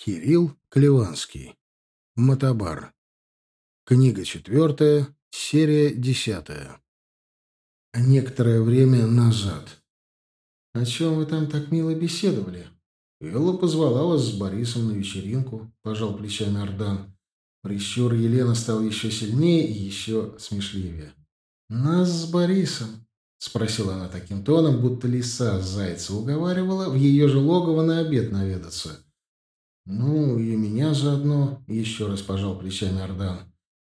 Кирилл Клеванский. Мотобар. Книга четвертая, серия десятая. Некоторое время назад. «О чем вы там так мило беседовали?» «Элла позвала вас с Борисом на вечеринку», — пожал плечами Ардан. Прищур Елена стал еще сильнее и еще смешливее. «Нас с Борисом?» — спросила она таким тоном, будто лиса зайца уговаривала в ее же логово на обед наведаться. «Ну, и меня заодно», — еще раз пожал плечами Ардан.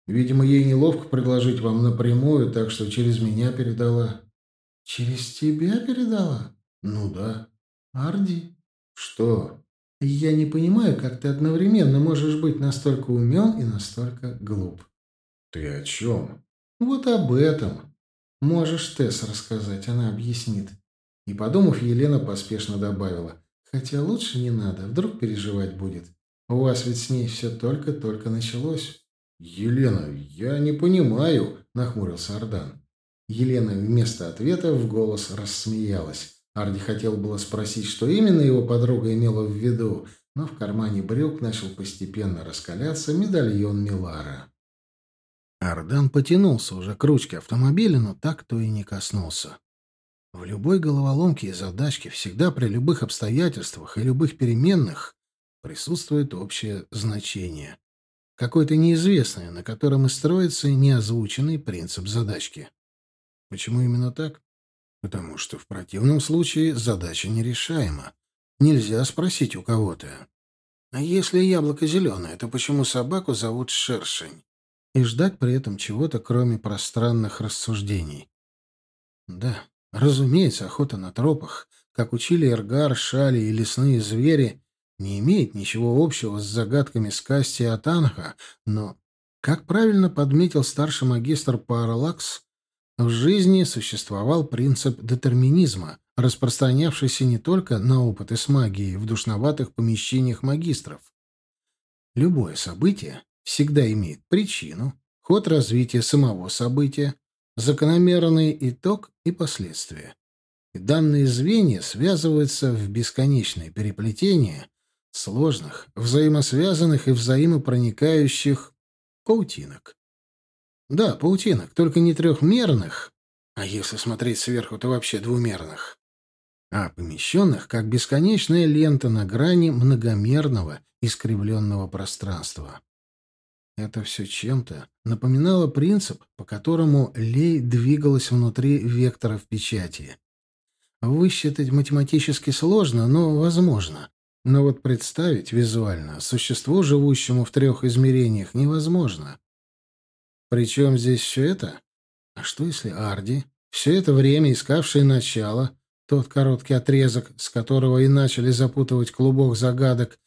«Видимо, ей неловко предложить вам напрямую, так что через меня передала». «Через тебя передала?» «Ну да». «Арди?» «Что?» «Я не понимаю, как ты одновременно можешь быть настолько умен и настолько глуп». «Ты о чем?» «Вот об этом. Можешь Тесс рассказать, она объяснит». И, подумав, Елена поспешно добавила. «Хотя лучше не надо, вдруг переживать будет. У вас ведь с ней все только-только началось». «Елена, я не понимаю», — нахмурился Ардан. Елена вместо ответа в голос рассмеялась. Арди хотел было спросить, что именно его подруга имела в виду, но в кармане брюк начал постепенно раскаляться медальон Милара. Ардан потянулся уже к ручке автомобиля, но так то и не коснулся. В любой головоломке и задачке всегда при любых обстоятельствах и любых переменных присутствует общее значение. Какое-то неизвестное, на котором и строится неозвученный принцип задачки. Почему именно так? потому что в противном случае задача нерешаема. Нельзя спросить у кого-то. А если яблоко зеленое, то почему собаку зовут Шершень? И ждать при этом чего-то, кроме пространных рассуждений. Да, разумеется, охота на тропах, как учили Эргар, Шали и лесные звери, не имеет ничего общего с загадками Скасти и Атанха, но, как правильно подметил старший магистр Паралакс, в жизни существовал принцип детерминизма, распространявшийся не только на опыты с магией в душноватых помещениях магистров. Любое событие всегда имеет причину, ход развития самого события, закономерный итог и последствия. И данные звенья связываются в бесконечное переплетение сложных, взаимосвязанных и взаимопроникающих паутинок. Да, паутинок, только не трехмерных, а если смотреть сверху, то вообще двумерных, а помещенных как бесконечная лента на грани многомерного искривленного пространства. Это все чем-то напоминало принцип, по которому Лей двигалась внутри векторов печати. Высчитать математически сложно, но возможно. Но вот представить визуально существу, живущему в трех измерениях, невозможно. Причем здесь все это? А что если Арди, все это время искавший начало, тот короткий отрезок, с которого и начали запутывать клубок загадок,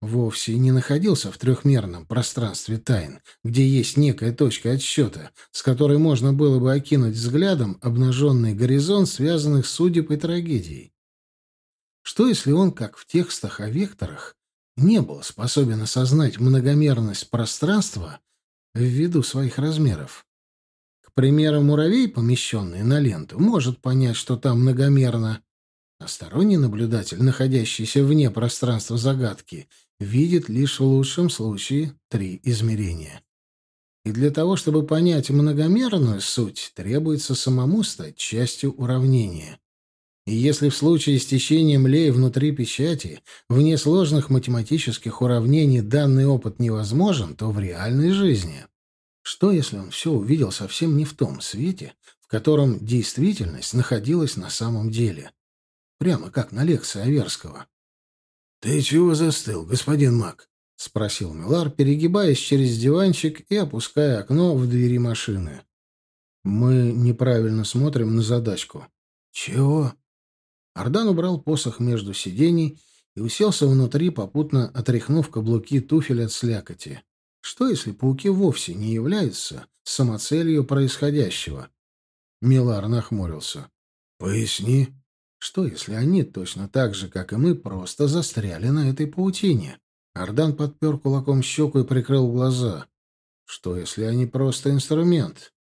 вовсе не находился в трехмерном пространстве тайн, где есть некая точка отсчета, с которой можно было бы окинуть взглядом обнаженный горизонт связанных судеб и трагедий? Что если он, как в текстах о векторах, не был способен осознать многомерность пространства ввиду своих размеров. К примеру, муравей, помещенный на ленту, может понять, что там многомерно, а сторонний наблюдатель, находящийся вне пространства загадки, видит лишь в лучшем случае три измерения. И для того, чтобы понять многомерную суть, требуется самому стать частью уравнения. И если в случае стечения млей внутри печати, вне сложных математических уравнений данный опыт невозможен, то в реальной жизни. Что, если он все увидел совсем не в том свете, в котором действительность находилась на самом деле? Прямо как на лекции Аверского. «Ты чего застыл, господин Мак?» — спросил Милар, перегибаясь через диванчик и опуская окно в двери машины. «Мы неправильно смотрим на задачку». «Чего?» Ардан убрал посох между сидений и уселся внутри, попутно отряхнув каблуки туфель от слякоти. Что, если пауки вовсе не являются самоцелью происходящего? Милар нахмурился. «Поясни». Что, если они точно так же, как и мы, просто застряли на этой паутине? Ардан подпер кулаком щеку и прикрыл глаза. Что, если они просто инструмент?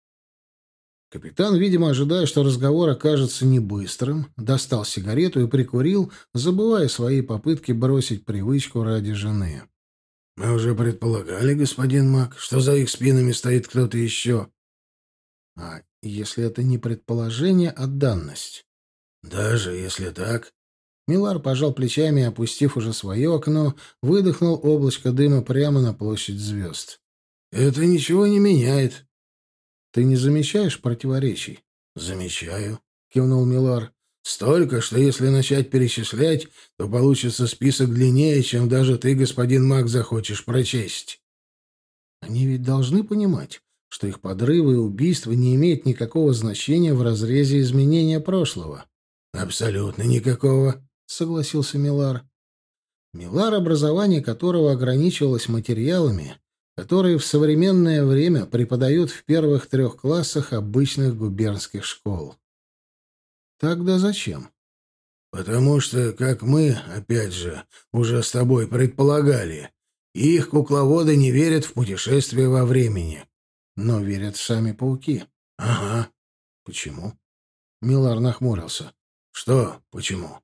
Капитан, видимо, ожидая, что разговор окажется не быстрым, достал сигарету и прикурил, забывая свои попытки бросить привычку ради жены. «Мы уже предполагали, господин Мак, что за их спинами стоит кто-то еще». «А если это не предположение, а данность?» «Даже если так...» Милар пожал плечами и, опустив уже свое окно, выдохнул облачко дыма прямо на площадь звезд. «Это ничего не меняет. Ты не замечаешь противоречий? Замечаю, кивнул Милар. Столько, что если начать перечислять, то получится список длиннее, чем даже ты, господин Мак, захочешь прочесть. Они ведь должны понимать, что их подрывы и убийства не имеют никакого значения в разрезе изменения прошлого. Абсолютно никакого, согласился Милар. Милар, образование которого ограничивалось материалами, которые в современное время преподают в первых трех классах обычных губернских школ. Тогда зачем? Потому что, как мы, опять же, уже с тобой предполагали, их кукловоды не верят в путешествие во времени. Но верят сами пауки. Ага. Почему? Милар нахмурился. Что почему?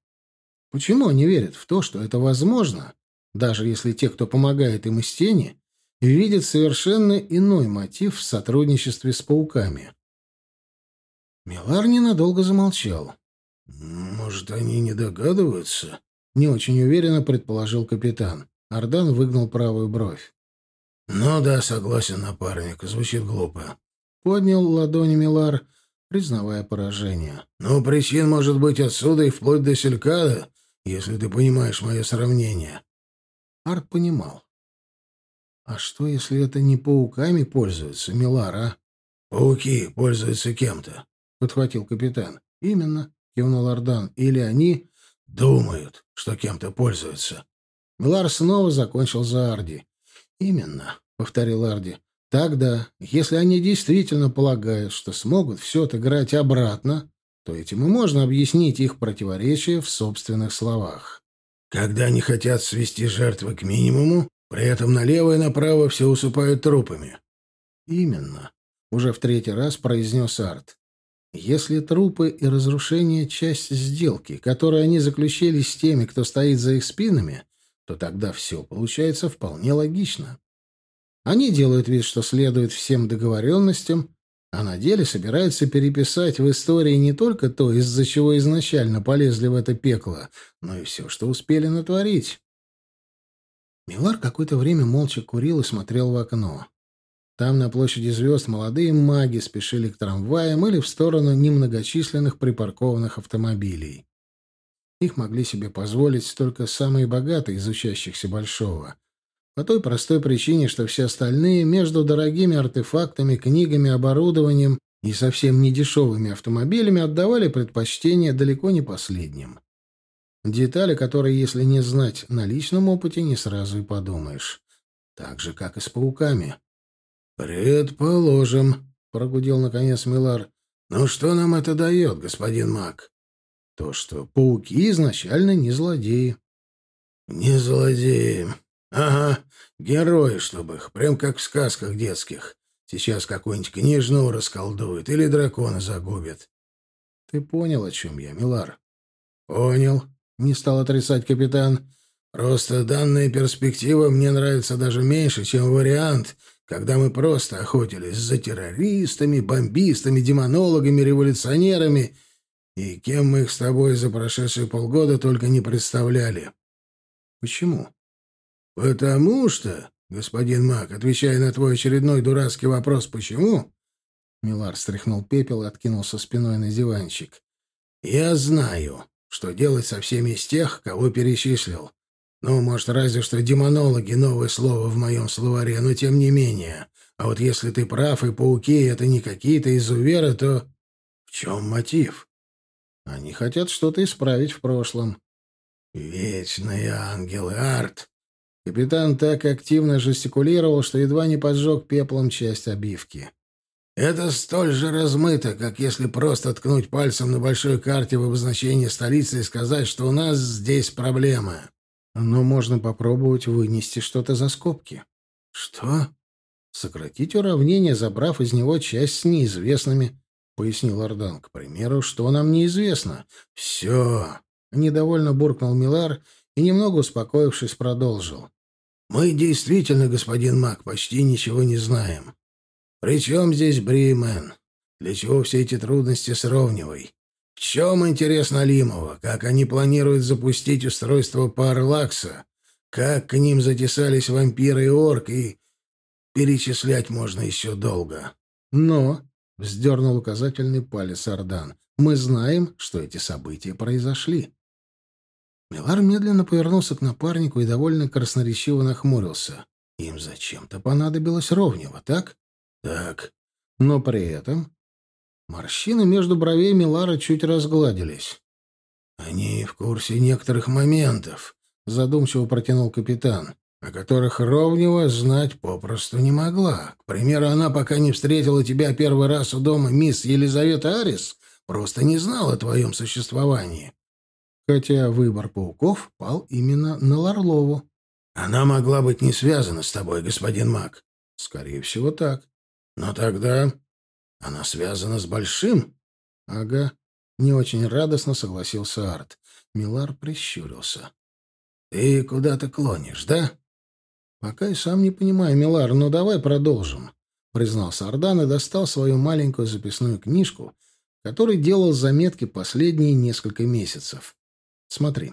Почему они верят в то, что это возможно, даже если те, кто помогает им из тени, видит совершенно иной мотив в сотрудничестве с пауками. Милар ненадолго замолчал. «Может, они не догадываются?» — не очень уверенно предположил капитан. Ардан выгнал правую бровь. «Ну да, согласен, напарник. Звучит глупо». Поднял ладони Милар, признавая поражение. «Ну, причин может быть отсюда и вплоть до Селькада, если ты понимаешь мое сравнение». Арт понимал. А что, если это не пауками пользуются, Милара? Пауки пользуются кем-то, подхватил капитан. Именно, кивнул Ардан. Или они думают, что кем-то пользуются. Милар снова закончил за Арди. Именно, повторил Арди. Тогда, если они действительно полагают, что смогут все отыграть обратно, то этим и можно объяснить их противоречие в собственных словах. Когда они хотят свести жертвы к минимуму, при этом налево и направо все усыпают трупами. Именно. Уже в третий раз произнес Арт. Если трупы и разрушение — часть сделки, которую они заключили с теми, кто стоит за их спинами, то тогда все получается вполне логично. Они делают вид, что следуют всем договоренностям, а на деле собираются переписать в истории не только то, из-за чего изначально полезли в это пекло, но и все, что успели натворить. Милар какое-то время молча курил и смотрел в окно. Там, на площади звезд, молодые маги спешили к трамваям или в сторону немногочисленных припаркованных автомобилей. Их могли себе позволить только самые богатые из учащихся Большого. По той простой причине, что все остальные между дорогими артефактами, книгами, оборудованием и совсем недешевыми автомобилями отдавали предпочтение далеко не последним. Детали, которые, если не знать на личном опыте, не сразу и подумаешь. Так же, как и с пауками. «Предположим», — прогудел наконец Милар. «Ну что нам это дает, господин Мак?» «То, что пауки изначально не злодеи». «Не злодеи. Ага, герои, чтобы их, прям как в сказках детских. Сейчас какую-нибудь книжную расколдует или дракона загубит». «Ты понял, о чем я, Милар?» «Понял», не стал отрицать капитан. Просто данная перспектива мне нравится даже меньше, чем вариант, когда мы просто охотились за террористами, бомбистами, демонологами, революционерами, и кем мы их с тобой за прошедшие полгода только не представляли. Почему? Потому что, господин Мак, отвечая на твой очередной дурацкий вопрос «почему?», Милар стряхнул пепел и откинулся спиной на диванчик. «Я знаю, что делать со всеми из тех, кого перечислил? Ну, может, разве что демонологи — новое слово в моем словаре, но тем не менее. А вот если ты прав, и пауки — это не какие-то изуверы, то... В чем мотив? Они хотят что-то исправить в прошлом. Вечные ангелы, Арт. Капитан так активно жестикулировал, что едва не поджег пеплом часть обивки. Это столь же размыто, как если просто ткнуть пальцем на большой карте в обозначение столицы и сказать, что у нас здесь проблемы. Но можно попробовать вынести что-то за скобки. Что? Сократить уравнение, забрав из него часть с неизвестными. пояснил Ардан. К примеру, что нам неизвестно. Все. Недовольно буркнул Милар и, немного успокоившись, продолжил. Мы действительно, господин Мак, почти ничего не знаем. Причем здесь Бримен? Для чего все эти трудности с Ровневой? В чем интерес Налимова? Как они планируют запустить устройство Парлакса? Как к ним затесались вампиры и орк? И перечислять можно еще долго. Но, — вздернул указательный палец Ардан, — мы знаем, что эти события произошли. Милар медленно повернулся к напарнику и довольно красноречиво нахмурился. Им зачем-то понадобилось Ровнева, так? Так. Но при этом морщины между бровей Милара чуть разгладились. Они в курсе некоторых моментов, задумчиво протянул капитан, о которых Ровнева знать попросту не могла. К примеру, она пока не встретила тебя первый раз у дома мисс Елизавета Арис, просто не знала о твоем существовании хотя выбор пауков пал именно на Ларлову. «Она могла быть не связана с тобой, господин Мак». «Скорее всего, так». «Но тогда она связана с Большим?» «Ага». Не очень радостно согласился Арт. Милар прищурился. «Ты куда-то клонишь, да?» «Пока и сам не понимаю, Милар, но давай продолжим», — признался Ардан и достал свою маленькую записную книжку, который делал заметки последние несколько месяцев. Смотри.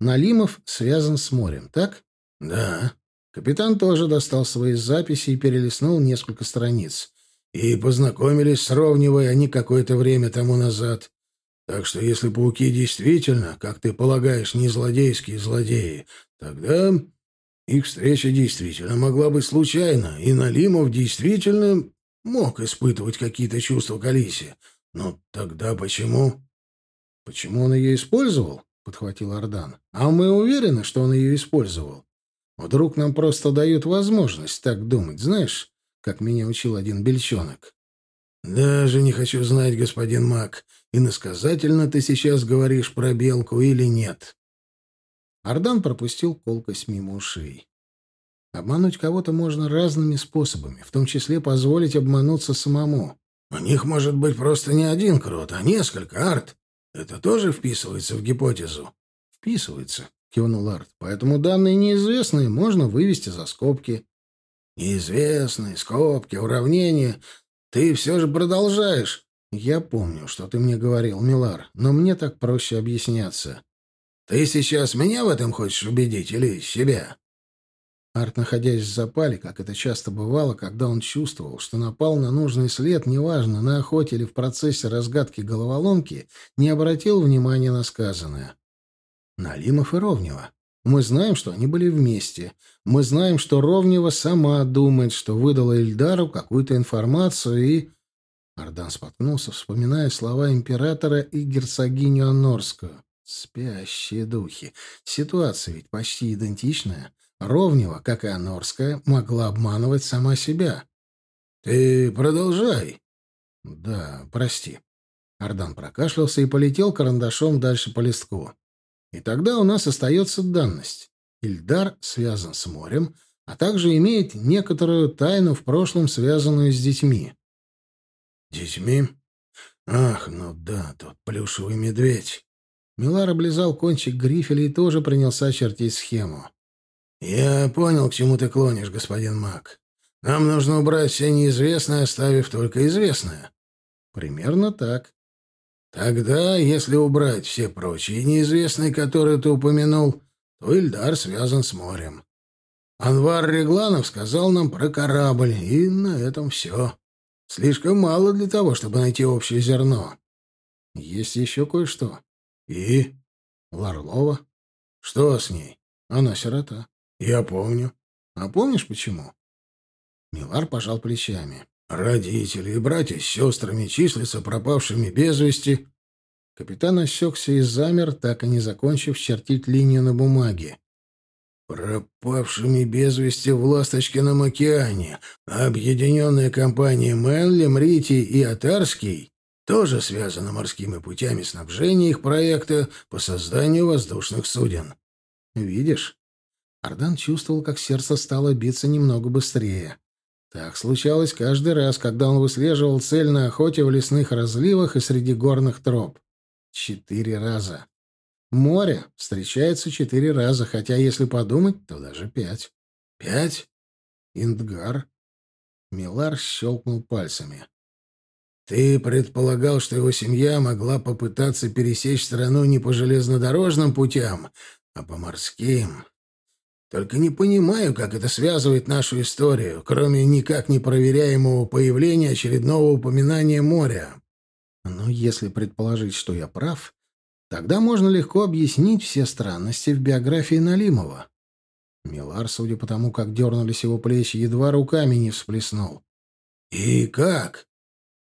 Налимов связан с морем, так? Да. Капитан тоже достал свои записи и перелистнул несколько страниц. И познакомились с Ровневой они какое-то время тому назад. Так что если пауки действительно, как ты полагаешь, не злодейские злодеи, тогда их встреча действительно могла быть случайна, и Налимов действительно мог испытывать какие-то чувства к Алисе. Но тогда почему? Почему он ее использовал? Подхватил Ардан. А мы уверены, что он ее использовал. Вдруг нам просто дают возможность так думать, знаешь, как меня учил один бельчонок. Даже не хочу знать, господин Мак, иносказательно ты сейчас говоришь про белку или нет. Ардан пропустил колкость мимо ушей. Обмануть кого-то можно разными способами, в том числе позволить обмануться самому. У них может быть просто не один крот, а несколько, Арт. Это тоже вписывается в гипотезу? Вписывается, кивнул Арт. Поэтому данные неизвестные можно вывести за скобки. Неизвестные, скобки, уравнения. Ты все же продолжаешь. Я помню, что ты мне говорил, Милар, но мне так проще объясняться. Ты сейчас меня в этом хочешь убедить или себя? Арт, находясь в запале, как это часто бывало, когда он чувствовал, что напал на нужный след, неважно, на охоте или в процессе разгадки головоломки, не обратил внимания на сказанное. Налимов и Ровнева. Мы знаем, что они были вместе. Мы знаем, что Ровнева сама думает, что выдала Эльдару какую-то информацию и... Ардан споткнулся, вспоминая слова императора и герцогиню Анорскую. Спящие духи. Ситуация ведь почти идентичная. Ровнева, как и Анорская, могла обманывать сама себя. «Ты продолжай». «Да, прости». Ардан прокашлялся и полетел карандашом дальше по листку. «И тогда у нас остается данность. Ильдар связан с морем, а также имеет некоторую тайну в прошлом, связанную с детьми». «Детьми? Ах, ну да, тот плюшевый медведь». Милар облизал кончик грифеля и тоже принялся чертить схему. «Я понял, к чему ты клонишь, господин Мак. Нам нужно убрать все неизвестное, оставив только известное». «Примерно так». «Тогда, если убрать все прочие неизвестные, которые ты упомянул, то Ильдар связан с морем. Анвар Регланов сказал нам про корабль, и на этом все. Слишком мало для того, чтобы найти общее зерно. Есть еще кое-что. И? Ларлова? Что с ней? Она сирота. «Я помню». «А помнишь, почему?» Милар пожал плечами. «Родители и братья с сестрами числятся пропавшими без вести». Капитан осекся и замер, так и не закончив чертить линию на бумаге. «Пропавшими без вести в Ласточкином океане, объединенная компания Мэнли, Мрити и Атарский тоже связана морскими путями снабжения их проекта по созданию воздушных суден. Видишь, Ардан чувствовал, как сердце стало биться немного быстрее. Так случалось каждый раз, когда он выслеживал цель на охоте в лесных разливах и среди горных троп. Четыре раза. Море встречается четыре раза, хотя, если подумать, то даже пять. Пять? Индгар? Милар щелкнул пальцами. «Ты предполагал, что его семья могла попытаться пересечь страну не по железнодорожным путям, а по морским. Только не понимаю, как это связывает нашу историю, кроме никак не проверяемого появления очередного упоминания моря. Но если предположить, что я прав, тогда можно легко объяснить все странности в биографии Налимова. Милар, судя по тому, как дернулись его плечи, едва руками не всплеснул. «И как?»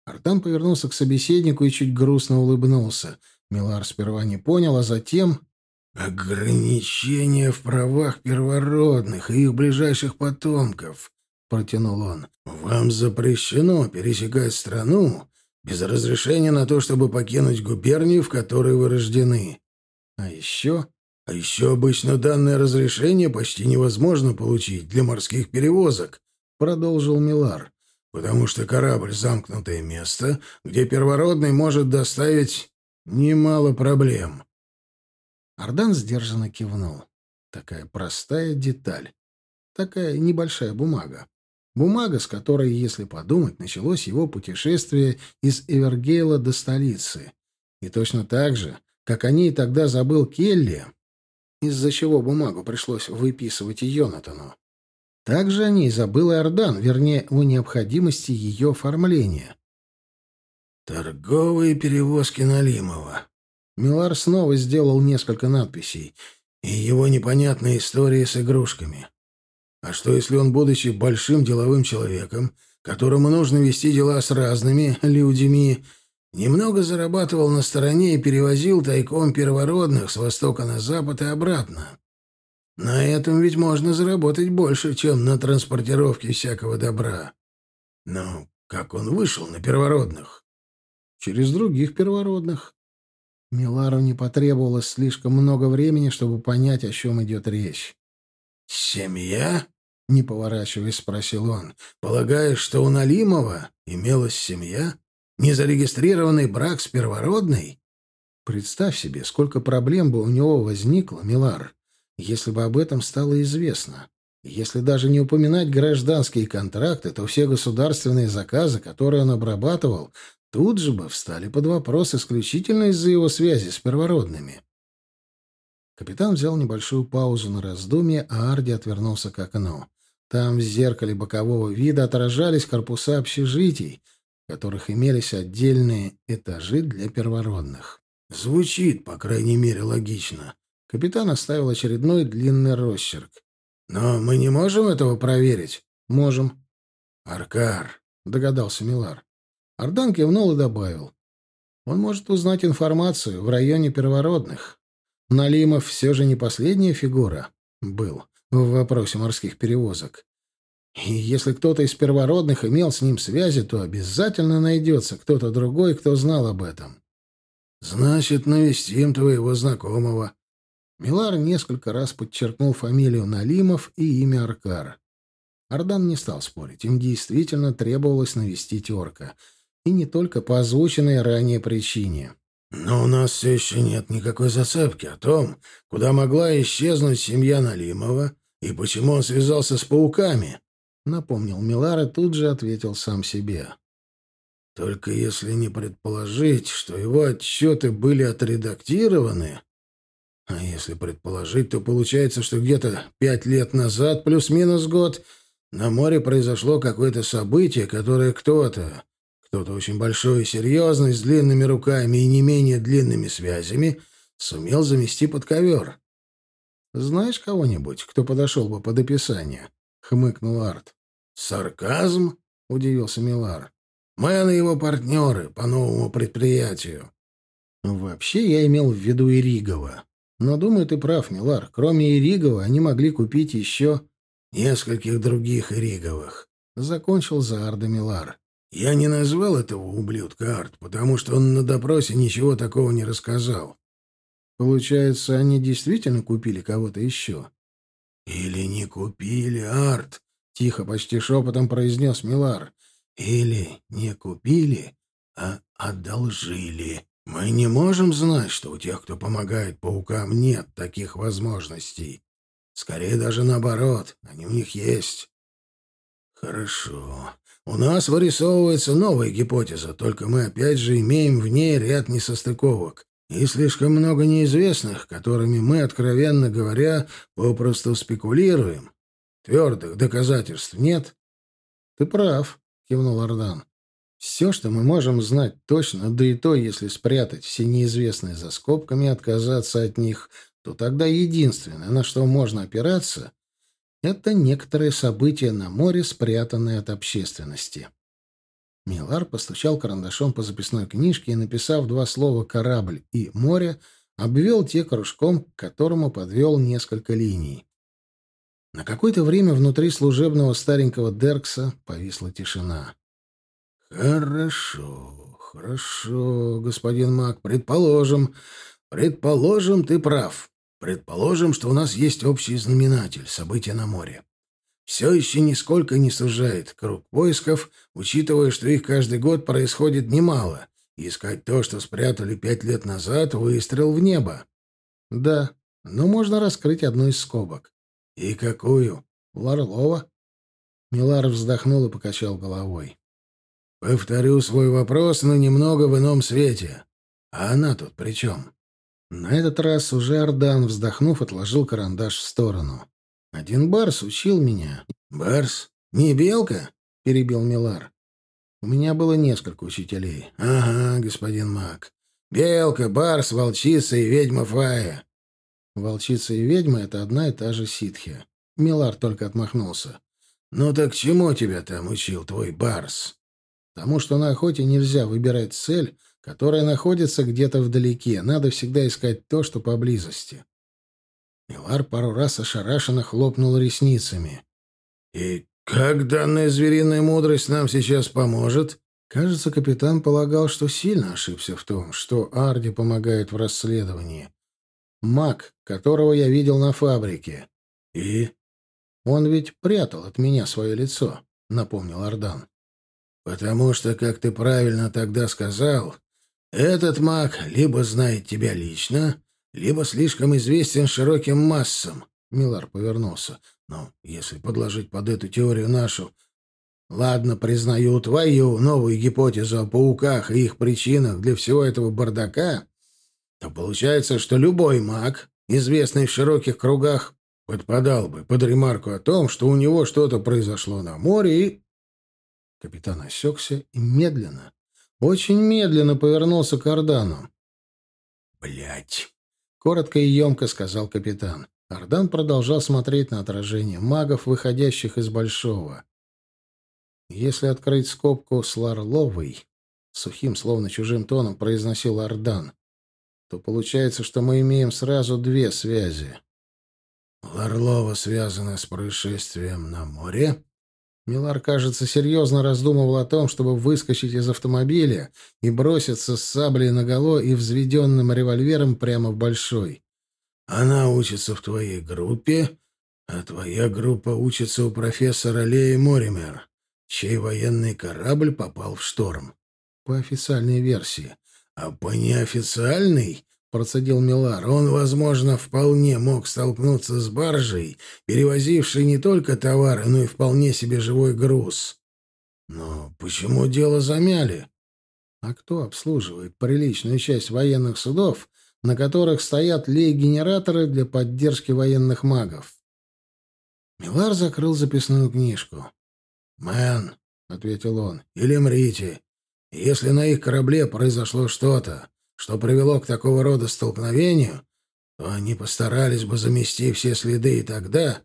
Артан повернулся к собеседнику и чуть грустно улыбнулся. Милар сперва не понял, а затем... «Ограничения в правах первородных и их ближайших потомков», — протянул он. «Вам запрещено пересекать страну без разрешения на то, чтобы покинуть губернию, в которой вы рождены. А еще а еще обычно данное разрешение почти невозможно получить для морских перевозок, продолжил Милар, потому что корабль — замкнутое место, где первородный может доставить немало проблем. Ардан сдержанно кивнул. Такая простая деталь. Такая небольшая бумага. Бумага, с которой, если подумать, началось его путешествие из Эвергейла до столицы. И точно так же, как о ней тогда забыл Келли, из-за чего бумагу пришлось выписывать Йонатану. Также о ней забыл и Ордан, вернее, о необходимости ее оформления. «Торговые перевозки Налимова». Милар снова сделал несколько надписей. «И его непонятная история с игрушками. А что, если он, будучи большим деловым человеком, которому нужно вести дела с разными людьми, Немного зарабатывал на стороне и перевозил тайком первородных с востока на запад и обратно. На этом ведь можно заработать больше, чем на транспортировке всякого добра. Но как он вышел на первородных? Через других первородных. Милару не потребовалось слишком много времени, чтобы понять, о чем идет речь. «Семья?» — не поворачиваясь, спросил он. «Полагаешь, что у Налимова имелась семья?» Незарегистрированный брак с первородной? Представь себе, сколько проблем бы у него возникло, Милар, если бы об этом стало известно. Если даже не упоминать гражданские контракты, то все государственные заказы, которые он обрабатывал, тут же бы встали под вопрос исключительно из-за его связи с первородными. Капитан взял небольшую паузу на раздумье, а Арди отвернулся к окну. Там в зеркале бокового вида отражались корпуса общежитий, которых имелись отдельные этажи для первородных. Звучит, по крайней мере, логично. Капитан оставил очередной длинный росчерк. Но мы не можем этого проверить. Можем. Аркар, догадался Милар. Ардан кивнул и добавил. Он может узнать информацию в районе первородных. Налимов все же не последняя фигура был в вопросе морских перевозок. И если кто-то из первородных имел с ним связи, то обязательно найдется кто-то другой, кто знал об этом. Значит, навестим твоего знакомого. Милар несколько раз подчеркнул фамилию Налимов и имя Аркара. Ардан не стал спорить. Им действительно требовалось навестить орка. И не только по озвученной ранее причине. «Но у нас все еще нет никакой зацепки о том, куда могла исчезнуть семья Налимова и почему он связался с пауками», Напомнил Милар и тут же ответил сам себе. Только если не предположить, что его отчеты были отредактированы... А если предположить, то получается, что где-то пять лет назад, плюс-минус год, на море произошло какое-то событие, которое кто-то, кто-то очень большой и серьезный, с длинными руками и не менее длинными связями, сумел замести под ковер. Знаешь кого-нибудь, кто подошел бы под описание? — хмыкнул Арт. «Сарказм?» — удивился Милар. «Мэн и его партнеры по новому предприятию». «Вообще я имел в виду Иригова. Но, думаю, ты прав, Милар. Кроме Иригова они могли купить еще нескольких других Ириговых». Закончил за Арда Милар. «Я не назвал этого ублюдка Арт, потому что он на допросе ничего такого не рассказал». «Получается, они действительно купили кого-то еще?» Или не купили, Арт? — тихо, почти шепотом произнес Милар. «Или не купили, а одолжили. Мы не можем знать, что у тех, кто помогает паукам, нет таких возможностей. Скорее даже наоборот, они у них есть». «Хорошо. У нас вырисовывается новая гипотеза, только мы опять же имеем в ней ряд несостыковок и слишком много неизвестных, которыми мы, откровенно говоря, попросту спекулируем. Твердых доказательств нет. — Ты прав, — кивнул Ардан. — Все, что мы можем знать точно, да и то, если спрятать все неизвестные за скобками и отказаться от них, то тогда единственное, на что можно опираться, — это некоторые события на море, спрятанные от общественности. Милар постучал карандашом по записной книжке и, написав два слова «корабль» и «море», обвел те кружком, к которому подвел несколько линий. На какое-то время внутри служебного старенького Деркса повисла тишина. «Хорошо, хорошо, господин Мак. Предположим, предположим, ты прав. Предположим, что у нас есть общий знаменатель — события на море. Все еще нисколько не сужает круг поисков, учитывая, что их каждый год происходит немало. Искать то, что спрятали пять лет назад, выстрел в небо. Да, но можно раскрыть одну из скобок. «И какую?» «Ларлова». Милар вздохнул и покачал головой. «Повторю свой вопрос, но немного в ином свете. А она тут при чем?» На этот раз уже Ардан, вздохнув, отложил карандаш в сторону. «Один Барс учил меня». «Барс? Не Белка?» — перебил Милар. «У меня было несколько учителей». «Ага, господин Мак. Белка, Барс, Волчица и ведьма Фая. Волчица и ведьма — это одна и та же ситхи. Милар только отмахнулся. «Ну так чему тебя там учил твой барс?» «Тому, что на охоте нельзя выбирать цель, которая находится где-то вдалеке. Надо всегда искать то, что поблизости». Милар пару раз ошарашенно хлопнул ресницами. «И как данная звериная мудрость нам сейчас поможет?» Кажется, капитан полагал, что сильно ошибся в том, что Арди помогает в расследовании. Маг, которого я видел на фабрике. И? Он ведь прятал от меня свое лицо, напомнил Ардан. Потому что, как ты правильно тогда сказал, этот маг либо знает тебя лично, либо слишком известен широким массам. Милар повернулся. Но если подложить под эту теорию нашу... Ладно, признаю твою новую гипотезу о пауках и их причинах для всего этого бардака, то получается, что любой маг, известный в широких кругах, подпадал бы под ремарку о том, что у него что-то произошло на море и... Капитан осекся и медленно, очень медленно повернулся к Ордану. Блять! коротко и емко сказал капитан. Ардан продолжал смотреть на отражение магов, выходящих из Большого. Если открыть скобку с Ларловой, сухим, словно чужим тоном произносил Ардан, то получается, что мы имеем сразу две связи. Ларлова связана с происшествием на море. Милар, кажется, серьезно раздумывал о том, чтобы выскочить из автомобиля и броситься с саблей наголо и взведенным револьвером прямо в большой. Она учится в твоей группе, а твоя группа учится у профессора Леи Моример, чей военный корабль попал в шторм. По официальной версии. А по неофициальной, процедил Милар, он, возможно, вполне мог столкнуться с баржей, перевозившей не только товары, но и вполне себе живой груз. Но почему дело замяли? А кто обслуживает приличную часть военных судов, на которых стоят лей-генераторы для поддержки военных магов? Милар закрыл записную книжку. «Мэн», — ответил он, — «или мрите. Если на их корабле произошло что-то, что привело к такого рода столкновению, то они постарались бы замести все следы, и тогда...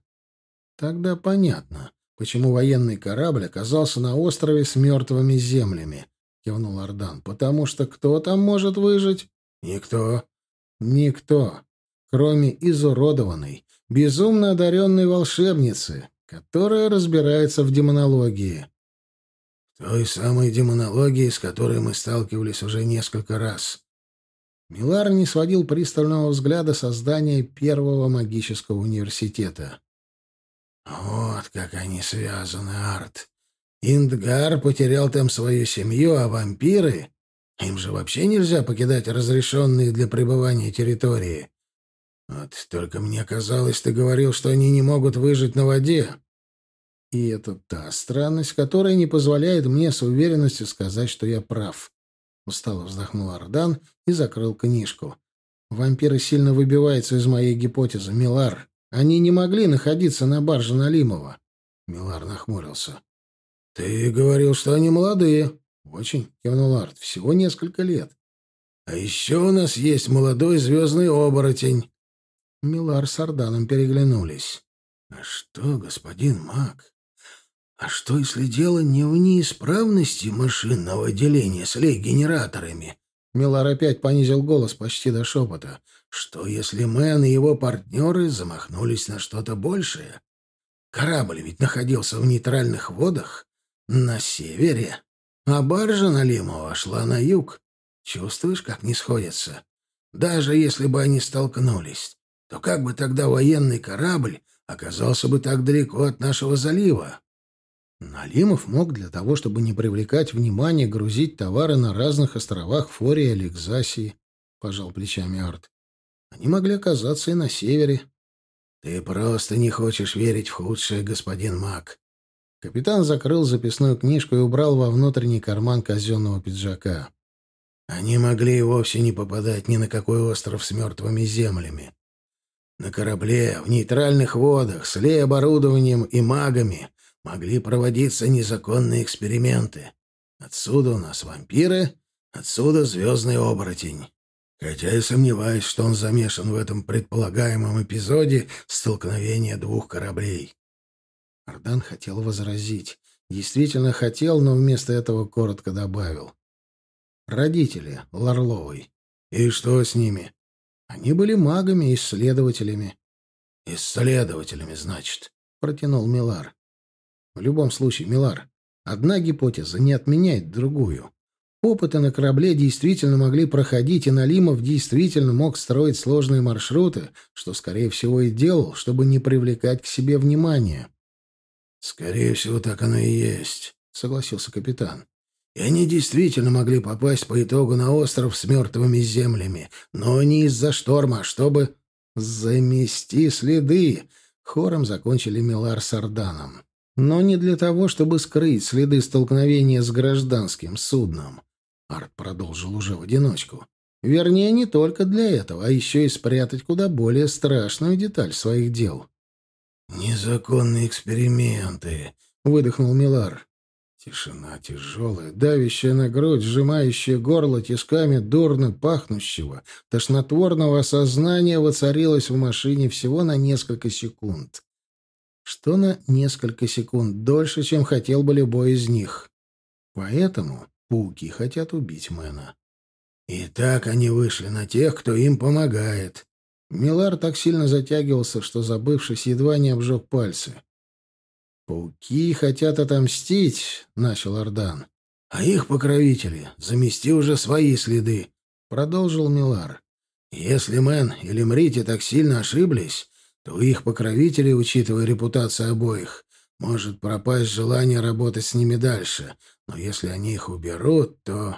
Тогда понятно, почему военный корабль оказался на острове с мертвыми землями, — кивнул Ардан. Потому что кто там может выжить? Никто. Никто. Кроме изуродованной, безумно одаренной волшебницы, которая разбирается в демонологии. Той самой демонологии, с которой мы сталкивались уже несколько раз. Милар не сводил пристального взгляда со здания первого магического университета. «Вот как они связаны, Арт. Индгар потерял там свою семью, а вампиры... Им же вообще нельзя покидать разрешенные для пребывания территории. Вот только мне казалось, ты говорил, что они не могут выжить на воде. И это та странность, которая не позволяет мне с уверенностью сказать, что я прав. Устало вздохнул Ардан и закрыл книжку. Вампиры сильно выбиваются из моей гипотезы, Милар. Они не могли находиться на барже Налимова. Милар нахмурился. «Ты говорил, что они молодые». «Очень», — кивнул Арт, — «всего несколько лет». «А еще у нас есть молодой звездный оборотень». Милар с Арданом переглянулись. «А что, господин Мак? А что, если дело не в неисправности машинного отделения с лей-генераторами?» Милар опять понизил голос почти до шепота. «Что, если Мэн и его партнеры замахнулись на что-то большее? Корабль ведь находился в нейтральных водах, на севере, а баржа Налимова шла на юг. Чувствуешь, как не сходятся? Даже если бы они столкнулись, то как бы тогда военный корабль оказался бы так далеко от нашего залива? Налимов мог для того, чтобы не привлекать внимания, грузить товары на разных островах Фории или Экзасии, — пожал плечами Арт. Они могли оказаться и на севере. — Ты просто не хочешь верить в худшее, господин Мак. Капитан закрыл записную книжку и убрал во внутренний карман казенного пиджака. Они могли и вовсе не попадать ни на какой остров с мертвыми землями. На корабле, в нейтральных водах, с лей-оборудованием и магами могли проводиться незаконные эксперименты. Отсюда у нас вампиры, отсюда звездный оборотень. Хотя и сомневаюсь, что он замешан в этом предполагаемом эпизоде столкновения двух кораблей. Ардан хотел возразить. Действительно хотел, но вместо этого коротко добавил. Родители Лорловой. И что с ними? Они были магами, исследователями. Исследователями, значит, протянул Милар. В любом случае, Милар, одна гипотеза не отменяет другую. Опыты на корабле действительно могли проходить, и Налимов действительно мог строить сложные маршруты, что, скорее всего, и делал, чтобы не привлекать к себе внимания. «Скорее всего, так оно и есть», — согласился капитан. «И они действительно могли попасть по итогу на остров с мертвыми землями, но не из-за шторма, а чтобы замести следы», — хором закончили Милар с Орданом но не для того, чтобы скрыть следы столкновения с гражданским судном. Арт продолжил уже в одиночку. Вернее, не только для этого, а еще и спрятать куда более страшную деталь своих дел. «Незаконные эксперименты», — выдохнул Милар. Тишина тяжелая, давящая на грудь, сжимающая горло тисками дурно пахнущего, тошнотворного осознания воцарилась в машине всего на несколько секунд что на несколько секунд дольше, чем хотел бы любой из них. Поэтому пауки хотят убить Мэна. И так они вышли на тех, кто им помогает. Милар так сильно затягивался, что, забывшись, едва не обжег пальцы. «Пауки хотят отомстить», — начал Ардан. «А их покровители замести уже свои следы», — продолжил Милар. «Если Мэн или Мрити так сильно ошиблись, то у их покровителей, учитывая репутацию обоих, может пропасть желание работать с ними дальше. Но если они их уберут, то...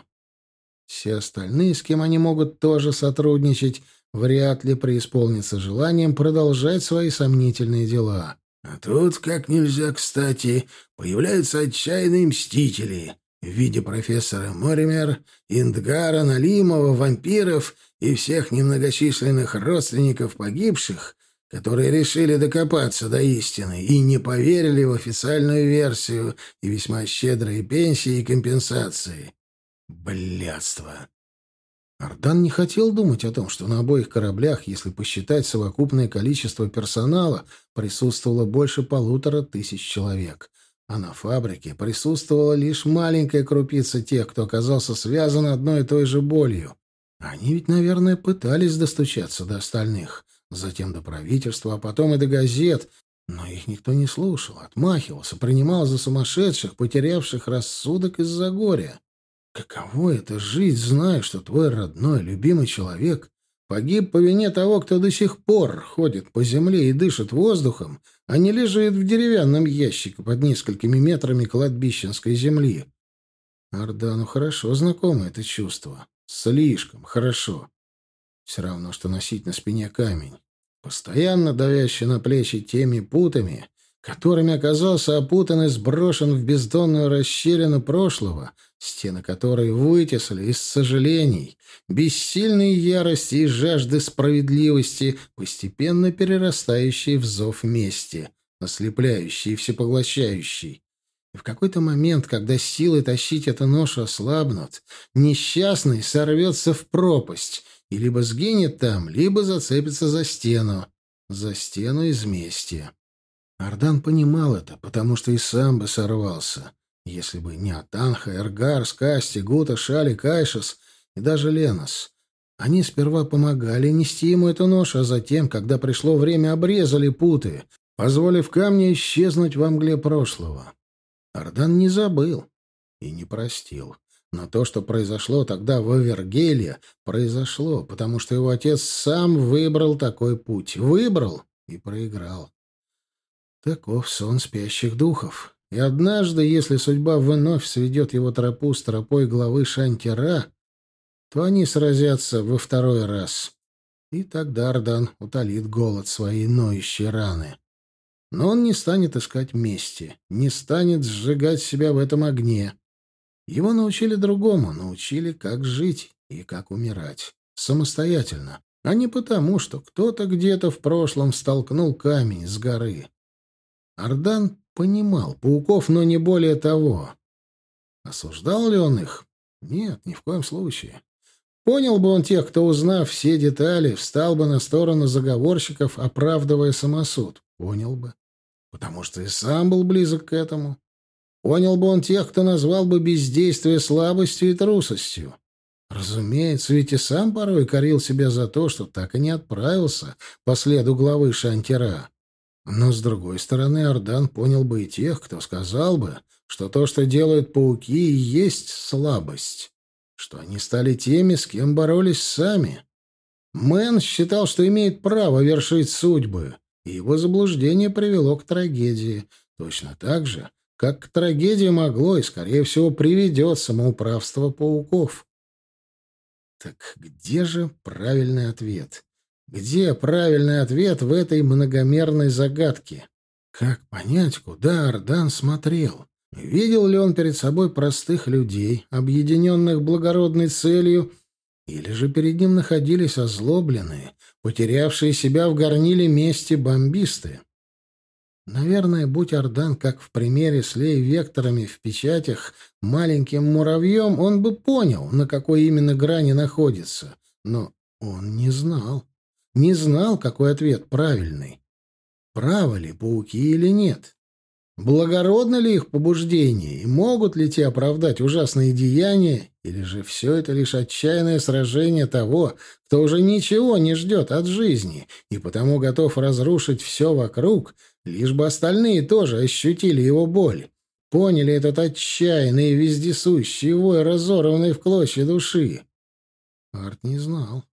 Все остальные, с кем они могут тоже сотрудничать, вряд ли преисполнятся желанием продолжать свои сомнительные дела. А тут, как нельзя кстати, появляются отчаянные мстители в виде профессора Моример, Индгара, Налимова, вампиров и всех немногочисленных родственников погибших, которые решили докопаться до истины и не поверили в официальную версию и весьма щедрые пенсии и компенсации. Блядство! Ардан не хотел думать о том, что на обоих кораблях, если посчитать совокупное количество персонала, присутствовало больше полутора тысяч человек, а на фабрике присутствовала лишь маленькая крупица тех, кто оказался связан одной и той же болью. Они ведь, наверное, пытались достучаться до остальных — затем до правительства, а потом и до газет, но их никто не слушал, отмахивался, принимал за сумасшедших, потерявших рассудок из-за горя. Каково это жить, зная, что твой родной, любимый человек Погиб по вине того, кто до сих пор ходит по земле и дышит воздухом, а не лежит в деревянном ящике под несколькими метрами кладбищенской земли. Ардану хорошо знакомо это чувство. Слишком хорошо. Все равно, что носить на спине камень. Постоянно давящий на плечи теми путами, которыми оказался опутан и сброшен в бездонную расщелину прошлого, стены которой вытесли из сожалений, бессильной ярости и жажды справедливости, постепенно перерастающей в зов мести, ослепляющий и всепоглощающий. И в какой-то момент, когда силы тащить эту ношу ослабнут, несчастный сорвется в пропасть и либо сгинет там, либо зацепится за стену. За стену из мести. Ардан понимал это, потому что и сам бы сорвался, если бы не Атанха, Эргар, Скасти, Гута, Шали, Кайшес и даже Ленос. Они сперва помогали нести ему эту нож, а затем, когда пришло время, обрезали путы, позволив камню исчезнуть во мгле прошлого. Ардан не забыл и не простил. Но то, что произошло тогда в Авергеле, произошло, потому что его отец сам выбрал такой путь. Выбрал и проиграл. Таков сон спящих духов. И однажды, если судьба вновь сведет его тропу с тропой главы Шантира, то они сразятся во второй раз. И тогда Ардан утолит голод своей ноющей раны. Но он не станет искать мести, не станет сжигать себя в этом огне. Его научили другому, научили, как жить и как умирать. Самостоятельно, а не потому, что кто-то где-то в прошлом столкнул камень с горы. Ардан понимал пауков, но не более того. Осуждал ли он их? Нет, ни в коем случае. Понял бы он тех, кто, узнав все детали, встал бы на сторону заговорщиков, оправдывая самосуд. Понял бы. Потому что и сам был близок к этому. Понял бы он тех, кто назвал бы бездействие слабостью и трусостью. Разумеется, ведь и сам порой корил себя за то, что так и не отправился по следу главы Шантира. Но, с другой стороны, Ардан понял бы и тех, кто сказал бы, что то, что делают пауки, и есть слабость, что они стали теми, с кем боролись сами. Мэн считал, что имеет право вершить судьбы, и его заблуждение привело к трагедии, точно так же, как к трагедии могло и, скорее всего, приведет самоуправство пауков. Так где же правильный ответ? Где правильный ответ в этой многомерной загадке? Как понять, куда Ардан смотрел? Видел ли он перед собой простых людей, объединенных благородной целью, или же перед ним находились озлобленные, потерявшие себя в горниле мести бомбисты? Наверное, будь Ардан, как в примере с лей-векторами в печатях, маленьким муравьем, он бы понял, на какой именно грани находится. Но он не знал не знал, какой ответ правильный. Правы ли пауки или нет? Благородно ли их побуждение, и могут ли те оправдать ужасные деяния, или же все это лишь отчаянное сражение того, кто уже ничего не ждет от жизни и потому готов разрушить все вокруг, лишь бы остальные тоже ощутили его боль, поняли этот отчаянный и вездесущий вой, разорванный в клочья души? Арт не знал.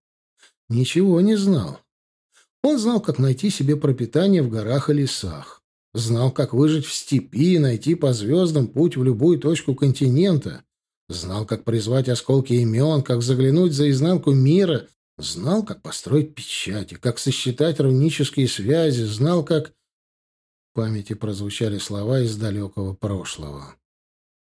Ничего не знал. Он знал, как найти себе пропитание в горах и лесах. Знал, как выжить в степи и найти по звездам путь в любую точку континента. Знал, как призвать осколки имен, как заглянуть за изнанку мира. Знал, как построить печати, как сосчитать рунические связи. Знал, как... Памяти прозвучали слова из далекого прошлого.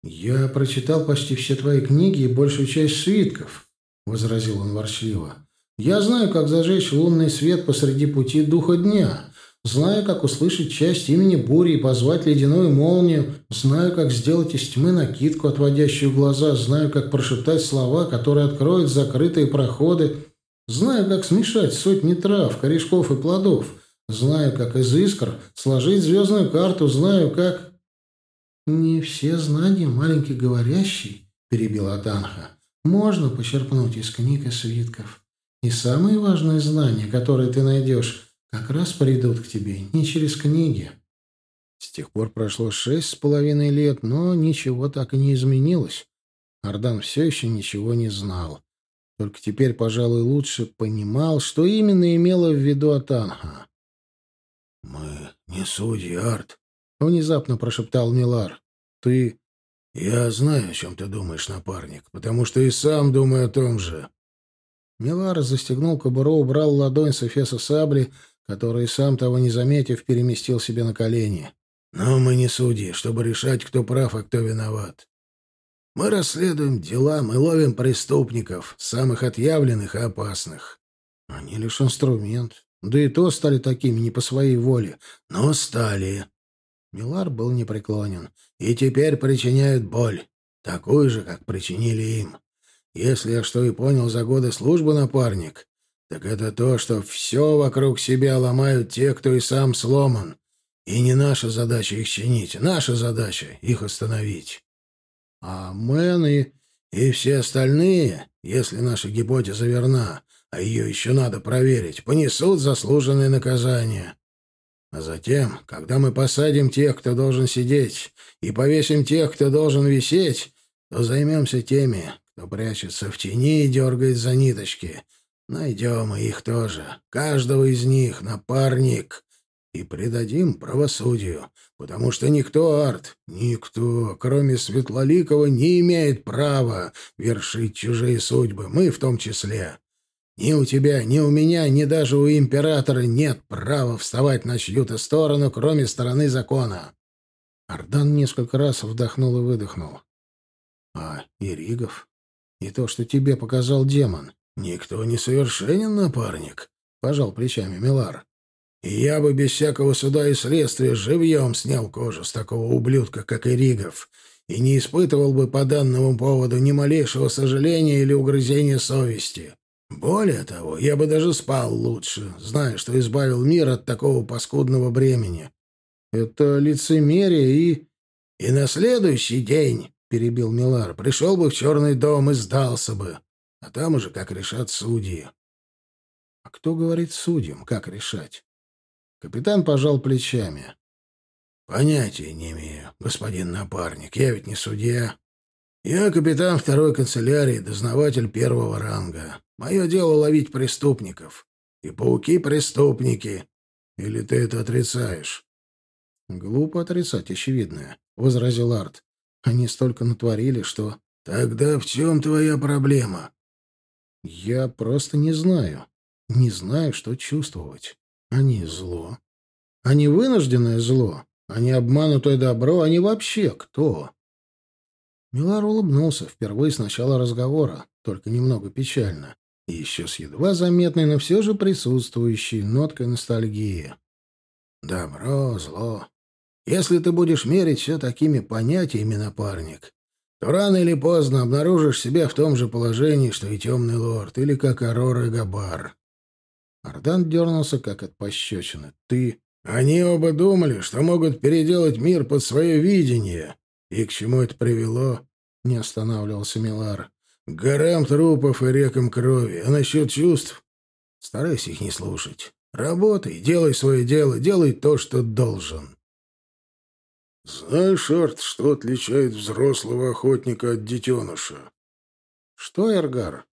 «Я прочитал почти все твои книги и большую часть свитков», — возразил он ворчливо. Я знаю, как зажечь лунный свет посреди пути духа дня. Знаю, как услышать часть имени бури и позвать ледяную молнию. Знаю, как сделать из тьмы накидку, отводящую глаза. Знаю, как прошептать слова, которые откроют закрытые проходы. Знаю, как смешать сотни трав, корешков и плодов. Знаю, как из искр сложить звездную карту. Знаю, как... «Не все знания, маленький говорящий», — перебила Танха, — «можно почерпнуть из книг и свитков». И самые важные знания, которые ты найдешь, как раз придут к тебе не через книги. С тех пор прошло шесть с половиной лет, но ничего так и не изменилось. Ардан все еще ничего не знал. Только теперь, пожалуй, лучше понимал, что именно имела в виду Атанха. «Мы не судьи, Арт», — внезапно прошептал Милар. «Ты...» «Я знаю, о чем ты думаешь, напарник, потому что и сам думаю о том же». Милар застегнул кобуру, убрал ладонь с эфеса сабли, который, сам того не заметив, переместил себе на колени. «Но мы не судьи, чтобы решать, кто прав, а кто виноват. Мы расследуем дела, мы ловим преступников, самых отъявленных и опасных. Они лишь инструмент. Да и то стали такими не по своей воле. Но стали. Милар был непреклонен. И теперь причиняют боль. Такую же, как причинили им. Если я что и понял за годы службы, напарник, так это то, что все вокруг себя ломают те, кто и сам сломан. И не наша задача их чинить, наша задача их остановить. А Мэн и... и все остальные, если наша гипотеза верна, а ее еще надо проверить, понесут заслуженное наказание. А затем, когда мы посадим тех, кто должен сидеть, и повесим тех, кто должен висеть, то займемся теми, кто прячется в тени и дергает за ниточки. Найдем и их тоже. Каждого из них, напарник. И предадим правосудию. Потому что никто, Арт, никто, кроме Светлоликова, не имеет права вершить чужие судьбы. Мы в том числе. Ни у тебя, ни у меня, ни даже у императора нет права вставать на чью-то сторону, кроме стороны закона. Ардан несколько раз вдохнул и выдохнул. А Иригов? И то, что тебе показал демон? Никто не совершенен, напарник, — пожал плечами Милар. И я бы без всякого суда и следствия живьем снял кожу с такого ублюдка, как Иригов, и не испытывал бы по данному поводу ни малейшего сожаления или угрызения совести. Более того, я бы даже спал лучше, зная, что избавил мир от такого паскудного бремени. Это лицемерие и... И на следующий день, — перебил Милар, — пришел бы в черный дом и сдался бы. А там уже как решат судьи. А кто говорит судьям, как решать? Капитан пожал плечами. Понятия не имею, господин напарник. Я ведь не судья. Я капитан второй канцелярии, дознаватель первого ранга. Мое дело ловить преступников. И пауки — преступники. Или ты это отрицаешь? — Глупо отрицать очевидное, — возразил Арт. — Они столько натворили, что... — Тогда в чем твоя проблема? — Я просто не знаю. Не знаю, что чувствовать. Они зло. Они вынужденное зло. Они обманутое добро. Они вообще кто? Милар улыбнулся впервые с начала разговора, только немного печально и еще с едва заметной, но все же присутствующей ноткой ностальгии. Добро, зло. Если ты будешь мерить все такими понятиями, напарник, то рано или поздно обнаружишь себя в том же положении, что и темный лорд, или как Арора Габар. Ардан дернулся, как от пощечины. «Ты...» «Они оба думали, что могут переделать мир под свое видение. И к чему это привело?» — не останавливался Милар. Горам трупов и рекам крови. А насчет чувств? Старайся их не слушать. Работай, делай свое дело, делай то, что должен. Знаешь, Арт, что отличает взрослого охотника от детеныша? Что, Эргар?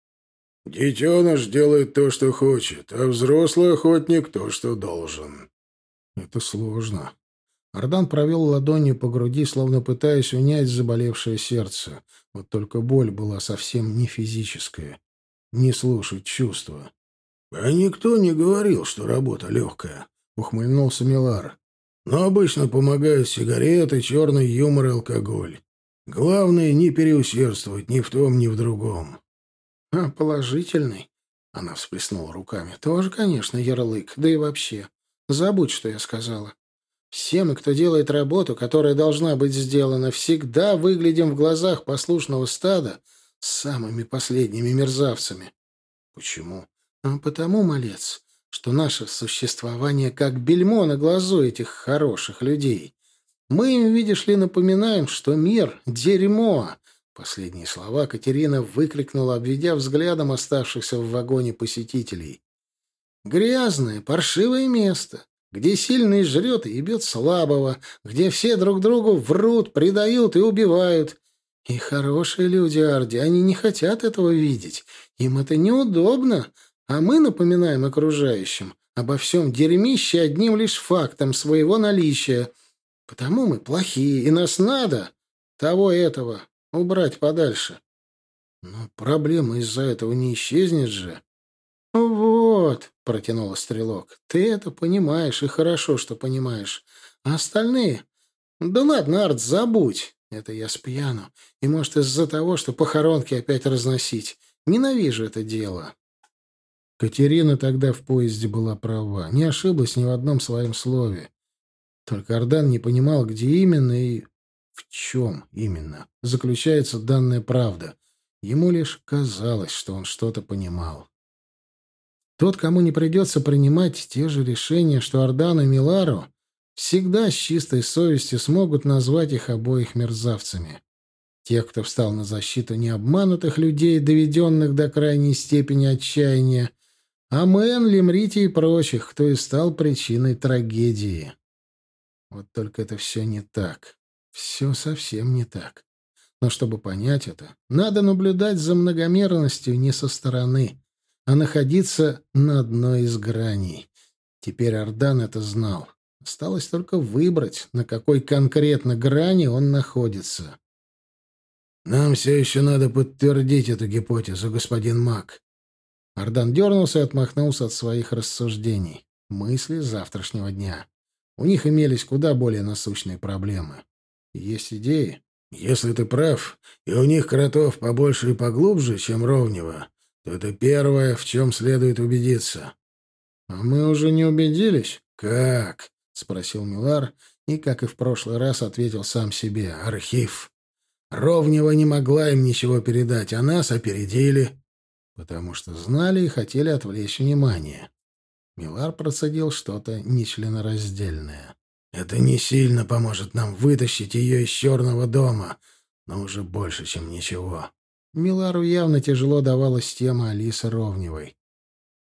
Детеныш делает то, что хочет, а взрослый охотник — то, что должен. Это сложно. Ардан провел ладонью по груди, словно пытаясь унять заболевшее сердце. Вот только боль была совсем не физическая. Не слушать чувства. — А никто не говорил, что работа легкая, — ухмыльнулся Милар. — Но обычно помогают сигареты, черный юмор и алкоголь. Главное — не переусердствовать ни в том, ни в другом. — А положительный? — она всплеснула руками. — Тоже, конечно, ярлык. Да и вообще. Забудь, что я сказала. Все мы, кто делает работу, которая должна быть сделана, всегда выглядим в глазах послушного стада самыми последними мерзавцами. Почему? А потому, малец, что наше существование как бельмо на глазу этих хороших людей. Мы им, видишь ли, напоминаем, что мир — дерьмо. Последние слова Катерина выкрикнула, обведя взглядом оставшихся в вагоне посетителей. Грязное, паршивое место, где сильный жрет и ебет слабого, где все друг другу врут, предают и убивают. И хорошие люди, Арди, они не хотят этого видеть. Им это неудобно. А мы напоминаем окружающим обо всем дерьмище одним лишь фактом своего наличия. Потому мы плохие, и нас надо, того этого, убрать подальше. Но проблема из-за этого не исчезнет же. «Вот», — протянула Стрелок, — «ты это понимаешь, и хорошо, что понимаешь. А остальные? Да ладно, Арт, забудь. Это я спьяну. И, может, из-за того, что похоронки опять разносить. Ненавижу это дело». Катерина тогда в поезде была права, не ошиблась ни в одном своем слове. Только Ардан не понимал, где именно и в чем именно заключается данная правда. Ему лишь казалось, что он что-то понимал. Тот, кому не придется принимать те же решения, что Ордану и Милару, всегда с чистой совестью смогут назвать их обоих мерзавцами. Тех, кто встал на защиту необманутых людей, доведенных до крайней степени отчаяния, а Мэн, Лемрити и прочих, кто и стал причиной трагедии. Вот только это все не так. Все совсем не так. Но чтобы понять это, надо наблюдать за многомерностью не со стороны, а находиться на одной из граней. Теперь Ардан это знал. Осталось только выбрать, на какой конкретно грани он находится. «Нам все еще надо подтвердить эту гипотезу, господин Мак». Ардан дернулся и отмахнулся от своих рассуждений. Мысли завтрашнего дня. У них имелись куда более насущные проблемы. Есть идеи? Если ты прав, и у них кротов побольше и поглубже, чем ровнего, то это первое, в чем следует убедиться. — А мы уже не убедились? — Как? — спросил Милар, и, как и в прошлый раз, ответил сам себе. — Архив. Ровнева не могла им ничего передать, а нас опередили, потому что знали и хотели отвлечь внимание. Милар процедил что-то нечленораздельное. «Это не сильно поможет нам вытащить ее из черного дома, но уже больше, чем ничего. Милару явно тяжело давалась тема Алисы Ровневой.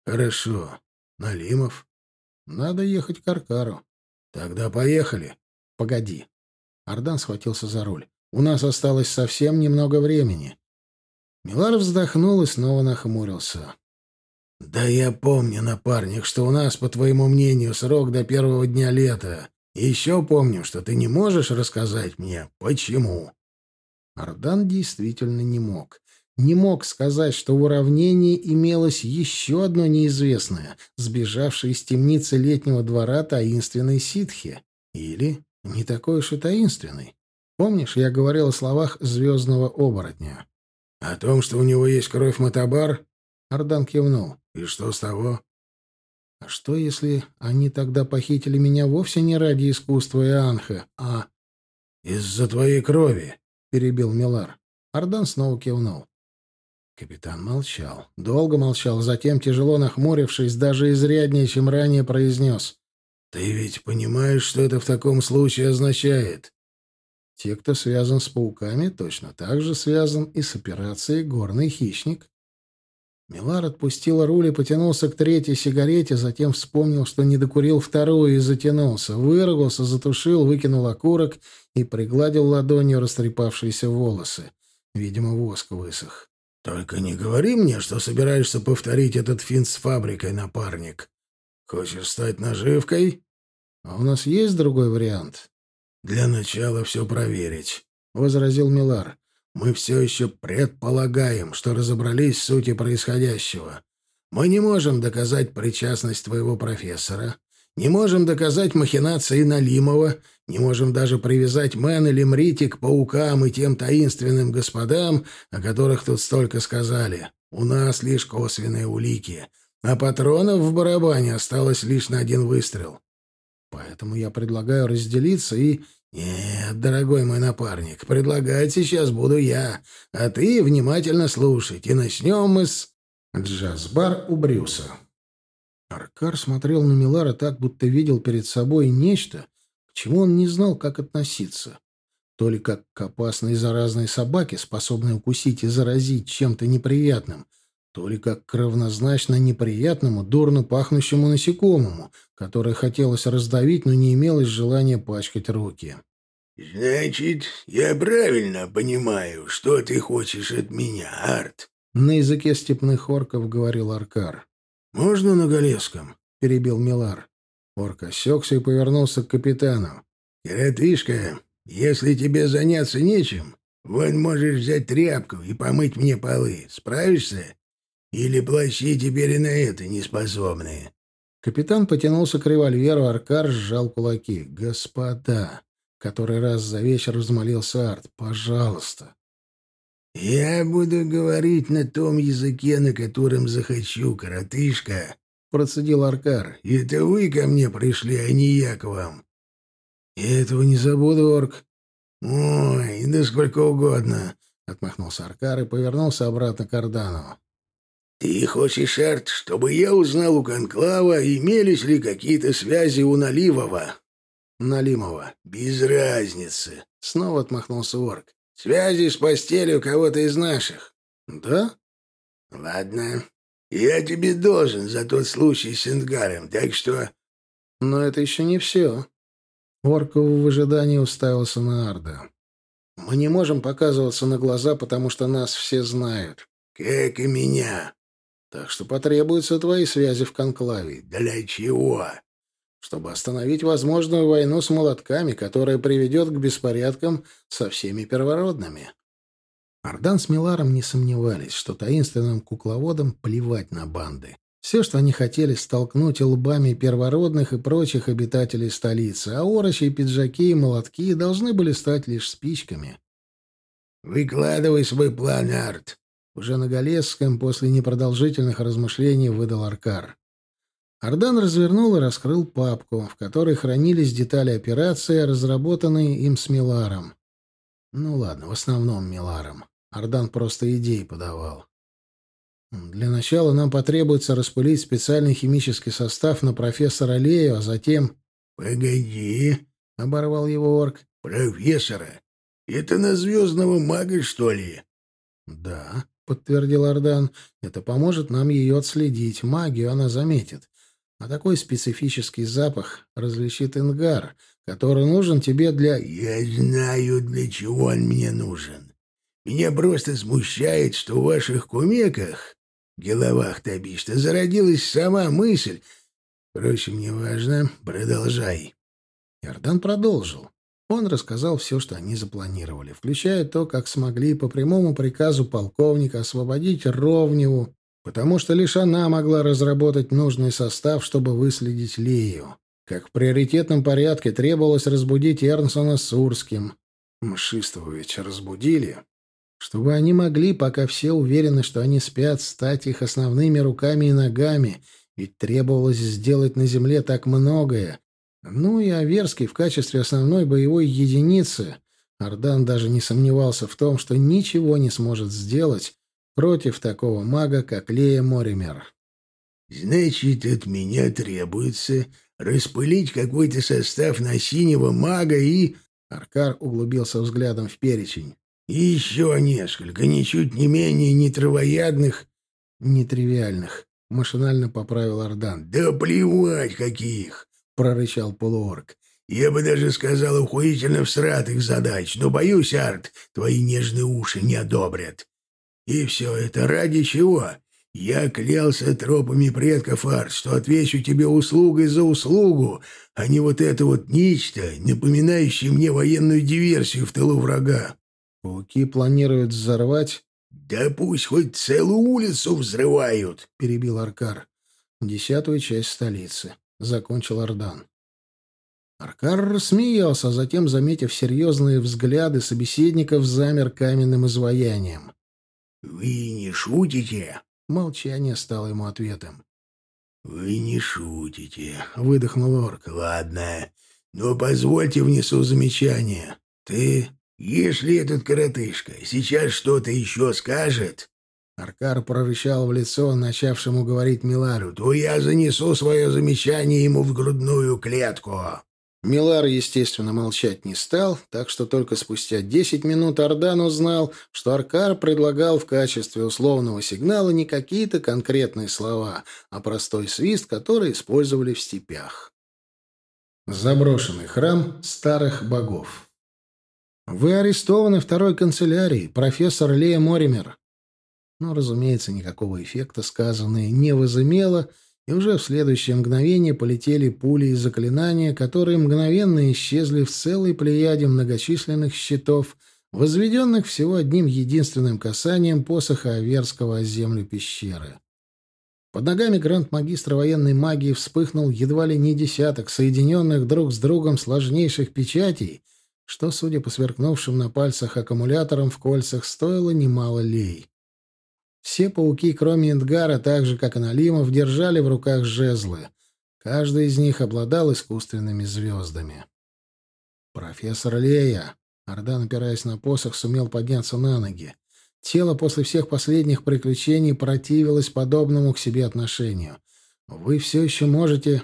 «Хорошо. Налимов. Надо ехать к Аркару. Тогда поехали. Погоди». Ардан схватился за руль. «У нас осталось совсем немного времени». Милар вздохнул и снова нахмурился. «Да я помню, напарник, что у нас, по твоему мнению, срок до первого дня лета. И еще помню, что ты не можешь рассказать мне, почему». Ардан действительно не мог не мог сказать, что в уравнении имелось еще одно неизвестное, сбежавшее из темницы летнего двора таинственной ситхи. Или не такой уж и таинственный. Помнишь, я говорил о словах звездного оборотня? О том, что у него есть кровь Матабар? Ардан кивнул. И что с того? А что, если они тогда похитили меня вовсе не ради искусства и анха, а... «Из-за твоей крови», — перебил Милар. Ардан снова кивнул. Капитан молчал. Долго молчал, затем, тяжело нахмурившись, даже изряднее, чем ранее, произнес. «Ты ведь понимаешь, что это в таком случае означает?» Те, кто связан с пауками, точно так же связан и с операцией «Горный хищник». Милар отпустил руль и потянулся к третьей сигарете, затем вспомнил, что не докурил вторую и затянулся. Выругался, затушил, выкинул окурок и пригладил ладонью растрепавшиеся волосы. Видимо, воск высох. Только не говори мне, что собираешься повторить этот финт с фабрикой, напарник. Хочешь стать наживкой? А у нас есть другой вариант? Для начала все проверить, — возразил Милар. Мы все еще предполагаем, что разобрались в сути происходящего. Мы не можем доказать причастность твоего профессора, не можем доказать махинации Налимова, не можем даже привязать Мэн или Мрити к паукам и тем таинственным господам, о которых тут столько сказали. У нас лишь косвенные улики, а патронов в барабане осталось лишь на один выстрел. Поэтому я предлагаю разделиться и... Нет, дорогой мой напарник, предлагать сейчас буду я, а ты внимательно слушать, и начнем мы с... Джаз-бар у Брюса. Аркар смотрел на Милара так, будто видел перед собой нечто, к чему он не знал, как относиться. То ли как к опасной заразной собаке, способной укусить и заразить чем-то неприятным, то ли как к равнозначно неприятному, дурно пахнущему насекомому, которое хотелось раздавить, но не имелось желания пачкать руки. «Значит, я правильно понимаю, что ты хочешь от меня, Арт?» На языке степных орков говорил Аркар. «Можно на Галесском?» — перебил Милар. Орк осекся и повернулся к капитану. «Коротышка, если тебе заняться нечем, вон можешь взять тряпку и помыть мне полы. Справишься? Или плащи теперь и на это не способны?» Капитан потянулся к револьверу, Аркар сжал кулаки. «Господа!» — который раз за вечер взмолился Арт. «Пожалуйста!» «Я буду говорить на том языке, на котором захочу, коротышка», — процедил Аркар. «Это вы ко мне пришли, а не я к вам». «Я этого не забуду, Орк». «Ой, да сколько угодно», — отмахнулся Аркар и повернулся обратно к Ордану. «Ты хочешь, Арт, чтобы я узнал у Конклава, имелись ли какие-то связи у Наливова?» «Налимова». «Без разницы», — снова отмахнулся Орк. «Связи с постелью кого-то из наших». «Да?» «Ладно. Я тебе должен за тот случай с Энгаром, так что...» «Но это еще не все». Орков в ожидании уставился на Арда. «Мы не можем показываться на глаза, потому что нас все знают». «Как и меня». Так что потребуются твои связи в конклаве. Для чего? Чтобы остановить возможную войну с молотками, которая приведет к беспорядкам со всеми первородными. Ардан с Миларом не сомневались, что таинственным кукловодам плевать на банды. Все, что они хотели, столкнуть лбами первородных и прочих обитателей столицы, а орочи, пиджаки и молотки должны были стать лишь спичками. «Выкладывай свой план, Арт», уже на Галесском после непродолжительных размышлений выдал Аркар. Ардан развернул и раскрыл папку, в которой хранились детали операции, разработанные им с Миларом. Ну ладно, в основном Миларом. Ардан просто идеи подавал. Для начала нам потребуется распылить специальный химический состав на профессора Лею, а затем... — Погоди, — оборвал его орк. — Профессора? Это на звездного мага, что ли? — Да. — подтвердил Ардан. «Это поможет нам ее отследить. Магию она заметит. А такой специфический запах различит Ингар, который нужен тебе для...» «Я знаю, для чего он мне нужен. Меня просто смущает, что в ваших кумеках, головах Табишта, зародилась сама мысль. Впрочем, неважно. Продолжай». Иордан продолжил. Он рассказал все, что они запланировали, включая то, как смогли по прямому приказу полковника освободить Ровневу, потому что лишь она могла разработать нужный состав, чтобы выследить Лею. Как в приоритетном порядке требовалось разбудить Эрнсона с Урским. Мшистого ведь разбудили. Чтобы они могли, пока все уверены, что они спят, стать их основными руками и ногами, ведь требовалось сделать на земле так многое, ну и Аверский в качестве основной боевой единицы. Ардан даже не сомневался в том, что ничего не сможет сделать против такого мага, как Лея Моример. «Значит, от меня требуется распылить какой-то состав на синего мага и...» Аркар углубился взглядом в перечень. «И еще несколько, ничуть не менее нетравоядных...» «Нетривиальных», — машинально поправил Ардан. «Да плевать каких! — прорычал полуорг. «Я бы даже сказал охуительно всратых задач, но, боюсь, Арт, твои нежные уши не одобрят. И все это ради чего? Я клялся тропами предков, Арт, что отвечу тебе услугой за услугу, а не вот это вот нечто, напоминающее мне военную диверсию в тылу врага». «Пауки планируют взорвать?» «Да пусть хоть целую улицу взрывают», — перебил Аркар. «Десятую часть столицы». — закончил Ардан. Аркар рассмеялся, а затем, заметив серьезные взгляды собеседников, замер каменным изваянием. «Вы не шутите?» Молчание стало ему ответом. «Вы не шутите», — выдохнул орк. «Ладно, но позвольте внесу замечание. Ты, если этот коротышка сейчас что-то еще скажет, Аркар прорычал в лицо начавшему говорить Милару. «То я занесу свое замечание ему в грудную клетку». Милар, естественно, молчать не стал, так что только спустя десять минут Ардан узнал, что Аркар предлагал в качестве условного сигнала не какие-то конкретные слова, а простой свист, который использовали в степях. Заброшенный храм старых богов Вы арестованы второй канцелярией, профессор Лея Моример. Но, разумеется, никакого эффекта сказанное не возымело, и уже в следующее мгновение полетели пули и заклинания, которые мгновенно исчезли в целой плеяде многочисленных щитов, возведенных всего одним единственным касанием посоха Аверского о землю пещеры. Под ногами гранд-магистра военной магии вспыхнул едва ли не десяток соединенных друг с другом сложнейших печатей, что, судя по сверкнувшим на пальцах аккумуляторам в кольцах, стоило немало лей. Все пауки, кроме Эндгара, так же, как и Налимов, держали в руках жезлы. Каждый из них обладал искусственными звездами. «Профессор Лея!» Ордан, опираясь на посох, сумел подняться на ноги. Тело после всех последних приключений противилось подобному к себе отношению. «Вы все еще можете...»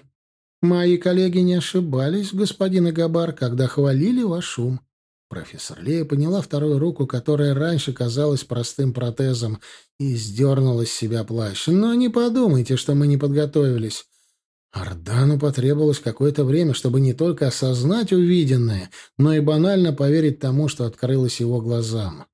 «Мои коллеги не ошибались, господин Агабар, когда хвалили ваш ум. Профессор Лея поняла вторую руку, которая раньше казалась простым протезом, и сдернула с себя плащ. «Но не подумайте, что мы не подготовились». Ардану потребовалось какое-то время, чтобы не только осознать увиденное, но и банально поверить тому, что открылось его глазам.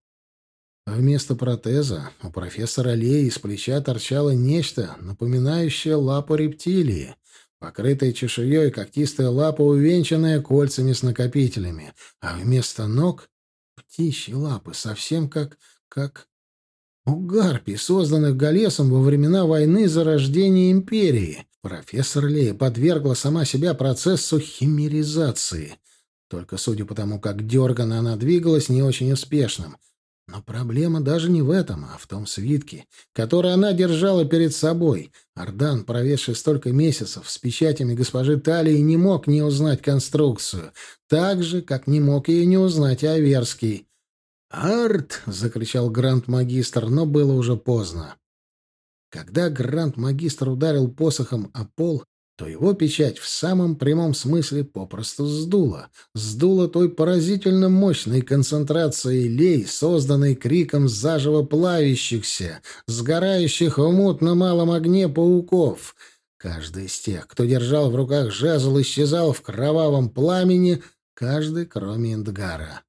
Вместо протеза у профессора Леи из плеча торчало нечто, напоминающее лапу рептилии — Покрытая чешуей когтистая лапа, увенчанная кольцами с накопителями, а вместо ног — птичьи лапы, совсем как... как... У гарпий, созданных Галесом во времена войны за рождение империи. Профессор Лея подвергла сама себя процессу химеризации. Только судя по тому, как дергано она двигалась, не очень успешным — но проблема даже не в этом, а в том свитке, который она держала перед собой. Ардан, проведший столько месяцев с печатями госпожи Талии, не мог не узнать конструкцию, так же, как не мог ее не узнать Аверский. «Арт!» — закричал гранд-магистр, но было уже поздно. Когда гранд-магистр ударил посохом о пол, то его печать в самом прямом смысле попросту сдула. Сдула той поразительно мощной концентрацией лей, созданной криком заживо плавящихся, сгорающих в мутно малом огне пауков. Каждый из тех, кто держал в руках жезл, исчезал в кровавом пламени, каждый, кроме Индгара.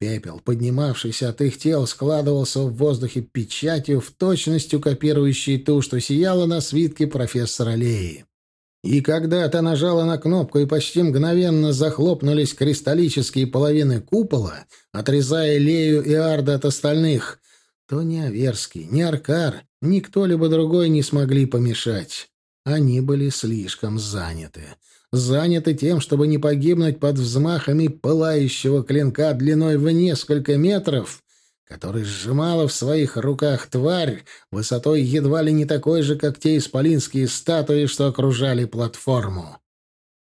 Пепел, поднимавшийся от их тел, складывался в воздухе печатью, в точностью копирующей ту, что сияла на свитке профессора Леи. И когда та нажала на кнопку и почти мгновенно захлопнулись кристаллические половины купола, отрезая Лею и Арда от остальных, то ни Аверский, ни Аркар, ни кто-либо другой не смогли помешать. Они были слишком заняты. Заняты тем, чтобы не погибнуть под взмахами пылающего клинка длиной в несколько метров который сжимала в своих руках тварь, высотой едва ли не такой же, как те исполинские статуи, что окружали платформу.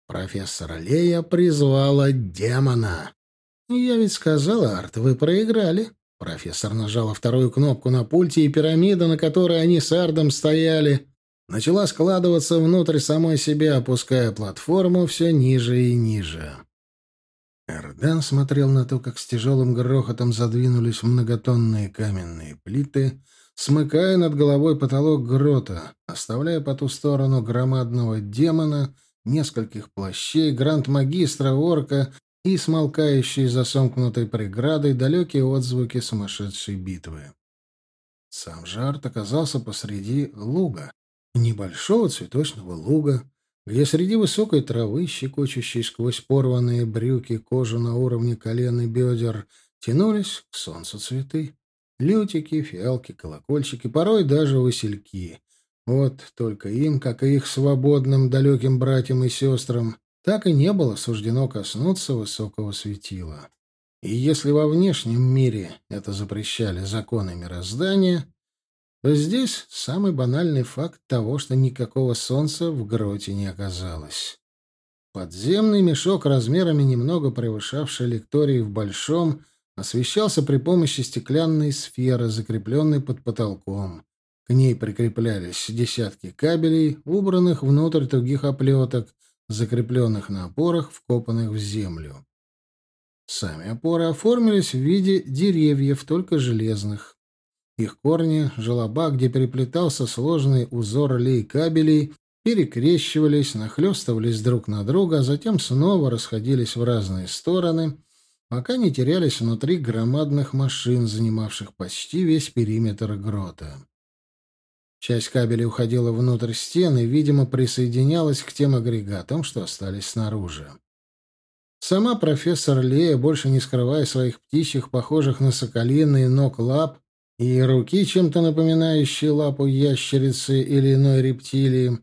Профессора Лея призвала демона. «Я ведь сказала, Арт, вы проиграли». Профессор нажала вторую кнопку на пульте, и пирамида, на которой они с Ардом стояли, начала складываться внутрь самой себя, опуская платформу все ниже и ниже. Эрдан смотрел на то, как с тяжелым грохотом задвинулись многотонные каменные плиты, смыкая над головой потолок грота, оставляя по ту сторону громадного демона, нескольких плащей, гранд-магистра, орка и смолкающие за сомкнутой преградой далекие отзвуки сумасшедшей битвы. Сам Жарт оказался посреди луга, небольшого цветочного луга, где среди высокой травы, щекочущей сквозь порванные брюки кожу на уровне колен и бедер, тянулись к солнцу цветы. Лютики, фиалки, колокольчики, порой даже васильки. Вот только им, как и их свободным далеким братьям и сестрам, так и не было суждено коснуться высокого светила. И если во внешнем мире это запрещали законы мироздания, Здесь самый банальный факт того, что никакого солнца в гроте не оказалось. Подземный мешок, размерами немного превышавший лекторий в большом, освещался при помощи стеклянной сферы, закрепленной под потолком. К ней прикреплялись десятки кабелей, убранных внутрь тугих оплеток, закрепленных на опорах, вкопанных в землю. Сами опоры оформились в виде деревьев, только железных. Их корни, желоба, где переплетался сложный узор лей-кабелей, перекрещивались, нахлестывались друг на друга, а затем снова расходились в разные стороны, пока не терялись внутри громадных машин, занимавших почти весь периметр грота. Часть кабелей уходила внутрь стены видимо, присоединялась к тем агрегатам, что остались снаружи. Сама профессор Лея, больше не скрывая своих птичьих, похожих на соколиные ног лап, и руки, чем-то напоминающие лапу ящерицы или иной рептилии,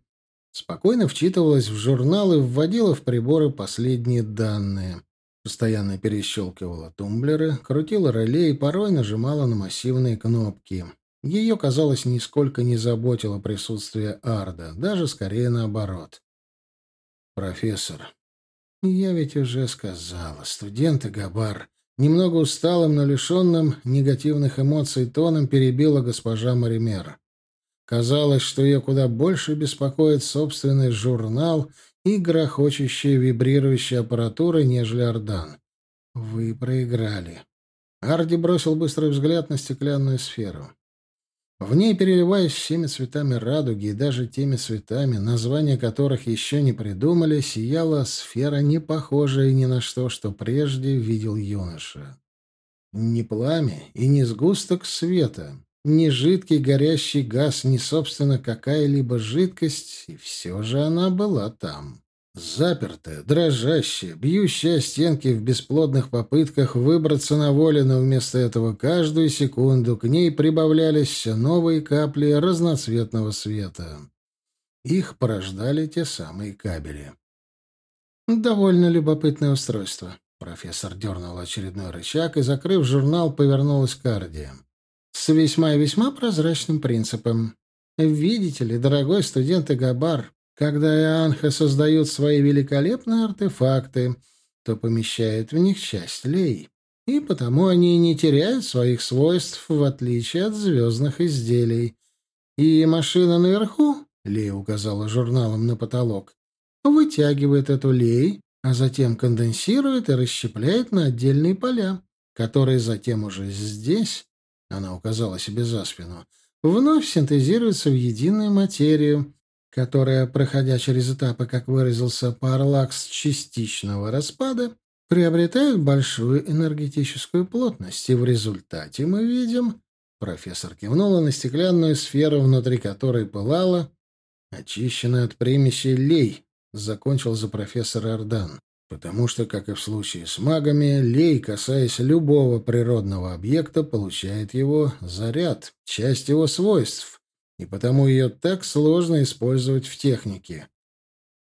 спокойно вчитывалась в журнал и вводила в приборы последние данные. Постоянно перещелкивала тумблеры, крутила реле и порой нажимала на массивные кнопки. Ее, казалось, нисколько не заботило присутствие Арда, даже скорее наоборот. «Профессор, я ведь уже сказала, студент Габар, немного усталым, но лишенным негативных эмоций тоном перебила госпожа Маример. Казалось, что ее куда больше беспокоит собственный журнал и грохочущая вибрирующая аппаратура, нежели Ардан. «Вы проиграли». Арди бросил быстрый взгляд на стеклянную сферу. В ней, переливаясь всеми цветами радуги и даже теми цветами, названия которых еще не придумали, сияла сфера, не похожая ни на что, что прежде видел юноша. Ни пламя и ни сгусток света, ни жидкий горящий газ, ни, собственно, какая-либо жидкость, и все же она была там. Запертая, дрожащая, бьющая стенки в бесплодных попытках выбраться на волю, но вместо этого каждую секунду к ней прибавлялись все новые капли разноцветного света. Их порождали те самые кабели. «Довольно любопытное устройство», — профессор дернул очередной рычаг и, закрыв журнал, повернулась к Арди. «С весьма и весьма прозрачным принципом. Видите ли, дорогой студент Игабар, когда Ианха создают свои великолепные артефакты, то помещают в них часть лей, и потому они не теряют своих свойств, в отличие от звездных изделий. И машина наверху, — Лея указала журналом на потолок, — вытягивает эту лей, а затем конденсирует и расщепляет на отдельные поля, которые затем уже здесь, — она указала себе за спину, — вновь синтезируются в единую материю, которая, проходя через этапы, как выразился Парлакс, частичного распада, приобретает большую энергетическую плотность, и в результате мы видим... Профессор кивнула на стеклянную сферу, внутри которой пылала, очищенная от примесей лей, закончил за профессора Ардан. Потому что, как и в случае с магами, лей, касаясь любого природного объекта, получает его заряд, часть его свойств, и потому ее так сложно использовать в технике.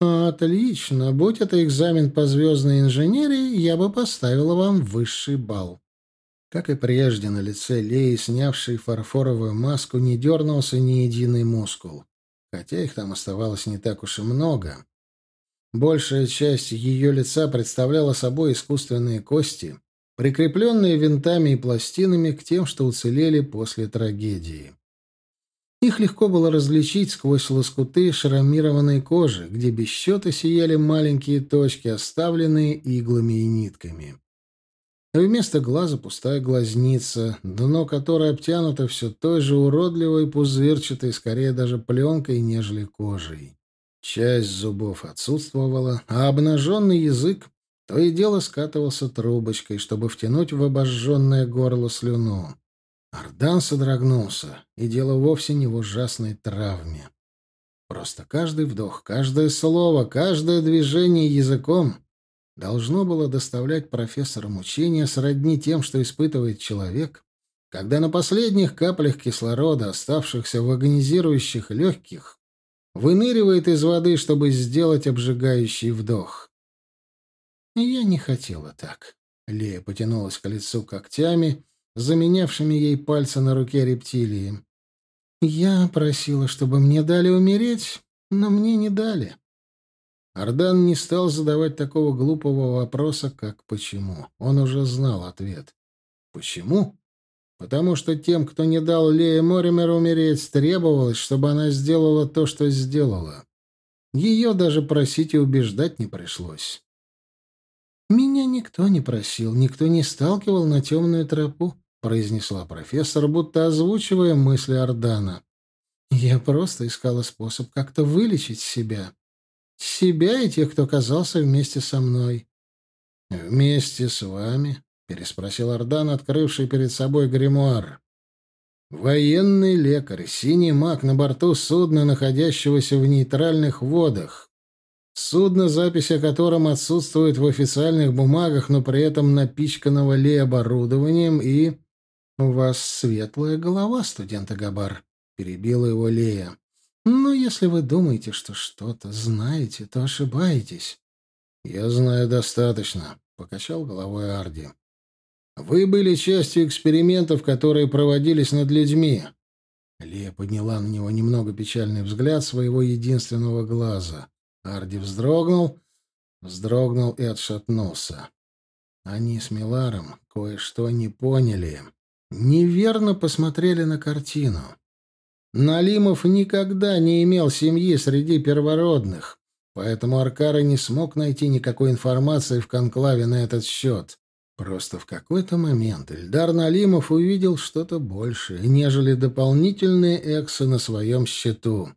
«Отлично. Будь это экзамен по звездной инженерии, я бы поставила вам высший балл». Как и прежде, на лице Леи, снявшей фарфоровую маску, не дернулся ни единый мускул, хотя их там оставалось не так уж и много. Большая часть ее лица представляла собой искусственные кости, прикрепленные винтами и пластинами к тем, что уцелели после трагедии. Их легко было различить сквозь лоскуты шрамированной кожи, где без счета сияли маленькие точки, оставленные иглами и нитками. вместо глаза пустая глазница, дно которой обтянуто все той же уродливой пузырчатой, скорее даже пленкой, нежели кожей. Часть зубов отсутствовала, а обнаженный язык то и дело скатывался трубочкой, чтобы втянуть в обожженное горло слюну. Ардан содрогнулся, и дело вовсе не в ужасной травме. Просто каждый вдох, каждое слово, каждое движение языком должно было доставлять профессору мучения сродни тем, что испытывает человек, когда на последних каплях кислорода, оставшихся в агонизирующих легких, выныривает из воды, чтобы сделать обжигающий вдох. «Я не хотела так». Лея потянулась к лицу когтями заменявшими ей пальцы на руке рептилии. «Я просила, чтобы мне дали умереть, но мне не дали». Ардан не стал задавать такого глупого вопроса, как «почему?». Он уже знал ответ. «Почему?» Потому что тем, кто не дал Лее Моример умереть, требовалось, чтобы она сделала то, что сделала. Ее даже просить и убеждать не пришлось. «Меня никто не просил, никто не сталкивал на темную тропу», — произнесла профессор, будто озвучивая мысли Ордана. «Я просто искала способ как-то вылечить себя. Себя и тех, кто оказался вместе со мной». «Вместе с вами?» переспросил Ардан, открывший перед собой гримуар. Военный лекарь, синий маг на борту судна, находящегося в нейтральных водах. Судно, запись о котором отсутствует в официальных бумагах, но при этом напичканного ли оборудованием и... «У вас светлая голова, студент Агабар», — перебила его Лея. «Но если вы думаете, что что-то знаете, то ошибаетесь». «Я знаю достаточно», — покачал головой Арди. «Вы были частью экспериментов, которые проводились над людьми». Лея подняла на него немного печальный взгляд своего единственного глаза. Арди вздрогнул, вздрогнул и отшатнулся. Они с Миларом кое-что не поняли неверно посмотрели на картину. Налимов никогда не имел семьи среди первородных, поэтому Аркара не смог найти никакой информации в конклаве на этот счет. Просто в какой-то момент Эльдар Налимов увидел что-то большее, нежели дополнительные эксы на своем счету.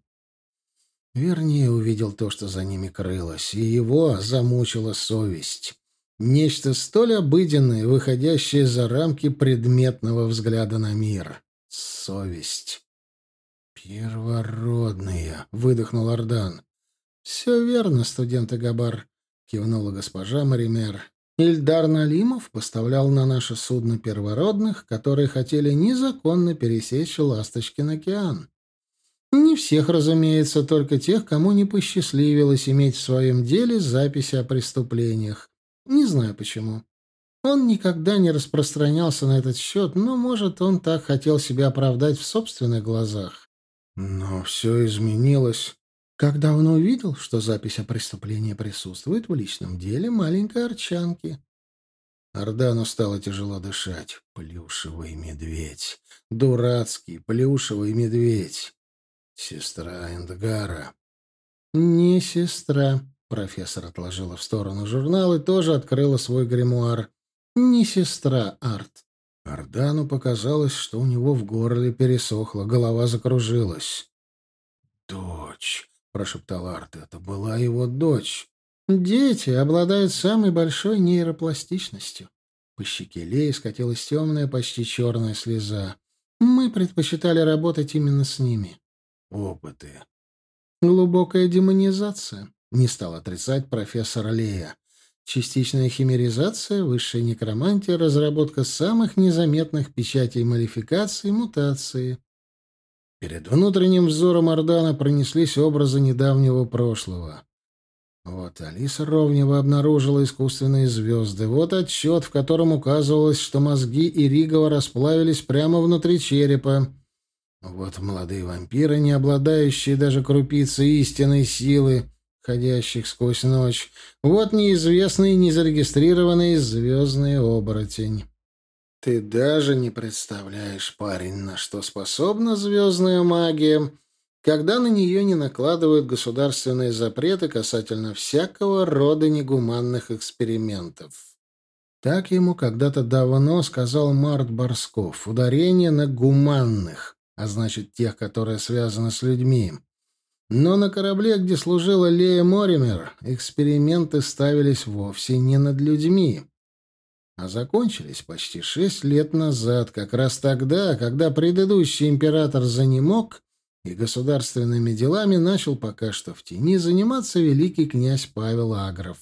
Вернее, увидел то, что за ними крылось, и его замучила совесть. Нечто столь обыденное, выходящее за рамки предметного взгляда на мир. Совесть. «Первородные», — выдохнул Ардан. «Все верно, студент Агабар», — кивнула госпожа Маример. «Ильдар Налимов поставлял на наше судно первородных, которые хотели незаконно пересечь Ласточкин океан. Не всех, разумеется, только тех, кому не посчастливилось иметь в своем деле записи о преступлениях. Не знаю почему. Он никогда не распространялся на этот счет, но, может, он так хотел себя оправдать в собственных глазах. Но все изменилось, когда он увидел, что запись о преступлении присутствует в личном деле маленькой арчанки. Ордану стало тяжело дышать. Плюшевый медведь. Дурацкий плюшевый медведь. Сестра Эндгара. Не сестра, Профессор отложила в сторону журнал и тоже открыла свой гримуар. «Не сестра, Арт». Ардану показалось, что у него в горле пересохло, голова закружилась. «Дочь», — прошептал Арт, — «это была его дочь». «Дети обладают самой большой нейропластичностью». По щеке Леи скатилась темная, почти черная слеза. «Мы предпочитали работать именно с ними». «Опыты». «Глубокая демонизация. Не стал отрицать профессор Лея. Частичная химеризация, высшая некромантия, разработка самых незаметных печатей модификации, мутации. Перед внутренним взором Ордана пронеслись образы недавнего прошлого. Вот Алиса Ровнева обнаружила искусственные звезды. Вот отчет, в котором указывалось, что мозги Иригова расплавились прямо внутри черепа. Вот молодые вампиры, не обладающие даже крупицей истинной силы ходящих сквозь ночь. Вот неизвестный, незарегистрированный звездный оборотень. Ты даже не представляешь, парень, на что способна звездная магия, когда на нее не накладывают государственные запреты касательно всякого рода негуманных экспериментов. Так ему когда-то давно сказал Март Борсков. Ударение на гуманных, а значит тех, которые связаны с людьми. Но на корабле, где служила Лея Моример, эксперименты ставились вовсе не над людьми, а закончились почти шесть лет назад, как раз тогда, когда предыдущий император занемог и государственными делами начал пока что в тени заниматься великий князь Павел Агров.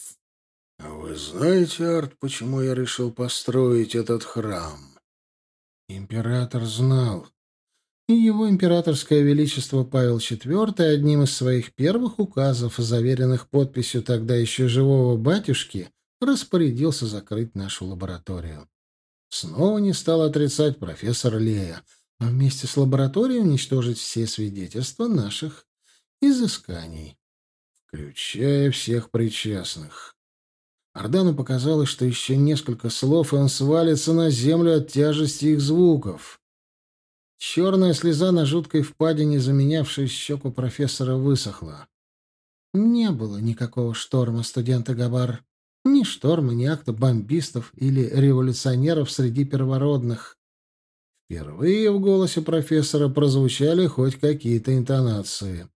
«А вы знаете, Арт, почему я решил построить этот храм?» Император знал и его императорское величество Павел IV одним из своих первых указов, заверенных подписью тогда еще живого батюшки, распорядился закрыть нашу лабораторию. Снова не стал отрицать профессор Лея, а вместе с лабораторией уничтожить все свидетельства наших изысканий, включая всех причастных. Ардану показалось, что еще несколько слов, и он свалится на землю от тяжести их звуков. Черная слеза на жуткой впадине, заменявшей щеку профессора, высохла. Не было никакого шторма, студента Габар. Ни шторма, ни акта бомбистов или революционеров среди первородных. Впервые в голосе профессора прозвучали хоть какие-то интонации.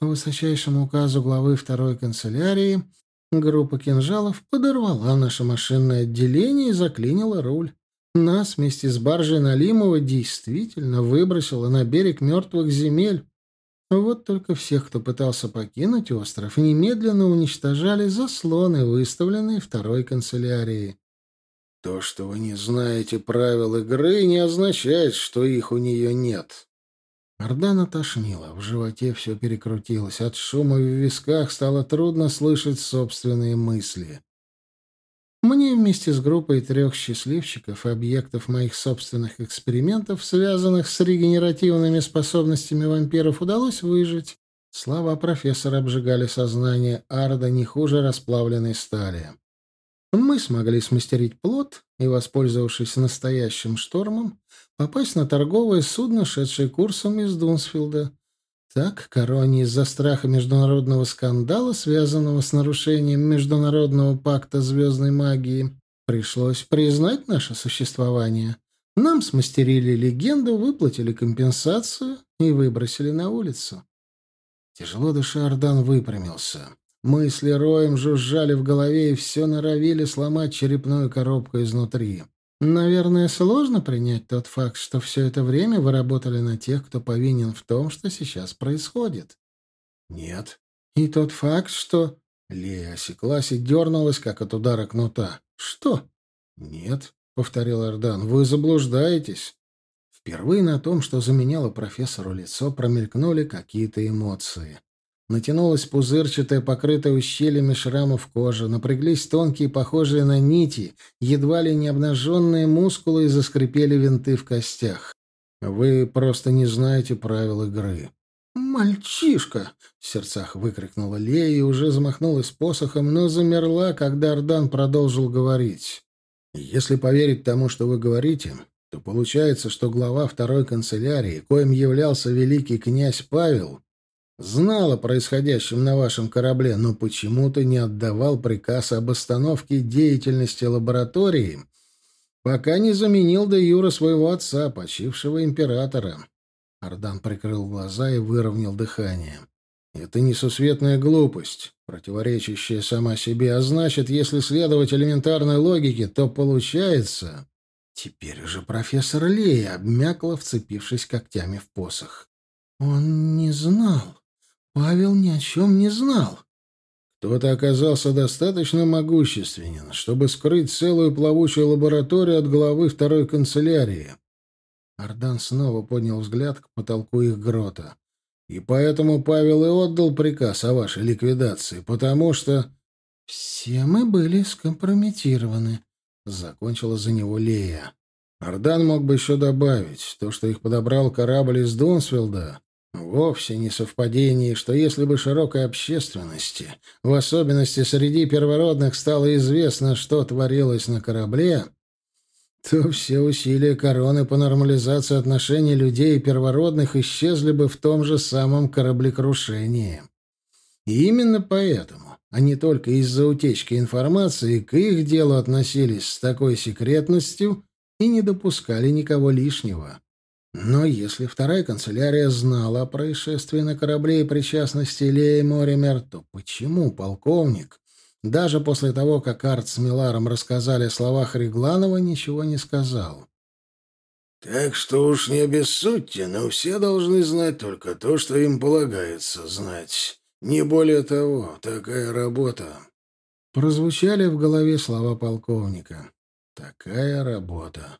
По высочайшему указу главы второй канцелярии Группа кинжалов подорвала наше машинное отделение и заклинила руль. Нас вместе с баржей Налимова действительно выбросило на берег мертвых земель. Вот только всех, кто пытался покинуть остров, немедленно уничтожали заслоны, выставленные второй канцелярией. То, что вы не знаете правил игры, не означает, что их у нее нет. Ордана тошнила, в животе все перекрутилось, от шума в висках стало трудно слышать собственные мысли. Мне вместе с группой трех счастливчиков объектов моих собственных экспериментов, связанных с регенеративными способностями вампиров, удалось выжить. Слова профессора обжигали сознание Арда не хуже расплавленной стали. Мы смогли смастерить плот и, воспользовавшись настоящим штормом, попасть на торговое судно, шедшее курсом из Дунсфилда. Так, Короне из-за страха международного скандала, связанного с нарушением международного пакта звездной магии, пришлось признать наше существование. Нам смастерили легенду, выплатили компенсацию и выбросили на улицу. Тяжело дыша, Ардан выпрямился. Мысли роем жужжали в голове и все норовили сломать черепную коробку изнутри. Наверное, сложно принять тот факт, что все это время вы работали на тех, кто повинен в том, что сейчас происходит. Нет. И тот факт, что... Лея осеклась и дернулась, как от удара кнута. Что? Нет, — повторил Ардан, — вы заблуждаетесь. Впервые на том, что заменяло профессору лицо, промелькнули какие-то эмоции. Натянулась пузырчатая, покрытая ущельями шрамов кожа, напряглись тонкие, похожие на нити, едва ли не обнаженные мускулы и заскрипели винты в костях. Вы просто не знаете правил игры. «Мальчишка!» — в сердцах выкрикнула Лея и уже замахнулась посохом, но замерла, когда Ардан продолжил говорить. «Если поверить тому, что вы говорите, то получается, что глава второй канцелярии, коим являлся великий князь Павел, Знал о происходящем на вашем корабле, но почему-то не отдавал приказ об остановке деятельности лаборатории, пока не заменил до Юра своего отца, почившего императора. Ардан прикрыл глаза и выровнял дыхание. Это несусветная глупость, противоречащая сама себе, а значит, если следовать элементарной логике, то получается... Теперь уже профессор Лея обмякла, вцепившись когтями в посох. Он не знал. Павел ни о чем не знал. Кто-то оказался достаточно могущественен, чтобы скрыть целую плавучую лабораторию от главы второй канцелярии. Ардан снова поднял взгляд к потолку их грота. И поэтому Павел и отдал приказ о вашей ликвидации, потому что... Все мы были скомпрометированы, — закончила за него Лея. Ардан мог бы еще добавить, то, что их подобрал корабль из Донсфилда, Вовсе не совпадение, что если бы широкой общественности, в особенности среди первородных, стало известно, что творилось на корабле, то все усилия короны по нормализации отношений людей и первородных исчезли бы в том же самом кораблекрушении. И именно поэтому, а не только из-за утечки информации, к их делу относились с такой секретностью и не допускали никого лишнего. Но если вторая канцелярия знала о происшествии на корабле и причастности Леи Моример, то почему полковник, даже после того, как Арт с Миларом рассказали о словах Регланова, ничего не сказал? «Так что уж не обессудьте, но все должны знать только то, что им полагается знать. Не более того, такая работа». Прозвучали в голове слова полковника. «Такая работа»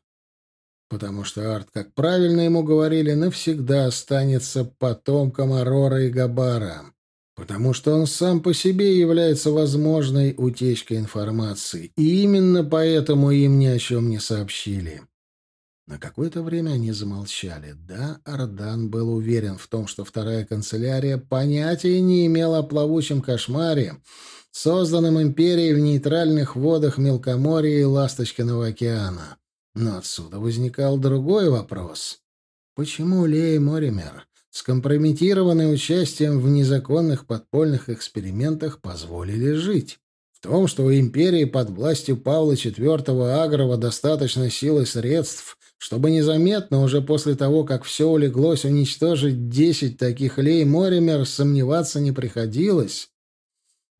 потому что Арт, как правильно ему говорили, навсегда останется потомком Арора и Габара, потому что он сам по себе является возможной утечкой информации, и именно поэтому им ни о чем не сообщили. На какое-то время они замолчали. Да, Ардан был уверен в том, что вторая канцелярия понятия не имела о плавучем кошмаре, созданном империей в нейтральных водах Мелкоморья и Ласточкиного океана. Но отсюда возникал другой вопрос. Почему Лей Моример, скомпрометированный участием в незаконных подпольных экспериментах, позволили жить? В том, что у империи под властью Павла IV Агрова достаточно сил и средств, чтобы незаметно, уже после того, как все улеглось, уничтожить десять таких Лей Моример, сомневаться не приходилось.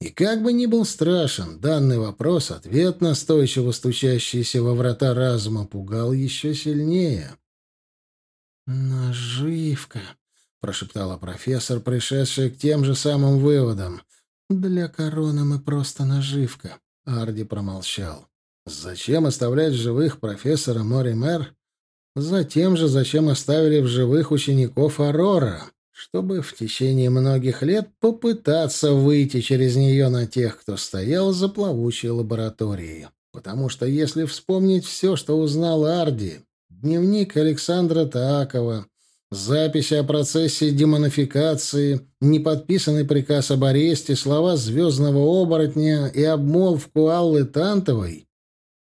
И как бы ни был страшен данный вопрос, ответ, настойчиво стучащийся во врата разума, пугал еще сильнее. «Наживка», — прошептала профессор, пришедшая к тем же самым выводам. «Для короны мы просто наживка», — Арди промолчал. «Зачем оставлять в живых профессора Моример? Затем же, зачем оставили в живых учеников Арора?» Чтобы в течение многих лет попытаться выйти через нее на тех, кто стоял за плавучей лабораторией. Потому что если вспомнить все, что узнал Арди, дневник Александра Таакова, записи о процессе демонификации, неподписанный приказ об аресте, слова звездного оборотня и обмолвку Аллы Тантовой,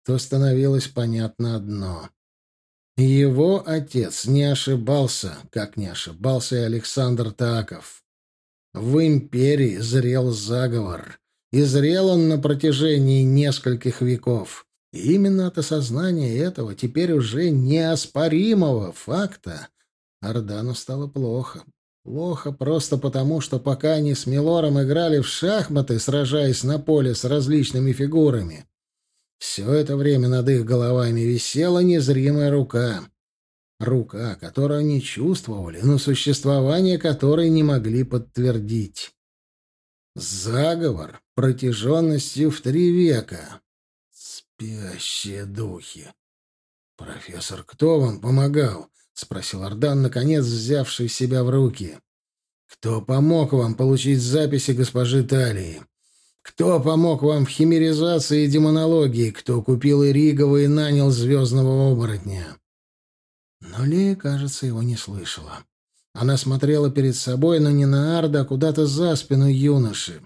то становилось понятно одно. Его отец не ошибался, как не ошибался и Александр Тааков. В империи зрел заговор, и зрел он на протяжении нескольких веков. И именно от осознания этого, теперь уже неоспоримого факта, Ордану стало плохо. Плохо просто потому, что пока они с Милором играли в шахматы, сражаясь на поле с различными фигурами, все это время над их головами висела незримая рука. Рука, которую они чувствовали, но существование которой не могли подтвердить. Заговор протяженностью в три века. Спящие духи. «Профессор, кто вам помогал?» — спросил Ардан, наконец взявший себя в руки. «Кто помог вам получить записи госпожи Талии? Кто помог вам в химеризации и демонологии? Кто купил Иригова и нанял звездного оборотня?» Но Лея, кажется, его не слышала. Она смотрела перед собой, но не на Арда, а куда-то за спину юноши.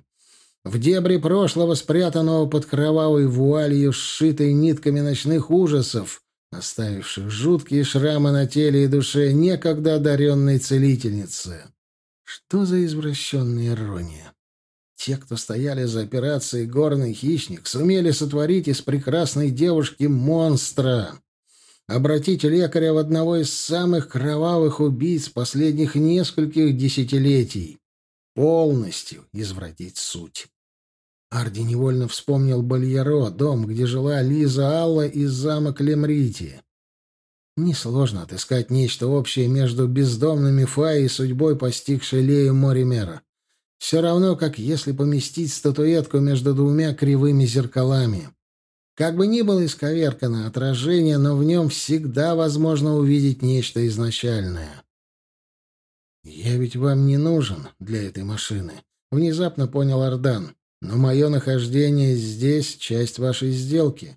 В дебри прошлого, спрятанного под кровавой вуалью, сшитой нитками ночных ужасов, оставивших жуткие шрамы на теле и душе некогда одаренной целительницы. Что за извращенная ирония? Те, кто стояли за операцией «Горный хищник», сумели сотворить из прекрасной девушки монстра. Обратить лекаря в одного из самых кровавых убийц последних нескольких десятилетий. Полностью извратить суть. Арди невольно вспомнил Бальяро, дом, где жила Лиза Алла из замок Лемрити. Несложно отыскать нечто общее между бездомными Фаей и судьбой, постигшей Лею Моримера. Все равно, как если поместить статуэтку между двумя кривыми зеркалами. Как бы ни было исковеркано отражение, но в нем всегда возможно увидеть нечто изначальное. «Я ведь вам не нужен для этой машины», — внезапно понял Ардан. «Но мое нахождение здесь — часть вашей сделки».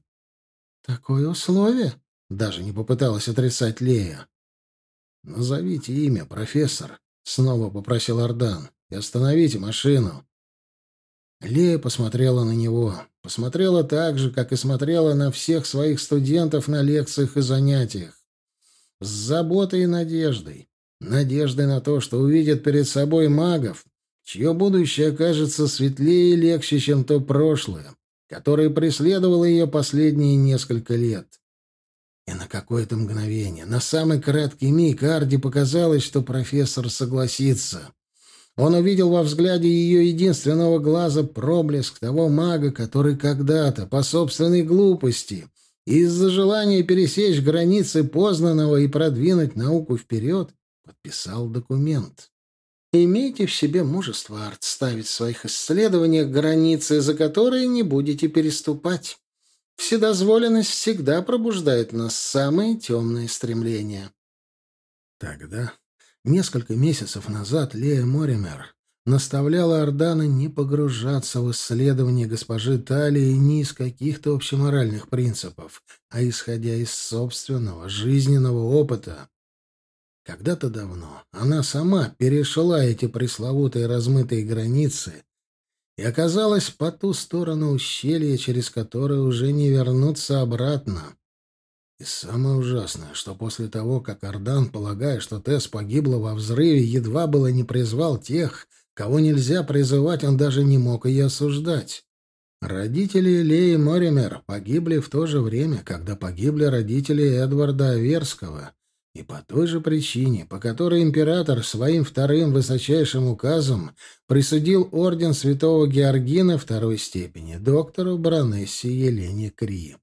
«Такое условие?» — даже не попыталась отрицать Лея. «Назовите имя, профессор», — снова попросил Ардан остановите машину». Лея посмотрела на него. Посмотрела так же, как и смотрела на всех своих студентов на лекциях и занятиях. С заботой и надеждой. Надеждой на то, что увидит перед собой магов, чье будущее окажется светлее и легче, чем то прошлое, которое преследовало ее последние несколько лет. И на какое-то мгновение, на самый краткий миг, Арди показалось, что профессор согласится. Он увидел во взгляде ее единственного глаза проблеск того мага, который когда-то, по собственной глупости, из-за желания пересечь границы познанного и продвинуть науку вперед, подписал документ. Имейте в себе мужество, Арт, ставить в своих исследованиях границы, за которые не будете переступать. Вседозволенность всегда пробуждает нас самые темные стремления. Тогда Несколько месяцев назад Лея Моример наставляла Ордана не погружаться в исследование госпожи Талии не из каких-то общеморальных принципов, а исходя из собственного жизненного опыта. Когда-то давно она сама перешла эти пресловутые размытые границы и оказалась по ту сторону ущелья, через которое уже не вернуться обратно. И самое ужасное, что после того, как Ардан, полагая, что Тесс погибла во взрыве, едва было не призвал тех, кого нельзя призывать, он даже не мог ее осуждать. Родители Леи Моример погибли в то же время, когда погибли родители Эдварда Аверского, И по той же причине, по которой император своим вторым высочайшим указом присудил орден святого Георгина второй степени доктору баронессе Елене Кри.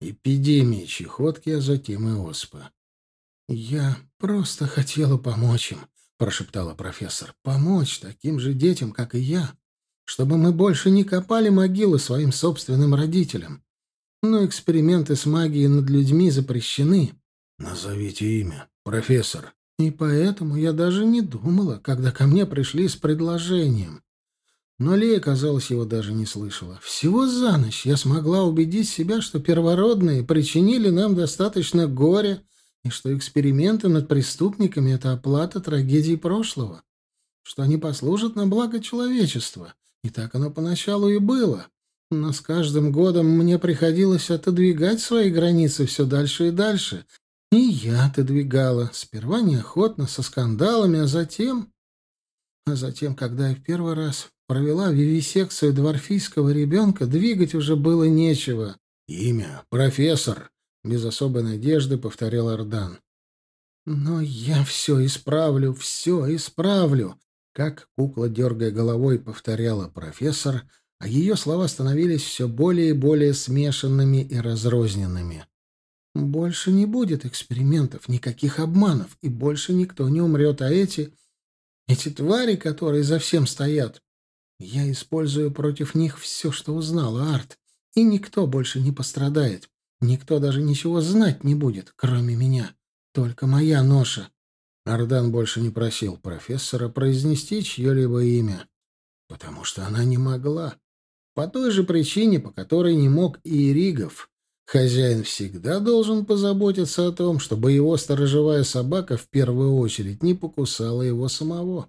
Эпидемия чехотки, а затем и оспа. «Я просто хотела помочь им», — прошептала профессор. «Помочь таким же детям, как и я, чтобы мы больше не копали могилы своим собственным родителям. Но эксперименты с магией над людьми запрещены». «Назовите имя, профессор». И поэтому я даже не думала, когда ко мне пришли с предложением. Но Лея, казалось, его даже не слышала. Всего за ночь я смогла убедить себя, что первородные причинили нам достаточно горя, и что эксперименты над преступниками — это оплата трагедий прошлого, что они послужат на благо человечества. И так оно поначалу и было. Но с каждым годом мне приходилось отодвигать свои границы все дальше и дальше, и я отодвигала, сперва неохотно, со скандалами, а затем... А затем, когда я в первый раз провела вивисекцию дворфийского ребенка, двигать уже было нечего. «Имя — профессор», — без особой надежды повторял Ардан. «Но я все исправлю, все исправлю», — как кукла, дергая головой, повторяла профессор, а ее слова становились все более и более смешанными и разрозненными. Больше не будет экспериментов, никаких обманов, и больше никто не умрет, а эти... Эти твари, которые за всем стоят... Я использую против них все, что узнала, Арт, и никто больше не пострадает. Никто даже ничего знать не будет, кроме меня. Только моя ноша. Ардан больше не просил профессора произнести чье-либо имя, потому что она не могла. По той же причине, по которой не мог и Иригов. Хозяин всегда должен позаботиться о том, чтобы его сторожевая собака в первую очередь не покусала его самого.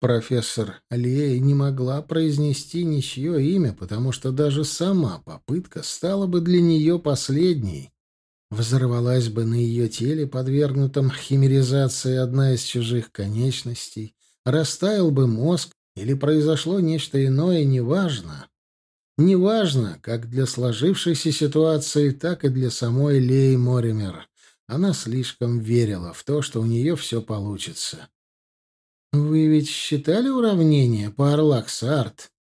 Профессор Алией не могла произнести ничье имя, потому что даже сама попытка стала бы для нее последней. Взорвалась бы на ее теле, подвергнутом химеризации одна из чужих конечностей, растаял бы мозг, или произошло нечто иное, неважно. Неважно, как для сложившейся ситуации, так и для самой Леи Моример. Она слишком верила в то, что у нее все получится. «Вы ведь считали уравнение по Орлакс-Арт?»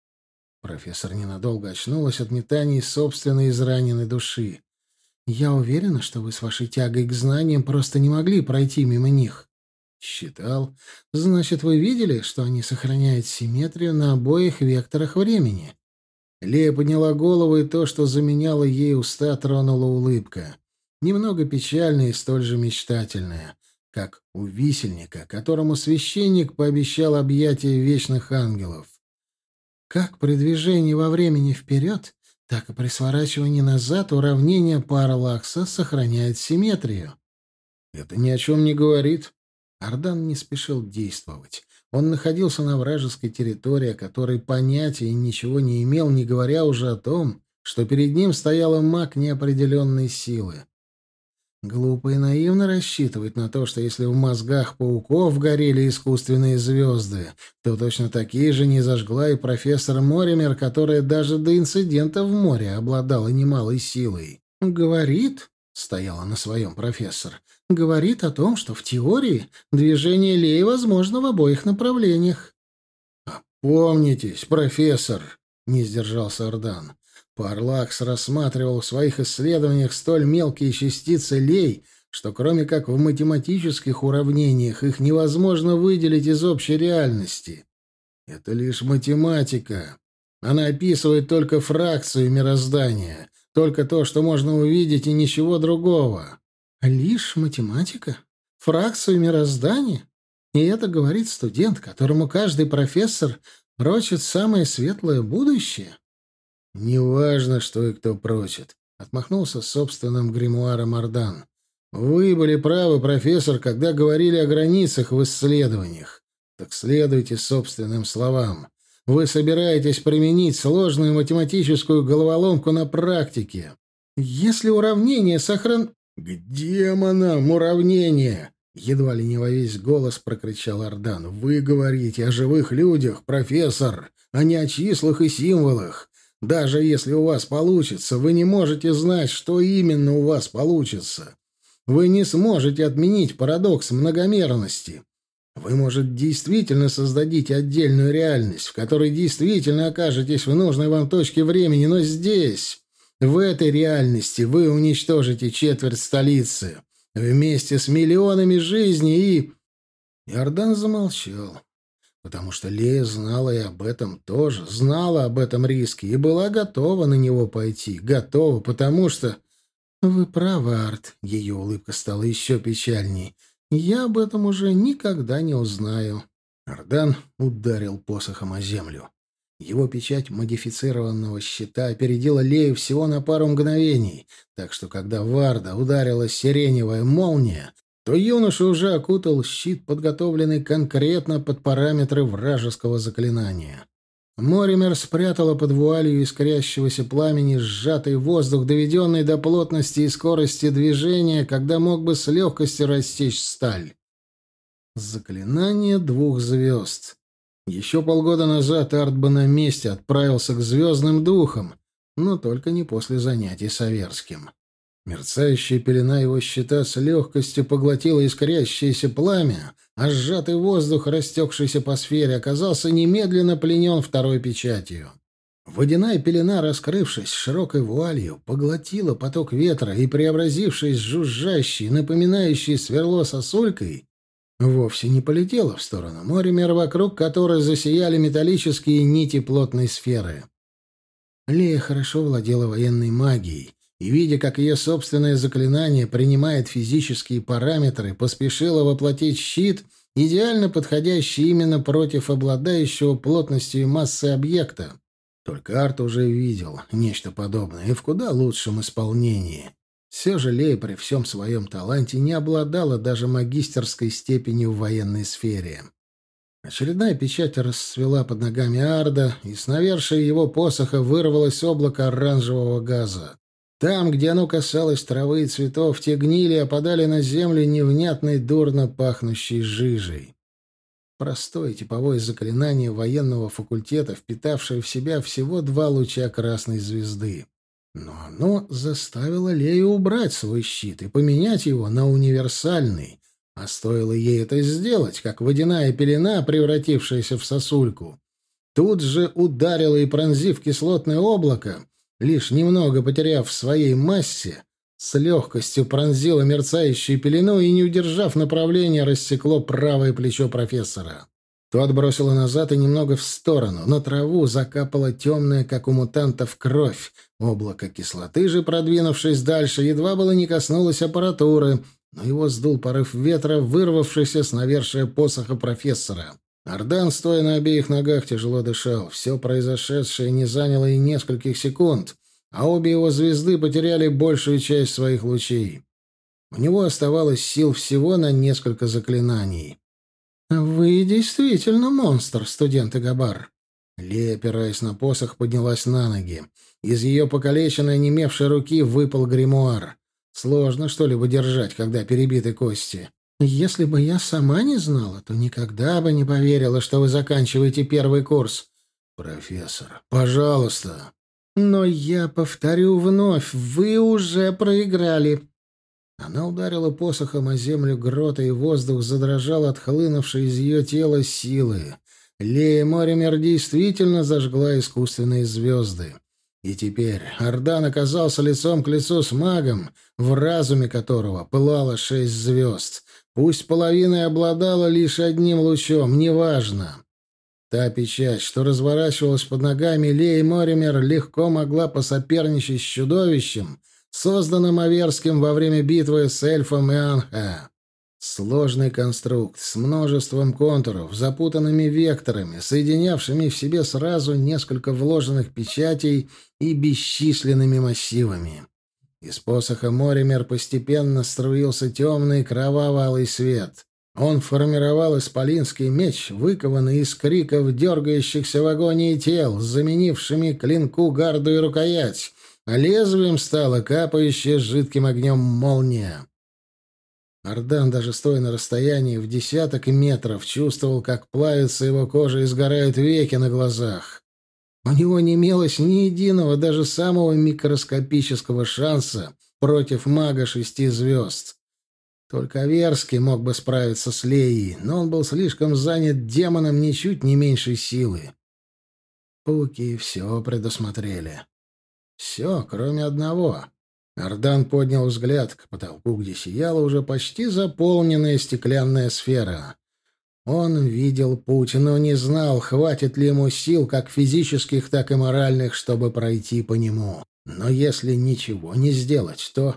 Профессор ненадолго очнулась от метаний собственной израненной души. «Я уверена, что вы с вашей тягой к знаниям просто не могли пройти мимо них». «Считал. Значит, вы видели, что они сохраняют симметрию на обоих векторах времени?» Лея подняла голову, и то, что заменяло ей уста, тронула улыбка. Немного печальная и столь же мечтательная, как у висельника, которому священник пообещал объятия вечных ангелов. Как при движении во времени вперед, так и при сворачивании назад уравнение Парлакса сохраняет симметрию. Это ни о чем не говорит. Ардан не спешил действовать. Он находился на вражеской территории, о которой понятия ничего не имел, не говоря уже о том, что перед ним стояла маг неопределенной силы. Глупо и наивно рассчитывать на то, что если в мозгах пауков горели искусственные звезды, то точно такие же не зажгла и профессор Моример, которая даже до инцидента в море обладала немалой силой. «Говорит», — стояла на своем профессор, говорит о том, что в теории движение Леи возможно в обоих направлениях. «Помнитесь, профессор!» — не сдержался Ордан. Парлакс рассматривал в своих исследованиях столь мелкие частицы Лей, что кроме как в математических уравнениях их невозможно выделить из общей реальности. Это лишь математика. Она описывает только фракцию мироздания, только то, что можно увидеть, и ничего другого. Лишь математика? Фракцию мироздания? И это говорит студент, которому каждый профессор прочит самое светлое будущее? Неважно, что и кто прочит, отмахнулся собственным гримуаром Ардан. Вы были правы, профессор, когда говорили о границах в исследованиях. Так следуйте собственным словам. Вы собираетесь применить сложную математическую головоломку на практике. Если уравнение сохран... «К демонам уравнение!» — едва ли не во весь голос прокричал Ардан. «Вы говорите о живых людях, профессор, а не о числах и символах. Даже если у вас получится, вы не можете знать, что именно у вас получится. Вы не сможете отменить парадокс многомерности. Вы, может, действительно создадите отдельную реальность, в которой действительно окажетесь в нужной вам точке времени, но здесь, в этой реальности, вы уничтожите четверть столицы вместе с миллионами жизней и... Иордан замолчал, потому что Лея знала и об этом тоже, знала об этом риске и была готова на него пойти, готова, потому что... «Вы правы, Арт», — ее улыбка стала еще печальней, — я об этом уже никогда не узнаю. Ардан ударил посохом о землю. Его печать модифицированного щита опередила Лею всего на пару мгновений, так что когда Варда ударила сиреневая молния, то юноша уже окутал щит, подготовленный конкретно под параметры вражеского заклинания. Моример спрятала под вуалью искрящегося пламени сжатый воздух, доведенный до плотности и скорости движения, когда мог бы с легкостью растечь сталь. Заклинание двух звезд. Еще полгода назад Арт бы на месте отправился к звездным духам, но только не после занятий с Аверским. Мерцающая пелена его щита с легкостью поглотила искрящееся пламя, а сжатый воздух, растекшийся по сфере, оказался немедленно пленен второй печатью. Водяная пелена, раскрывшись широкой вуалью, поглотила поток ветра и, преобразившись жужжащей, напоминающей сверло сосулькой, вовсе не полетела в сторону Моример, вокруг которой засияли металлические нити плотной сферы. Лея хорошо владела военной магией, и, видя, как ее собственное заклинание принимает физические параметры, поспешила воплотить щит, идеально подходящий именно против обладающего плотностью и массой объекта. Только Арт уже видел нечто подобное и в куда лучшем исполнении. Все же Лея при всем своем таланте не обладала даже магистерской степенью в военной сфере. Очередная печать расцвела под ногами Арда, и с навершия его посоха вырвалось облако оранжевого газа. Там, где оно касалось травы и цветов, те гнили опадали на землю невнятной, дурно пахнущей жижей. Простое типовое заклинание военного факультета, впитавшее в себя всего два луча красной звезды. Но оно заставило Лею убрать свой щит и поменять его на универсальный. А стоило ей это сделать, как водяная пелена, превратившаяся в сосульку, тут же ударила и пронзив кислотное облако, лишь немного потеряв в своей массе, с легкостью пронзила мерцающую пелену и, не удержав направления, рассекло правое плечо профессора. То отбросило назад и немного в сторону. На траву закапала темная, как у мутантов, кровь. Облако кислоты же, продвинувшись дальше, едва было не коснулось аппаратуры, но его сдул порыв ветра, вырвавшийся с навершия посоха профессора. Ардан, стоя на обеих ногах, тяжело дышал. Все произошедшее не заняло и нескольких секунд, а обе его звезды потеряли большую часть своих лучей. У него оставалось сил всего на несколько заклинаний. «Вы действительно монстр, студент Игабар». Лея, опираясь на посох, поднялась на ноги. Из ее покалеченной, немевшей руки выпал гримуар. Сложно что-либо держать, когда перебиты кости. Если бы я сама не знала, то никогда бы не поверила, что вы заканчиваете первый курс. Профессор, пожалуйста. Но я повторю вновь, вы уже проиграли. Она ударила посохом о землю грота, и воздух задрожал от хлынувшей из ее тела силы. Лея Моример действительно зажгла искусственные звезды. И теперь Ардан оказался лицом к лицу с магом, в разуме которого пылало шесть звезд. Пусть половина обладала лишь одним лучом, неважно. Та печать, что разворачивалась под ногами Леи Моример, легко могла посоперничать с чудовищем, созданным Аверским во время битвы с эльфом и Анха. Сложный конструкт с множеством контуров, запутанными векторами, соединявшими в себе сразу несколько вложенных печатей и бесчисленными массивами. Из посоха Моример постепенно струился темный кроваво-алый свет. Он формировал исполинский меч, выкованный из криков дергающихся в агонии тел, заменившими клинку гарду и рукоять, а лезвием стала капающая жидким огнем молния. Ардан, даже стоя на расстоянии в десяток метров, чувствовал, как плавится его кожа и сгорают веки на глазах. У него не имелось ни единого, даже самого микроскопического шанса против мага шести звезд. Только Аверский мог бы справиться с Леей, но он был слишком занят демоном ничуть не меньшей силы. Пауки все предусмотрели. Все, кроме одного. Ардан поднял взгляд к потолку, где сияла уже почти заполненная стеклянная сфера. Он видел путь, но не знал, хватит ли ему сил, как физических, так и моральных, чтобы пройти по нему. Но если ничего не сделать, то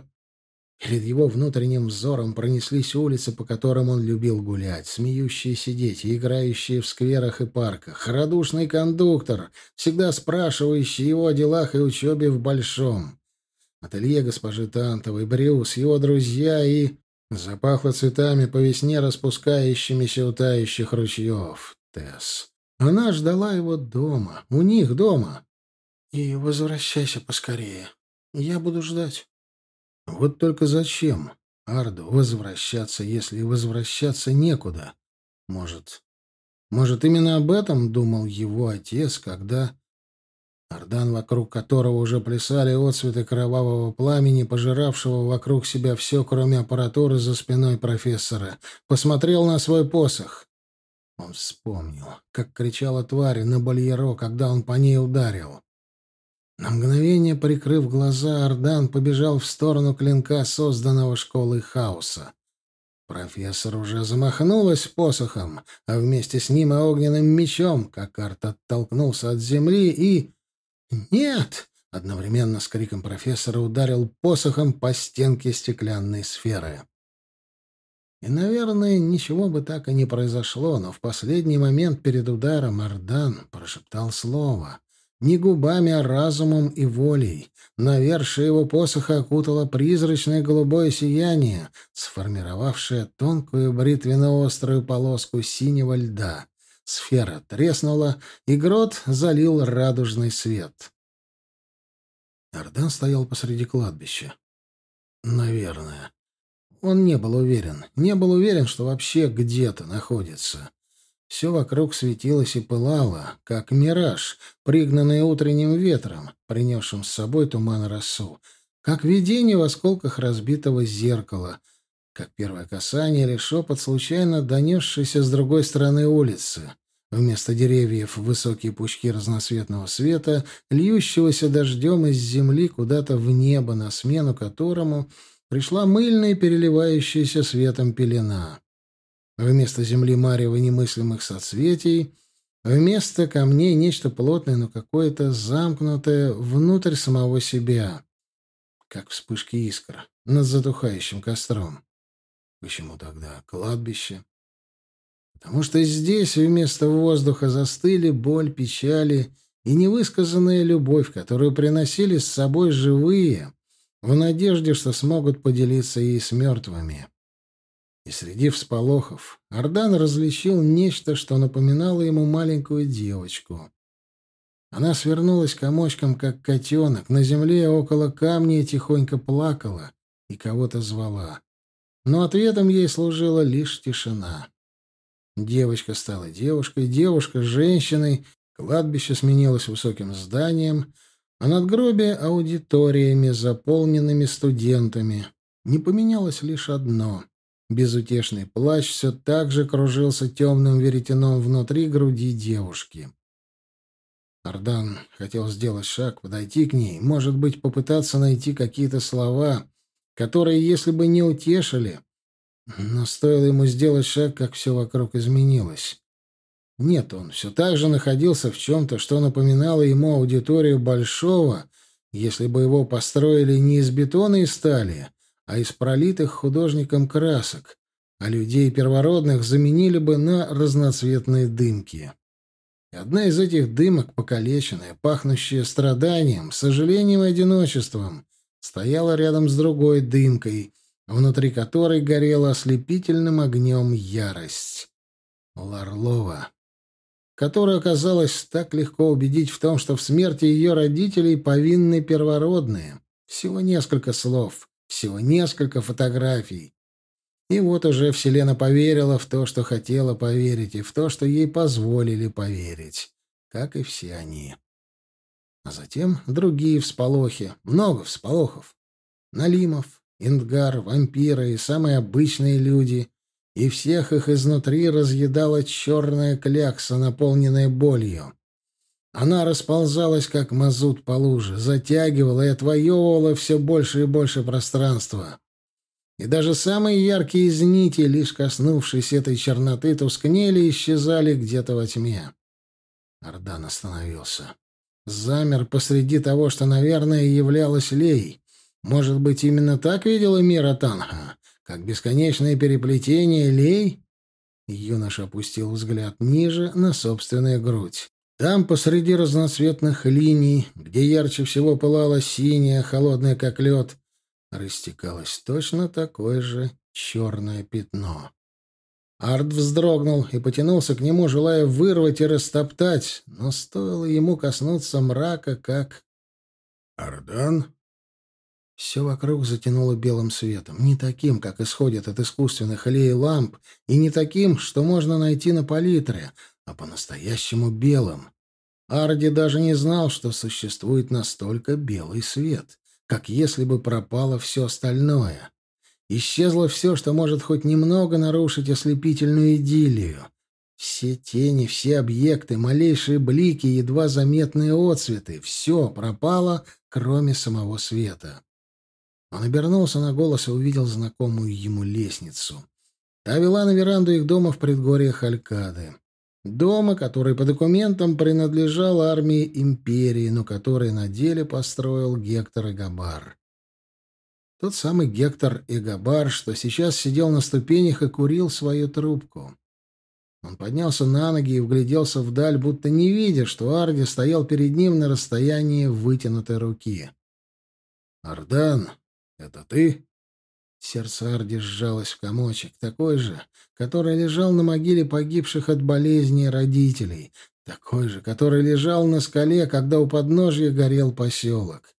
Перед его внутренним взором пронеслись улицы, по которым он любил гулять, смеющиеся дети, играющие в скверах и парках, радушный кондуктор, всегда спрашивающий его о делах и учебе в Большом. Ателье госпожи Тантовой, Брюс, его друзья и... Запахло цветами по весне распускающимися у тающих ручьев. Тесс. Она ждала его дома, у них дома. «И возвращайся поскорее. Я буду ждать». Вот только зачем Арду возвращаться, если возвращаться некуда? Может, может, именно об этом думал его отец, когда... Ардан, вокруг которого уже плясали отцветы кровавого пламени, пожиравшего вокруг себя все, кроме аппаратуры за спиной профессора, посмотрел на свой посох. Он вспомнил, как кричала тварь на Бальеро, когда он по ней ударил. На мгновение, прикрыв глаза, Ардан побежал в сторону клинка, созданного школой хаоса. Профессор уже замахнулась посохом, а вместе с ним и огненным мечом, как Арт оттолкнулся от земли и... «Нет!» — одновременно с криком профессора ударил посохом по стенке стеклянной сферы. И, наверное, ничего бы так и не произошло, но в последний момент перед ударом Ардан прошептал слово — не губами, а разумом и волей. Навершие его посоха окутало призрачное голубое сияние, сформировавшее тонкую бритвенно-острую полоску синего льда. Сфера треснула, и грот залил радужный свет. Ардан стоял посреди кладбища. Наверное. Он не был уверен. Не был уверен, что вообще где-то находится. Все вокруг светилось и пылало, как мираж, пригнанный утренним ветром, принесшим с собой туман росу, как видение в осколках разбитого зеркала, как первое касание или шепот, случайно донесшийся с другой стороны улицы. Вместо деревьев высокие пучки разноцветного света, льющегося дождем из земли куда-то в небо, на смену которому пришла мыльная переливающаяся светом пелена. Вместо земли марева немыслимых соцветий, вместо камней нечто плотное, но какое-то замкнутое внутрь самого себя, как вспышки искр над затухающим костром. Почему тогда кладбище? Потому что здесь вместо воздуха застыли боль, печали и невысказанная любовь, которую приносили с собой живые, в надежде, что смогут поделиться ей с мертвыми. И среди всполохов Ардан различил нечто, что напоминало ему маленькую девочку. Она свернулась комочком, как котенок, на земле около камня тихонько плакала и кого-то звала. Но ответом ей служила лишь тишина. Девочка стала девушкой, девушка — женщиной, кладбище сменилось высоким зданием, а надгробие — аудиториями, заполненными студентами. Не поменялось лишь одно — Безутешный плащ все так же кружился темным веретеном внутри груди девушки. Ардан хотел сделать шаг, подойти к ней, может быть, попытаться найти какие-то слова, которые, если бы не утешили... Но стоило ему сделать шаг, как все вокруг изменилось. Нет, он все так же находился в чем-то, что напоминало ему аудиторию Большого, если бы его построили не из бетона и стали, а из пролитых художником красок, а людей первородных заменили бы на разноцветные дымки. И одна из этих дымок, покалеченная, пахнущая страданием, сожалением и одиночеством, стояла рядом с другой дымкой, внутри которой горела ослепительным огнем ярость. Ларлова, которую оказалось так легко убедить в том, что в смерти ее родителей повинны первородные. Всего несколько слов. Всего несколько фотографий. И вот уже Вселена поверила в то, что хотела поверить, и в то, что ей позволили поверить. Как и все они. А затем другие всполохи. Много всполохов. Налимов, Индгар, вампиры и самые обычные люди, и всех их изнутри разъедала черная клякса, наполненная болью. Она расползалась, как мазут по луже, затягивала и отвоевывала все больше и больше пространства. И даже самые яркие из нити, лишь коснувшись этой черноты, тускнели и исчезали где-то во тьме. Ардан остановился. Замер посреди того, что, наверное, являлось Лей. Может быть, именно так видела мира Танха? Как бесконечное переплетение Лей? Юноша опустил взгляд ниже, на собственную грудь. Там, посреди разноцветных линий, где ярче всего пылала синяя, холодная как лед, растекалось точно такое же черное пятно. Арт вздрогнул и потянулся к нему, желая вырвать и растоптать, но стоило ему коснуться мрака, как... «Ардан?» Все вокруг затянуло белым светом, не таким, как исходит от искусственных аллей ламп, и не таким, что можно найти на палитре, а по-настоящему белым. Арди даже не знал, что существует настолько белый свет как если бы пропало все остальное. Исчезло все, что может хоть немного нарушить ослепительную идиллию. Все тени, все объекты, малейшие блики, едва заметные отцветы — все пропало, кроме самого света. Он обернулся на голос и увидел знакомую ему лестницу. Та вела на веранду их дома в предгорьях Алькады. Дома, который по документам принадлежал армии империи, но который на деле построил Гектор Эгабар. Тот самый Гектор Эгабар, что сейчас сидел на ступенях и курил свою трубку. Он поднялся на ноги и вгляделся вдаль, будто не видя, что Арди стоял перед ним на расстоянии вытянутой руки. «Ардан, это ты?» Сердце Арди сжалось в комочек, такой же, который лежал на могиле погибших от болезни родителей, такой же, который лежал на скале, когда у подножья горел поселок.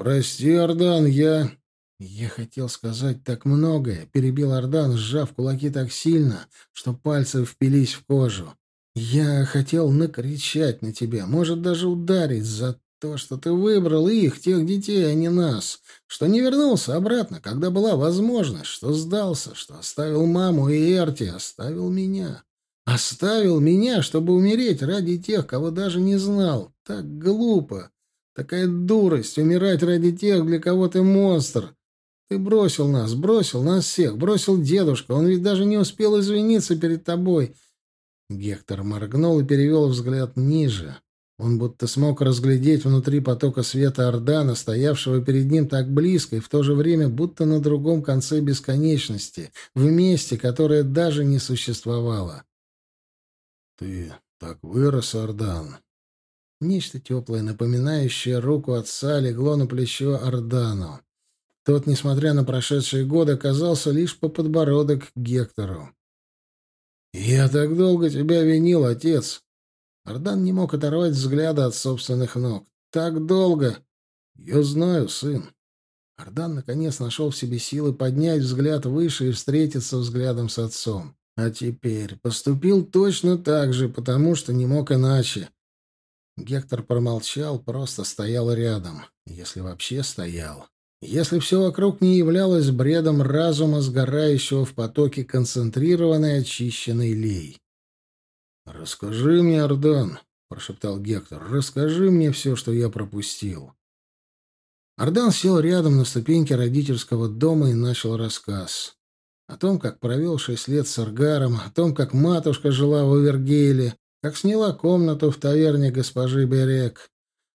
«Прости, Ардан, я...» «Я хотел сказать так многое», — перебил Ардан, сжав кулаки так сильно, что пальцы впились в кожу. «Я хотел накричать на тебя, может, даже ударить за то, что ты выбрал их, тех детей, а не нас, что не вернулся обратно, когда была возможность, что сдался, что оставил маму и Эрти, оставил меня. Оставил меня, чтобы умереть ради тех, кого даже не знал. Так глупо. Такая дурость — умирать ради тех, для кого ты монстр. Ты бросил нас, бросил нас всех, бросил дедушка. Он ведь даже не успел извиниться перед тобой. Гектор моргнул и перевел взгляд ниже. Он будто смог разглядеть внутри потока света Ордана, стоявшего перед ним так близко и в то же время будто на другом конце бесконечности, в месте, которое даже не существовало. «Ты так вырос, Ордан!» Нечто теплое, напоминающее руку отца, легло на плечо Ордану. Тот, несмотря на прошедшие годы, оказался лишь по подбородок Гектору. «Я так долго тебя винил, отец!» Ардан не мог оторвать взгляда от собственных ног. «Так долго!» «Я знаю, сын». Ардан наконец нашел в себе силы поднять взгляд выше и встретиться взглядом с отцом. А теперь поступил точно так же, потому что не мог иначе. Гектор промолчал, просто стоял рядом, если вообще стоял. Если все вокруг не являлось бредом разума, сгорающего в потоке концентрированной очищенной лей. «Расскажи мне, Ардан», — прошептал Гектор, — «расскажи мне все, что я пропустил». Ардан сел рядом на ступеньке родительского дома и начал рассказ. О том, как провел шесть лет с Аргаром, о том, как матушка жила в Овергейле, как сняла комнату в таверне госпожи Берек,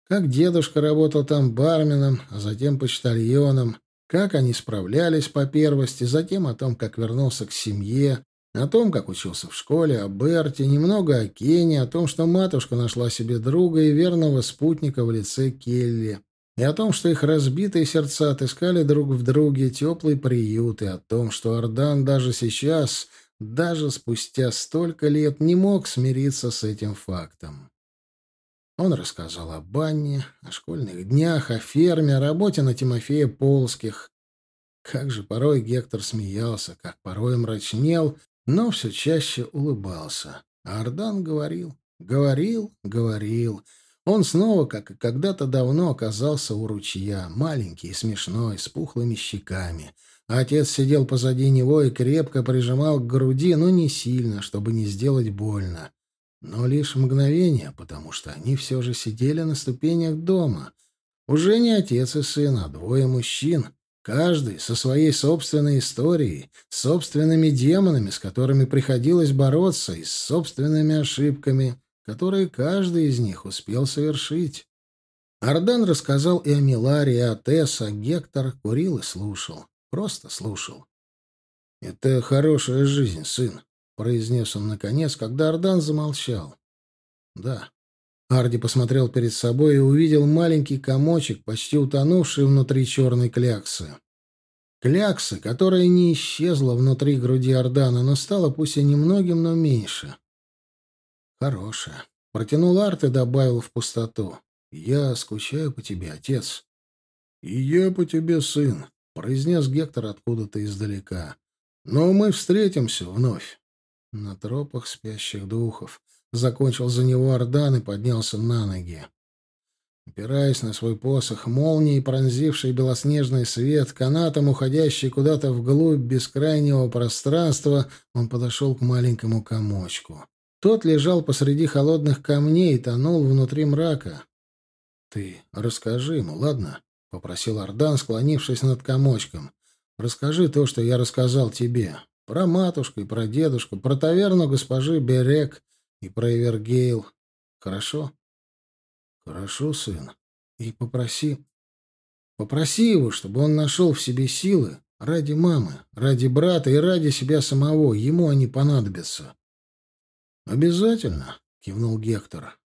как дедушка работал там барменом, а затем почтальоном, как они справлялись по первости, затем о том, как вернулся к семье, о том, как учился в школе, о Берте, немного о Кене, о том, что матушка нашла себе друга и верного спутника в лице Келли, и о том, что их разбитые сердца отыскали друг в друге теплый приют, и о том, что Ардан даже сейчас, даже спустя столько лет, не мог смириться с этим фактом. Он рассказал о банне, о школьных днях, о ферме, о работе на Тимофея Полских. Как же порой Гектор смеялся, как порой мрачнел, но все чаще улыбался. А Ардан говорил, говорил, говорил. Он снова, как и когда-то давно, оказался у ручья, маленький и смешной, с пухлыми щеками. А отец сидел позади него и крепко прижимал к груди, но не сильно, чтобы не сделать больно. Но лишь мгновение, потому что они все же сидели на ступенях дома. Уже не отец и сын, а двое мужчин. Каждый со своей собственной историей, с собственными демонами, с которыми приходилось бороться, и с собственными ошибками — которые каждый из них успел совершить. Ардан рассказал и о Миларе, и о Тесс, а Гектор курил и слушал. Просто слушал. «Это хорошая жизнь, сын», — произнес он наконец, когда Ардан замолчал. «Да». Арди посмотрел перед собой и увидел маленький комочек, почти утонувший внутри черной кляксы. Кляксы, которая не исчезла внутри груди Ордана, но стала пусть и немногим, но меньше. Хорошая. Протянул арт и добавил в пустоту. Я скучаю по тебе, отец. И я по тебе, сын, произнес Гектор откуда-то издалека. Но мы встретимся вновь. На тропах спящих духов. Закончил за него Ордан и поднялся на ноги. Опираясь на свой посох, молнией пронзивший белоснежный свет, канатом уходящий куда-то вглубь бескрайнего пространства, он подошел к маленькому комочку. Тот лежал посреди холодных камней и тонул внутри мрака. «Ты расскажи ему, ладно?» — попросил Ардан, склонившись над комочком. «Расскажи то, что я рассказал тебе. Про матушку и про дедушку, про таверну госпожи Берек и про Эвергейл. Хорошо?» «Хорошо, сын. И попроси... Попроси его, чтобы он нашел в себе силы ради мамы, ради брата и ради себя самого. Ему они понадобятся». «Обязательно», — кивнул Гектор.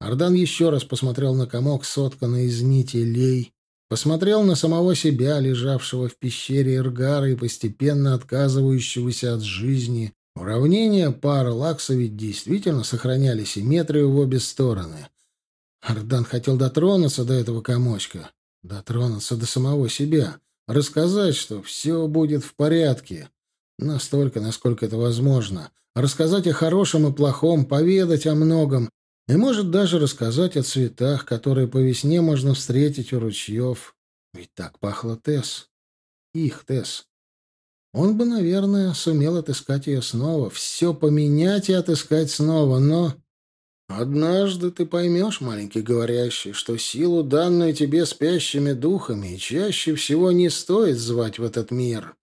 Ардан еще раз посмотрел на комок, сотканный из нити лей, посмотрел на самого себя, лежавшего в пещере Иргара и постепенно отказывающегося от жизни. Уравнения пары Лакса ведь действительно сохраняли симметрию в обе стороны. Ардан хотел дотронуться до этого комочка, дотронуться до самого себя, рассказать, что все будет в порядке, настолько, насколько это возможно — рассказать о хорошем и плохом, поведать о многом, и, может, даже рассказать о цветах, которые по весне можно встретить у ручьев. Ведь так пахло Тесс. Их Тесс. Он бы, наверное, сумел отыскать ее снова, все поменять и отыскать снова, но... Однажды ты поймешь, маленький говорящий, что силу, данную тебе спящими духами, чаще всего не стоит звать в этот мир.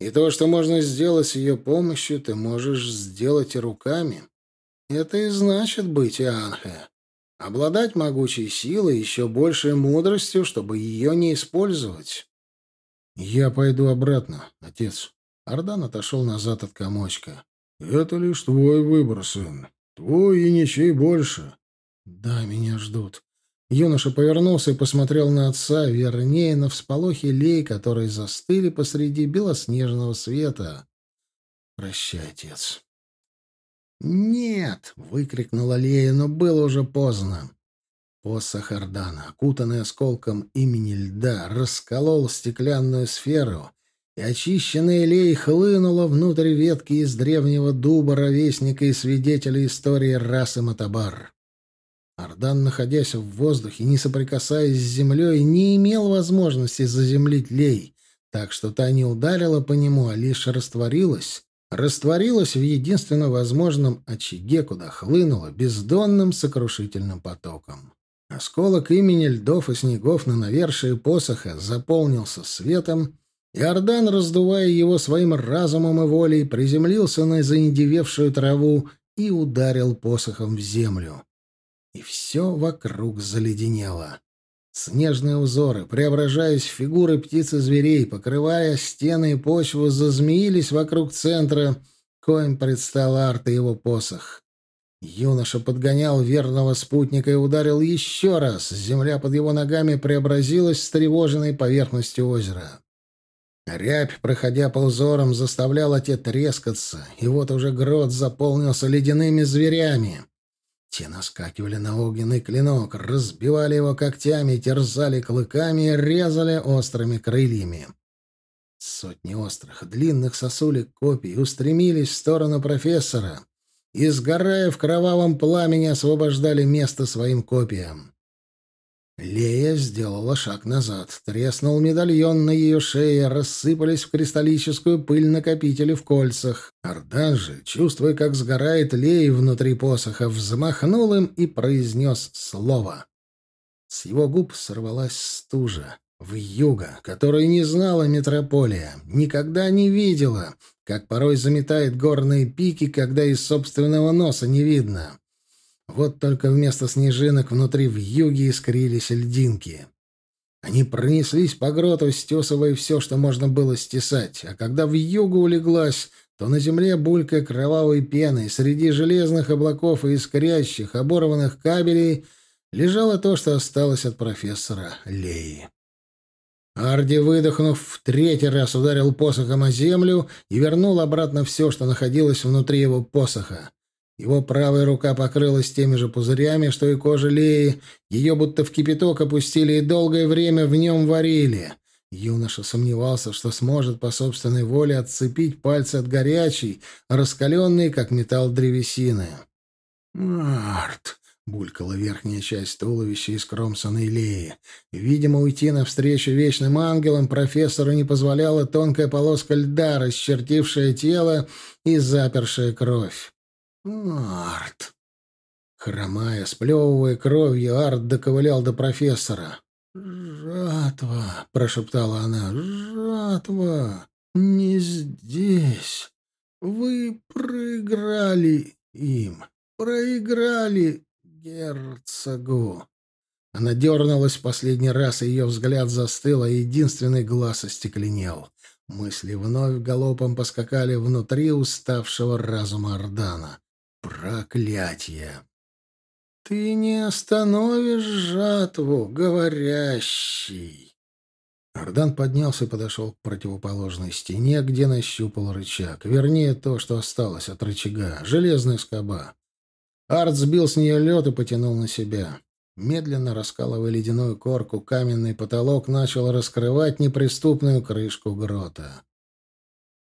И то, что можно сделать с ее помощью, ты можешь сделать и руками. Это и значит быть Ианхе. Обладать могучей силой еще большей мудростью, чтобы ее не использовать. «Я пойду обратно, отец». Ардан отошел назад от комочка. «Это лишь твой выбор, сын. Твой и ничей больше». «Да, меня ждут. Юноша повернулся и посмотрел на отца, вернее, на всполохи лей, которые застыли посреди белоснежного света. «Прощай, отец». «Нет!» — выкрикнула Лея, но было уже поздно. Посох Ордана, окутанный осколком имени льда, расколол стеклянную сферу, и очищенная лей хлынула внутрь ветки из древнего дуба, ровесника и свидетеля истории расы Матабар. Ардан, находясь в воздухе, не соприкасаясь с землей, не имел возможности заземлить лей, так что та не ударила по нему, а лишь растворилась, растворилась в единственно возможном очаге, куда хлынула бездонным сокрушительным потоком. Осколок имени льдов и снегов на навершие посоха заполнился светом, и Ардан, раздувая его своим разумом и волей, приземлился на заиндевевшую траву и ударил посохом в землю и все вокруг заледенело. Снежные узоры, преображаясь в фигуры птиц и зверей, покрывая стены и почву, зазмеились вокруг центра, коим предстал арт и его посох. Юноша подгонял верного спутника и ударил еще раз. Земля под его ногами преобразилась с тревоженной поверхностью озера. Рябь, проходя по узорам, заставляла те трескаться, и вот уже грот заполнился ледяными зверями. Те наскакивали на огненный клинок, разбивали его когтями, терзали клыками и резали острыми крыльями. Сотни острых, длинных сосулек копий устремились в сторону профессора, и, сгорая в кровавом пламени, освобождали место своим копиям. Лея сделала шаг назад. Треснул медальон на ее шее, рассыпались в кристаллическую пыль накопители в кольцах. Ардан же, чувствуя, как сгорает Лея внутри посоха, взмахнул им и произнес слово. С его губ сорвалась стужа. В юга, которую не знала метрополия, никогда не видела, как порой заметает горные пики, когда из собственного носа не видно. Вот только вместо снежинок внутри в юге искрились льдинки. Они пронеслись по гроту, стесывая все, что можно было стесать, а когда в югу улеглась, то на земле, булькая кровавой пеной, среди железных облаков и искрящих, оборванных кабелей, лежало то, что осталось от профессора Леи. Арди, выдохнув, в третий раз ударил посохом о землю и вернул обратно все, что находилось внутри его посоха. Его правая рука покрылась теми же пузырями, что и кожа Леи. Ее будто в кипяток опустили и долгое время в нем варили. Юноша сомневался, что сможет по собственной воле отцепить пальцы от горячей, раскаленной, как металл древесины. «Март!» — булькала верхняя часть туловища из кромсанной Леи. Видимо, уйти навстречу вечным ангелам профессору не позволяла тонкая полоска льда, расчертившая тело и запершая кровь. «Арт!» Хромая, сплевывая кровью, Арт доковылял до профессора. «Жатва!» — прошептала она. «Жатва! Не здесь! Вы проиграли им! Проиграли герцогу!» Она дернулась в последний раз, и ее взгляд застыл, а единственный глаз остекленел. Мысли вновь галопом поскакали внутри уставшего разума Ордана. Проклятие! Ты не остановишь жатву, говорящий. Ардан поднялся и подошел к противоположной стене, где нащупал рычаг. Вернее, то, что осталось от рычага. Железная скоба. Арт сбил с нее лед и потянул на себя. Медленно раскалывая ледяную корку, каменный потолок начал раскрывать неприступную крышку грота.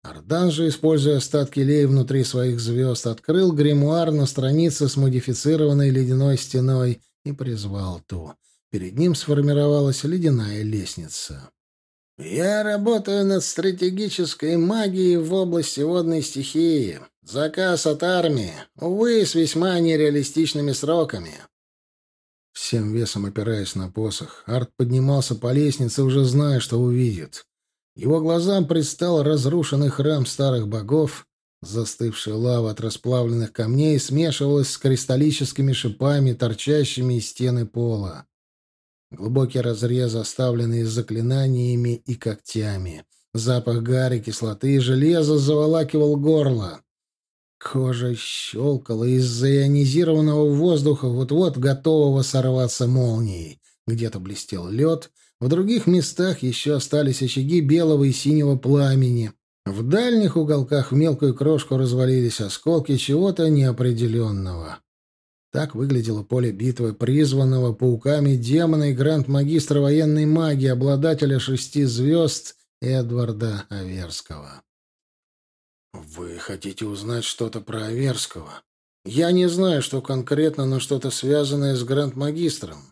Ардан же, используя остатки лей внутри своих звезд, открыл гримуар на странице с модифицированной ледяной стеной и призвал ту. Перед ним сформировалась ледяная лестница. «Я работаю над стратегической магией в области водной стихии. Заказ от армии. Увы, с весьма нереалистичными сроками». Всем весом опираясь на посох, Арт поднимался по лестнице, уже зная, что увидит. Его глазам предстал разрушенный храм старых богов, застывшая лава от расплавленных камней смешивалась с кристаллическими шипами, торчащими из стены пола. Глубокий разрез, оставленный заклинаниями и когтями. Запах гари, кислоты и железа заволакивал горло. Кожа щелкала из-за ионизированного воздуха, вот-вот готового сорваться молнией. Где-то блестел лед, в других местах еще остались очаги белого и синего пламени. В дальних уголках в мелкую крошку развалились осколки чего-то неопределенного. Так выглядело поле битвы призванного пауками демона и гранд-магистра военной магии, обладателя шести звезд Эдварда Аверского. «Вы хотите узнать что-то про Аверского? Я не знаю, что конкретно, но что-то связанное с гранд-магистром.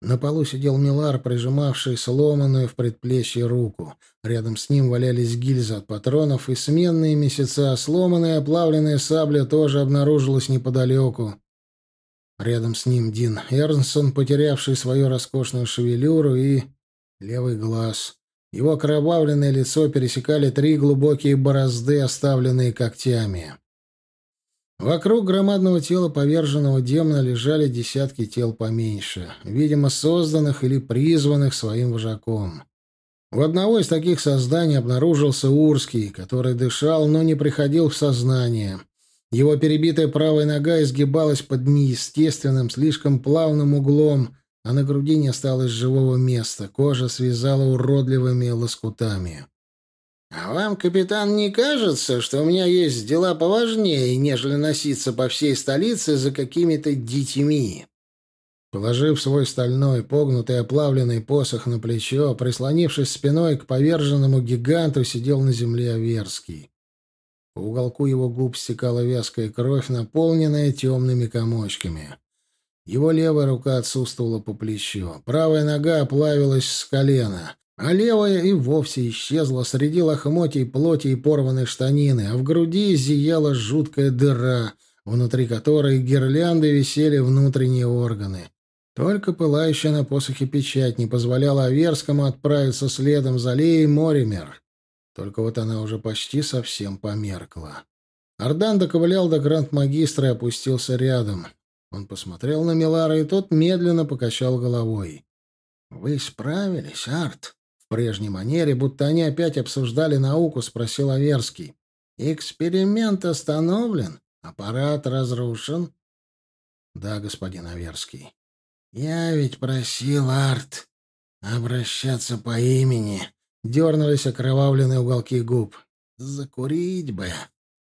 На полу сидел Милар, прижимавший сломанную в предплечье руку. Рядом с ним валялись гильзы от патронов и сменные месяца. Сломанная оплавленная сабля тоже обнаружилась неподалеку. Рядом с ним Дин Эрнсон, потерявший свою роскошную шевелюру и левый глаз. Его окровавленное лицо пересекали три глубокие борозды, оставленные когтями. Вокруг громадного тела поверженного демона лежали десятки тел поменьше, видимо, созданных или призванных своим вожаком. У одного из таких созданий обнаружился Урский, который дышал, но не приходил в сознание. Его перебитая правая нога изгибалась под неестественным, слишком плавным углом, а на груди не осталось живого места, кожа связала уродливыми лоскутами. «А вам, капитан, не кажется, что у меня есть дела поважнее, нежели носиться по всей столице за какими-то детьми?» Положив свой стальной, погнутый, оплавленный посох на плечо, прислонившись спиной к поверженному гиганту, сидел на земле Аверский. По уголку его губ стекала вязкая кровь, наполненная темными комочками. Его левая рука отсутствовала по плечу, правая нога оплавилась с колена, а левая и вовсе исчезла среди лохмотий плоти и порванной штанины, а в груди зияла жуткая дыра, внутри которой гирлянды висели внутренние органы. Только пылающая на посохе печать не позволяла Аверскому отправиться следом за Леей Моример. Только вот она уже почти совсем померкла. Ардан доковылял до гранд-магистра и опустился рядом. Он посмотрел на Милара, и тот медленно покачал головой. «Вы справились, Арт?» В прежней манере, будто они опять обсуждали науку, спросил Аверский. «Эксперимент остановлен? Аппарат разрушен?» «Да, господин Аверский». «Я ведь просил, Арт, обращаться по имени». Дернулись окровавленные уголки губ. «Закурить бы».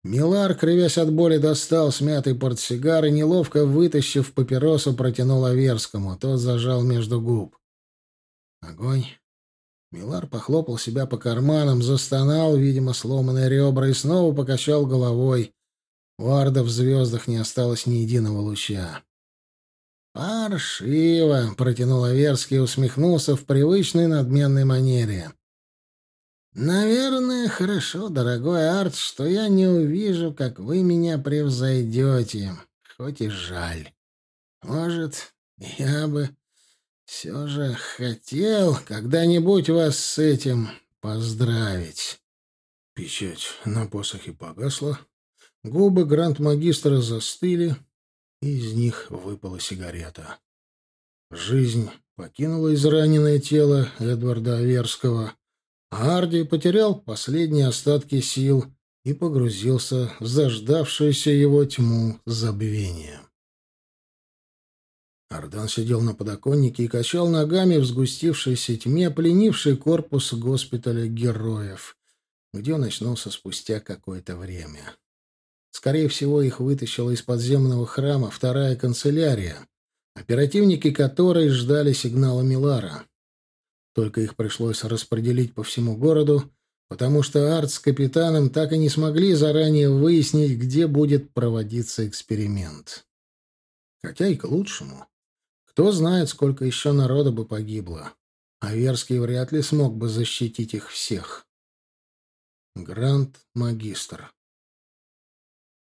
Милар, кривясь от боли, достал смятый портсигар и, неловко вытащив папиросу, протянул Аверскому. Тот зажал между губ. Огонь. Милар похлопал себя по карманам, застонал, видимо, сломанные ребра, и снова покачал головой. У Арда в звездах не осталось ни единого луча. «Паршиво!» — протянул Аверский и усмехнулся в привычной надменной манере. «Наверное, хорошо, дорогой Арт, что я не увижу, как вы меня превзойдете, хоть и жаль. Может, я бы все же хотел когда-нибудь вас с этим поздравить». Печать на посохе погасла, губы гранд-магистра застыли, и из них выпала сигарета. Жизнь покинула израненное тело Эдварда Аверского — Арди потерял последние остатки сил и погрузился в заждавшуюся его тьму забвения. Ардан сидел на подоконнике и качал ногами в сгустившейся тьме, пленивший корпус госпиталя героев, где он очнулся спустя какое-то время. Скорее всего, их вытащила из подземного храма вторая канцелярия, оперативники которой ждали сигнала Милара. Только их пришлось распределить по всему городу, потому что Арт с капитаном так и не смогли заранее выяснить, где будет проводиться эксперимент. Хотя и к лучшему. Кто знает, сколько еще народа бы погибло. А Верский вряд ли смог бы защитить их всех. Гранд-магистр.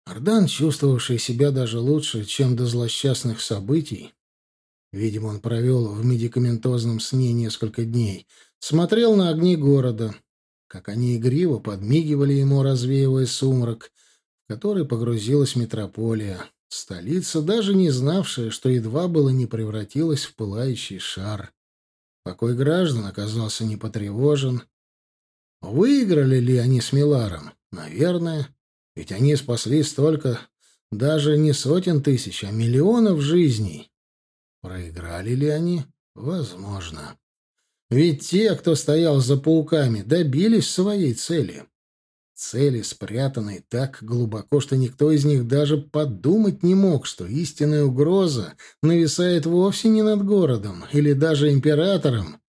Ардан, чувствовавший себя даже лучше, чем до злосчастных событий, Видимо, он провел в медикаментозном сне несколько дней. Смотрел на огни города, как они игриво подмигивали ему, развеивая сумрак, в который погрузилась метрополия. Столица, даже не знавшая, что едва было не превратилась в пылающий шар. Покой граждан оказался не потревожен. Выиграли ли они с Миларом? Наверное. Ведь они спасли столько, даже не сотен тысяч, а миллионов жизней. Проиграли ли они? Возможно. Ведь те, кто стоял за пауками, добились своей цели. Цели, спрятанной так глубоко, что никто из них даже подумать не мог, что истинная угроза нависает вовсе не над городом или даже императором,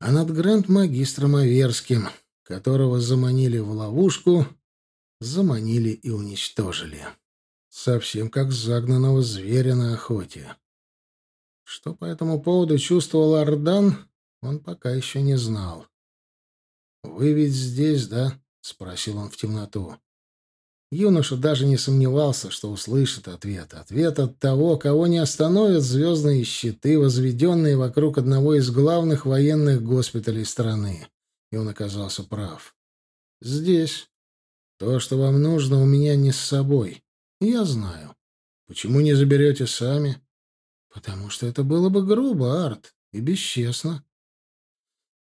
а над гранд-магистром Аверским, которого заманили в ловушку, заманили и уничтожили. Совсем как загнанного зверя на охоте. Что по этому поводу чувствовал Ардан, он пока еще не знал. «Вы ведь здесь, да?» — спросил он в темноту. Юноша даже не сомневался, что услышит ответ. Ответ от того, кого не остановят звездные щиты, возведенные вокруг одного из главных военных госпиталей страны. И он оказался прав. «Здесь. То, что вам нужно, у меня не с собой. Я знаю. Почему не заберете сами?» Потому что это было бы грубо, Арт, и бесчестно.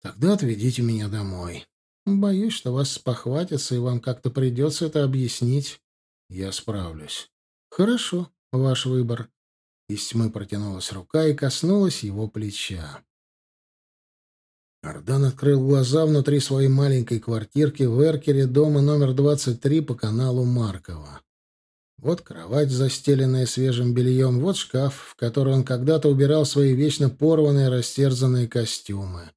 Тогда отведите меня домой. Боюсь, что вас спохватятся, и вам как-то придется это объяснить. Я справлюсь. Хорошо, ваш выбор. Из тьмы протянулась рука и коснулась его плеча. Ардан открыл глаза внутри своей маленькой квартирки в Эркере дома номер 23 по каналу Маркова. Вот кровать, застеленная свежим бельем, вот шкаф, в который он когда-то убирал свои вечно порванные, растерзанные костюмы.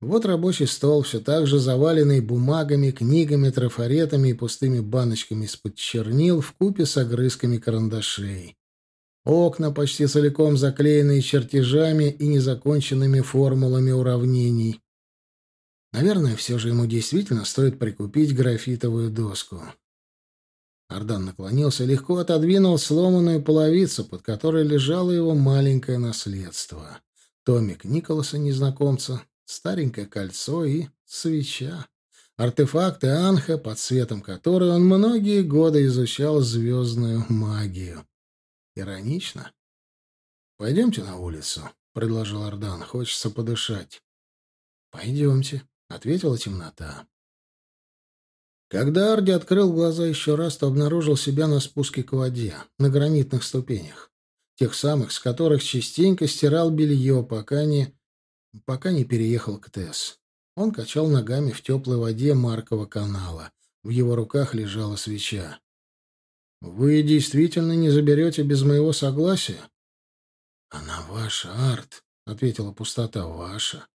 Вот рабочий стол, все так же заваленный бумагами, книгами, трафаретами и пустыми баночками из-под чернил в купе с огрызками карандашей. Окна, почти целиком заклеенные чертежами и незаконченными формулами уравнений. Наверное, все же ему действительно стоит прикупить графитовую доску. Ардан наклонился и легко отодвинул сломанную половицу, под которой лежало его маленькое наследство. Томик Николаса, незнакомца, старенькое кольцо и свеча. Артефакты Анха, под светом которой он многие годы изучал звездную магию. Иронично. «Пойдемте на улицу», — предложил Ардан. «Хочется подышать». «Пойдемте», — ответила темнота. Когда Арди открыл глаза еще раз, то обнаружил себя на спуске к воде, на гранитных ступенях. Тех самых, с которых частенько стирал белье, пока не... пока не переехал к Тесс. Он качал ногами в теплой воде Маркова канала. В его руках лежала свеча. «Вы действительно не заберете без моего согласия?» «Она ваша, Арт», — ответила пустота, — «ваша.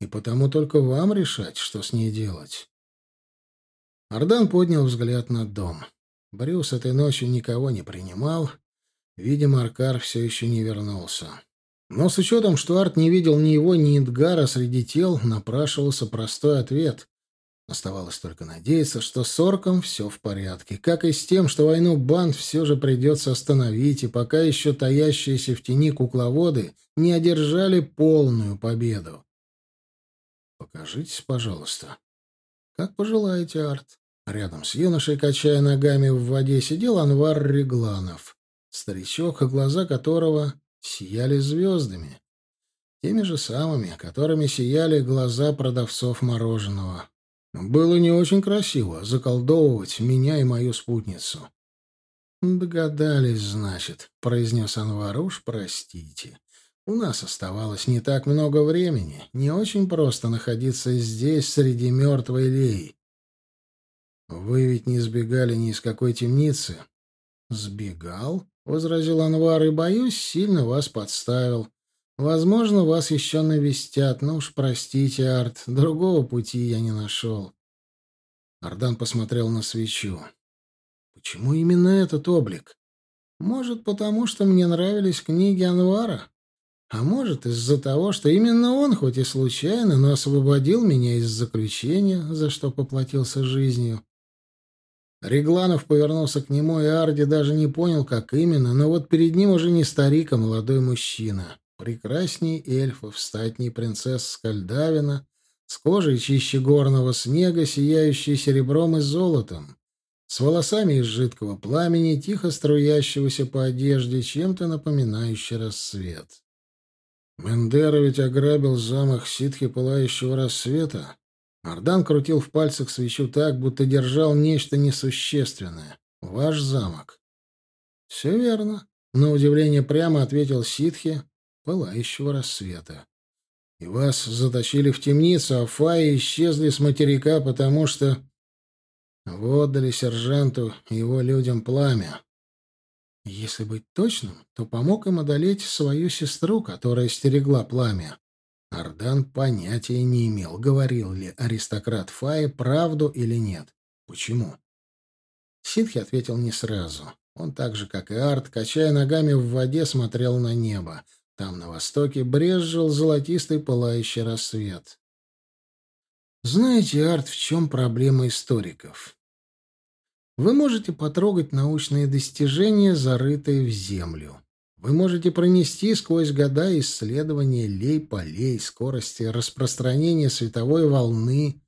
И потому только вам решать, что с ней делать». Ардан поднял взгляд на дом. Брюс этой ночью никого не принимал. Видимо, Аркар все еще не вернулся. Но с учетом, что Арт не видел ни его, ни Идгара среди тел, напрашивался простой ответ. Оставалось только надеяться, что с Орком все в порядке, как и с тем, что войну банд все же придется остановить, и пока еще таящиеся в тени кукловоды не одержали полную победу. «Покажитесь, пожалуйста». «Как пожелаете, Арт». Рядом с юношей, качая ногами в воде, сидел Анвар Регланов, старичок, глаза которого сияли звездами. Теми же самыми, которыми сияли глаза продавцов мороженого. Было не очень красиво заколдовывать меня и мою спутницу. «Догадались, значит», — произнес Анвар, — «уж простите. У нас оставалось не так много времени. Не очень просто находиться здесь, среди мертвой лей. «Вы ведь не сбегали ни из какой темницы?» «Сбегал?» — возразил Анвар, — «и, боюсь, сильно вас подставил. Возможно, вас еще навестят, но уж простите, Арт, другого пути я не нашел». Ардан посмотрел на свечу. «Почему именно этот облик? Может, потому что мне нравились книги Анвара?» А может, из-за того, что именно он, хоть и случайно, но освободил меня из заключения, за что поплатился жизнью. Регланов повернулся к нему, и Арди даже не понял, как именно, но вот перед ним уже не старик, а молодой мужчина. Прекрасней эльфов, статней принцесс Скальдавина, с кожей чище горного снега, сияющей серебром и золотом, с волосами из жидкого пламени, тихо струящегося по одежде, чем-то напоминающий рассвет. Мендера ведь ограбил замок ситхи пылающего рассвета, Ардан крутил в пальцах свечу так, будто держал нечто несущественное. «Ваш замок». «Все верно», — на удивление прямо ответил ситхи пылающего рассвета. «И вас заточили в темницу, а Фаи исчезли с материка, потому что...» Вы отдали сержанту и его людям пламя. Если быть точным, то помог им одолеть свою сестру, которая стерегла пламя. Ардан понятия не имел, говорил ли аристократ Фаи правду или нет. Почему? Ситхи ответил не сразу. Он так же, как и Арт, качая ногами в воде, смотрел на небо. Там, на востоке, брезжил золотистый пылающий рассвет. Знаете, Арт, в чем проблема историков? Вы можете потрогать научные достижения, зарытые в землю. Вы можете пронести сквозь года исследования лей-полей, скорости распространения световой волны,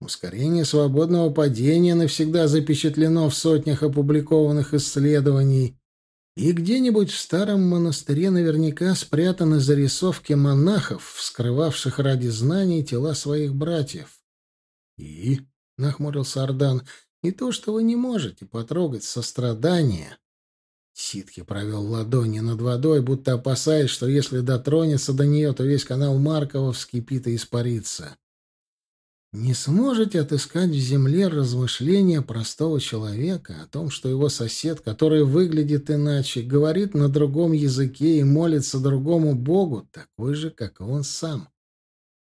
ускорение свободного падения навсегда запечатлено в сотнях опубликованных исследований, и где-нибудь в старом монастыре наверняка спрятаны зарисовки монахов, вскрывавших ради знаний тела своих братьев. «И?» — нахмурился Ардан. «И то, что вы не можете потрогать сострадание, Ситки провел ладони над водой, будто опасаясь, что если дотронется до нее, то весь канал Маркова вскипит и испарится. Не сможете отыскать в земле размышления простого человека о том, что его сосед, который выглядит иначе, говорит на другом языке и молится другому Богу, такой же, как и он сам.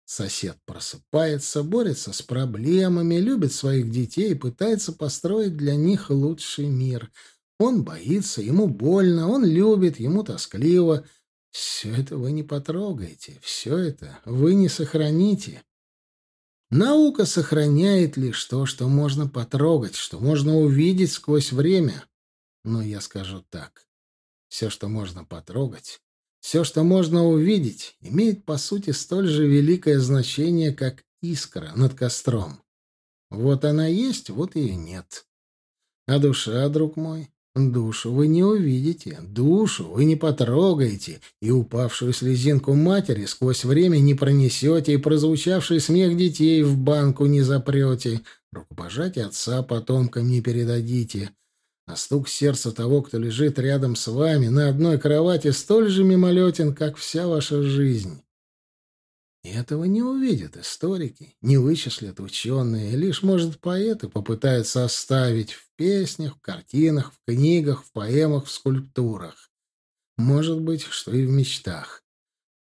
Сосед просыпается, борется с проблемами, любит своих детей и пытается построить для них лучший мир. Он боится, ему больно, он любит, ему тоскливо. Все это вы не потрогаете, все это вы не сохраните. Наука сохраняет лишь то, что можно потрогать, что можно увидеть сквозь время. Но я скажу так. Все, что можно потрогать, все, что можно увидеть, имеет по сути столь же великое значение, как искра над костром. Вот она есть, вот ее нет. А душа, друг мой, душу вы не увидите, душу вы не потрогаете, и упавшую слезинку матери сквозь время не пронесете, и прозвучавший смех детей в банку не запрете, рукопожатие отца потомкам не передадите, а стук сердца того, кто лежит рядом с вами на одной кровати, столь же мимолетен, как вся ваша жизнь. И этого не увидят историки, не вычислят ученые, лишь, может, поэты попытаются оставить в песнях, в картинах, в книгах, в поэмах, в скульптурах. Может быть, что и в мечтах.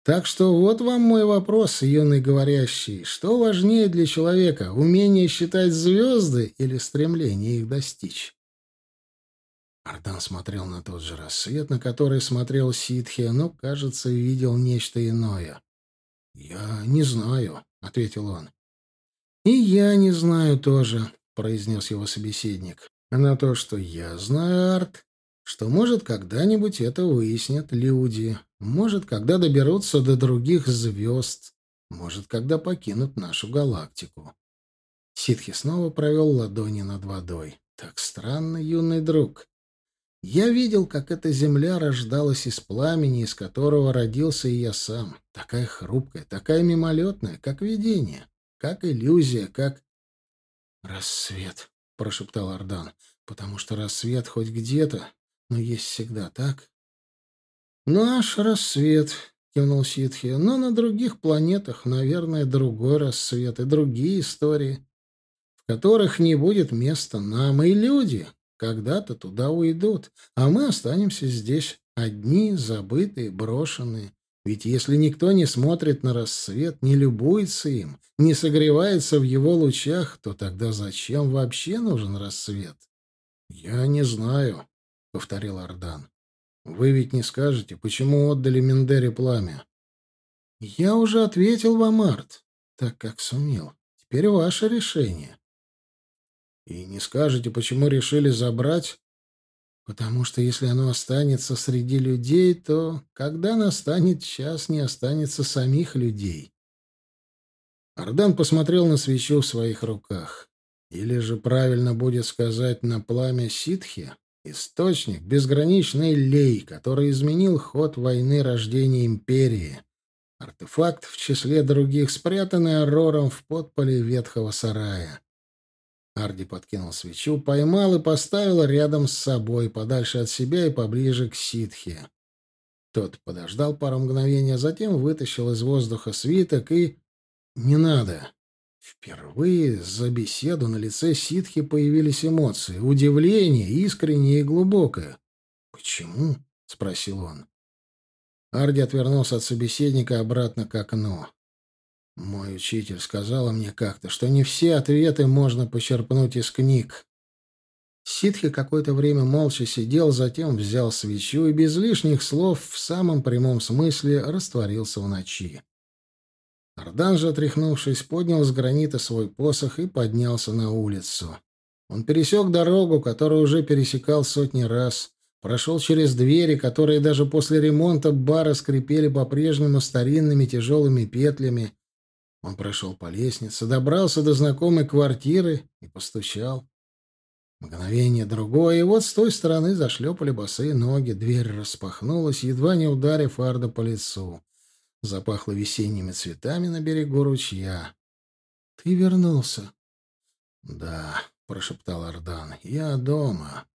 Так что вот вам мой вопрос, юный говорящий. Что важнее для человека, умение считать звезды или стремление их достичь? Ардан смотрел на тот же рассвет, на который смотрел Ситхи, но, кажется, видел нечто иное. «Я не знаю», — ответил он. «И я не знаю тоже», — произнес его собеседник. «А на то, что я знаю, Арт, что, может, когда-нибудь это выяснят люди, может, когда доберутся до других звезд, может, когда покинут нашу галактику». Ситхи снова провел ладони над водой. «Так странно, юный друг. Я видел, как эта земля рождалась из пламени, из которого родился и я сам. Такая хрупкая, такая мимолетная, как видение, как иллюзия, как... «Рассвет», — прошептал Ардан, — «потому что рассвет хоть где-то, но есть всегда, так?» «Наш рассвет», — кивнул Ситхи, — «но на других планетах, наверное, другой рассвет и другие истории, в которых не будет места нам, и люди, когда-то туда уйдут, а мы останемся здесь одни, забытые, брошенные. Ведь если никто не смотрит на рассвет, не любуется им, не согревается в его лучах, то тогда зачем вообще нужен рассвет? — Я не знаю, — повторил Ардан. — Вы ведь не скажете, почему отдали Мендере пламя? — Я уже ответил вам, Арт, так как сумел. Теперь ваше решение. И не скажете, почему решили забрать? Потому что если оно останется среди людей, то когда настанет час, не останется самих людей. Ардан посмотрел на свечу в своих руках. Или же правильно будет сказать на пламя ситхи, источник безграничный лей, который изменил ход войны рождения империи. Артефакт в числе других, спрятанный Арором в подполе ветхого сарая. Арди подкинул свечу, поймал и поставил рядом с собой, подальше от себя и поближе к ситхе. Тот подождал пару мгновений, а затем вытащил из воздуха свиток и... «Не надо!» Впервые за беседу на лице ситхи появились эмоции. Удивление, искреннее и глубокое. «Почему?» — спросил он. Арди отвернулся от собеседника обратно к окну. Мой учитель сказала мне как-то, что не все ответы можно почерпнуть из книг. Ситхи какое-то время молча сидел, затем взял свечу и без лишних слов в самом прямом смысле растворился в ночи. Ардан же, отряхнувшись, поднял с гранита свой посох и поднялся на улицу. Он пересек дорогу, которую уже пересекал сотни раз, прошел через двери, которые даже после ремонта бара скрипели по-прежнему старинными тяжелыми петлями, он прошел по лестнице, добрался до знакомой квартиры и постучал. Мгновение другое, и вот с той стороны зашлепали босые ноги, дверь распахнулась, едва не ударив Арда по лицу. Запахло весенними цветами на берегу ручья. — Ты вернулся? — Да, — прошептал Ардан, — я дома.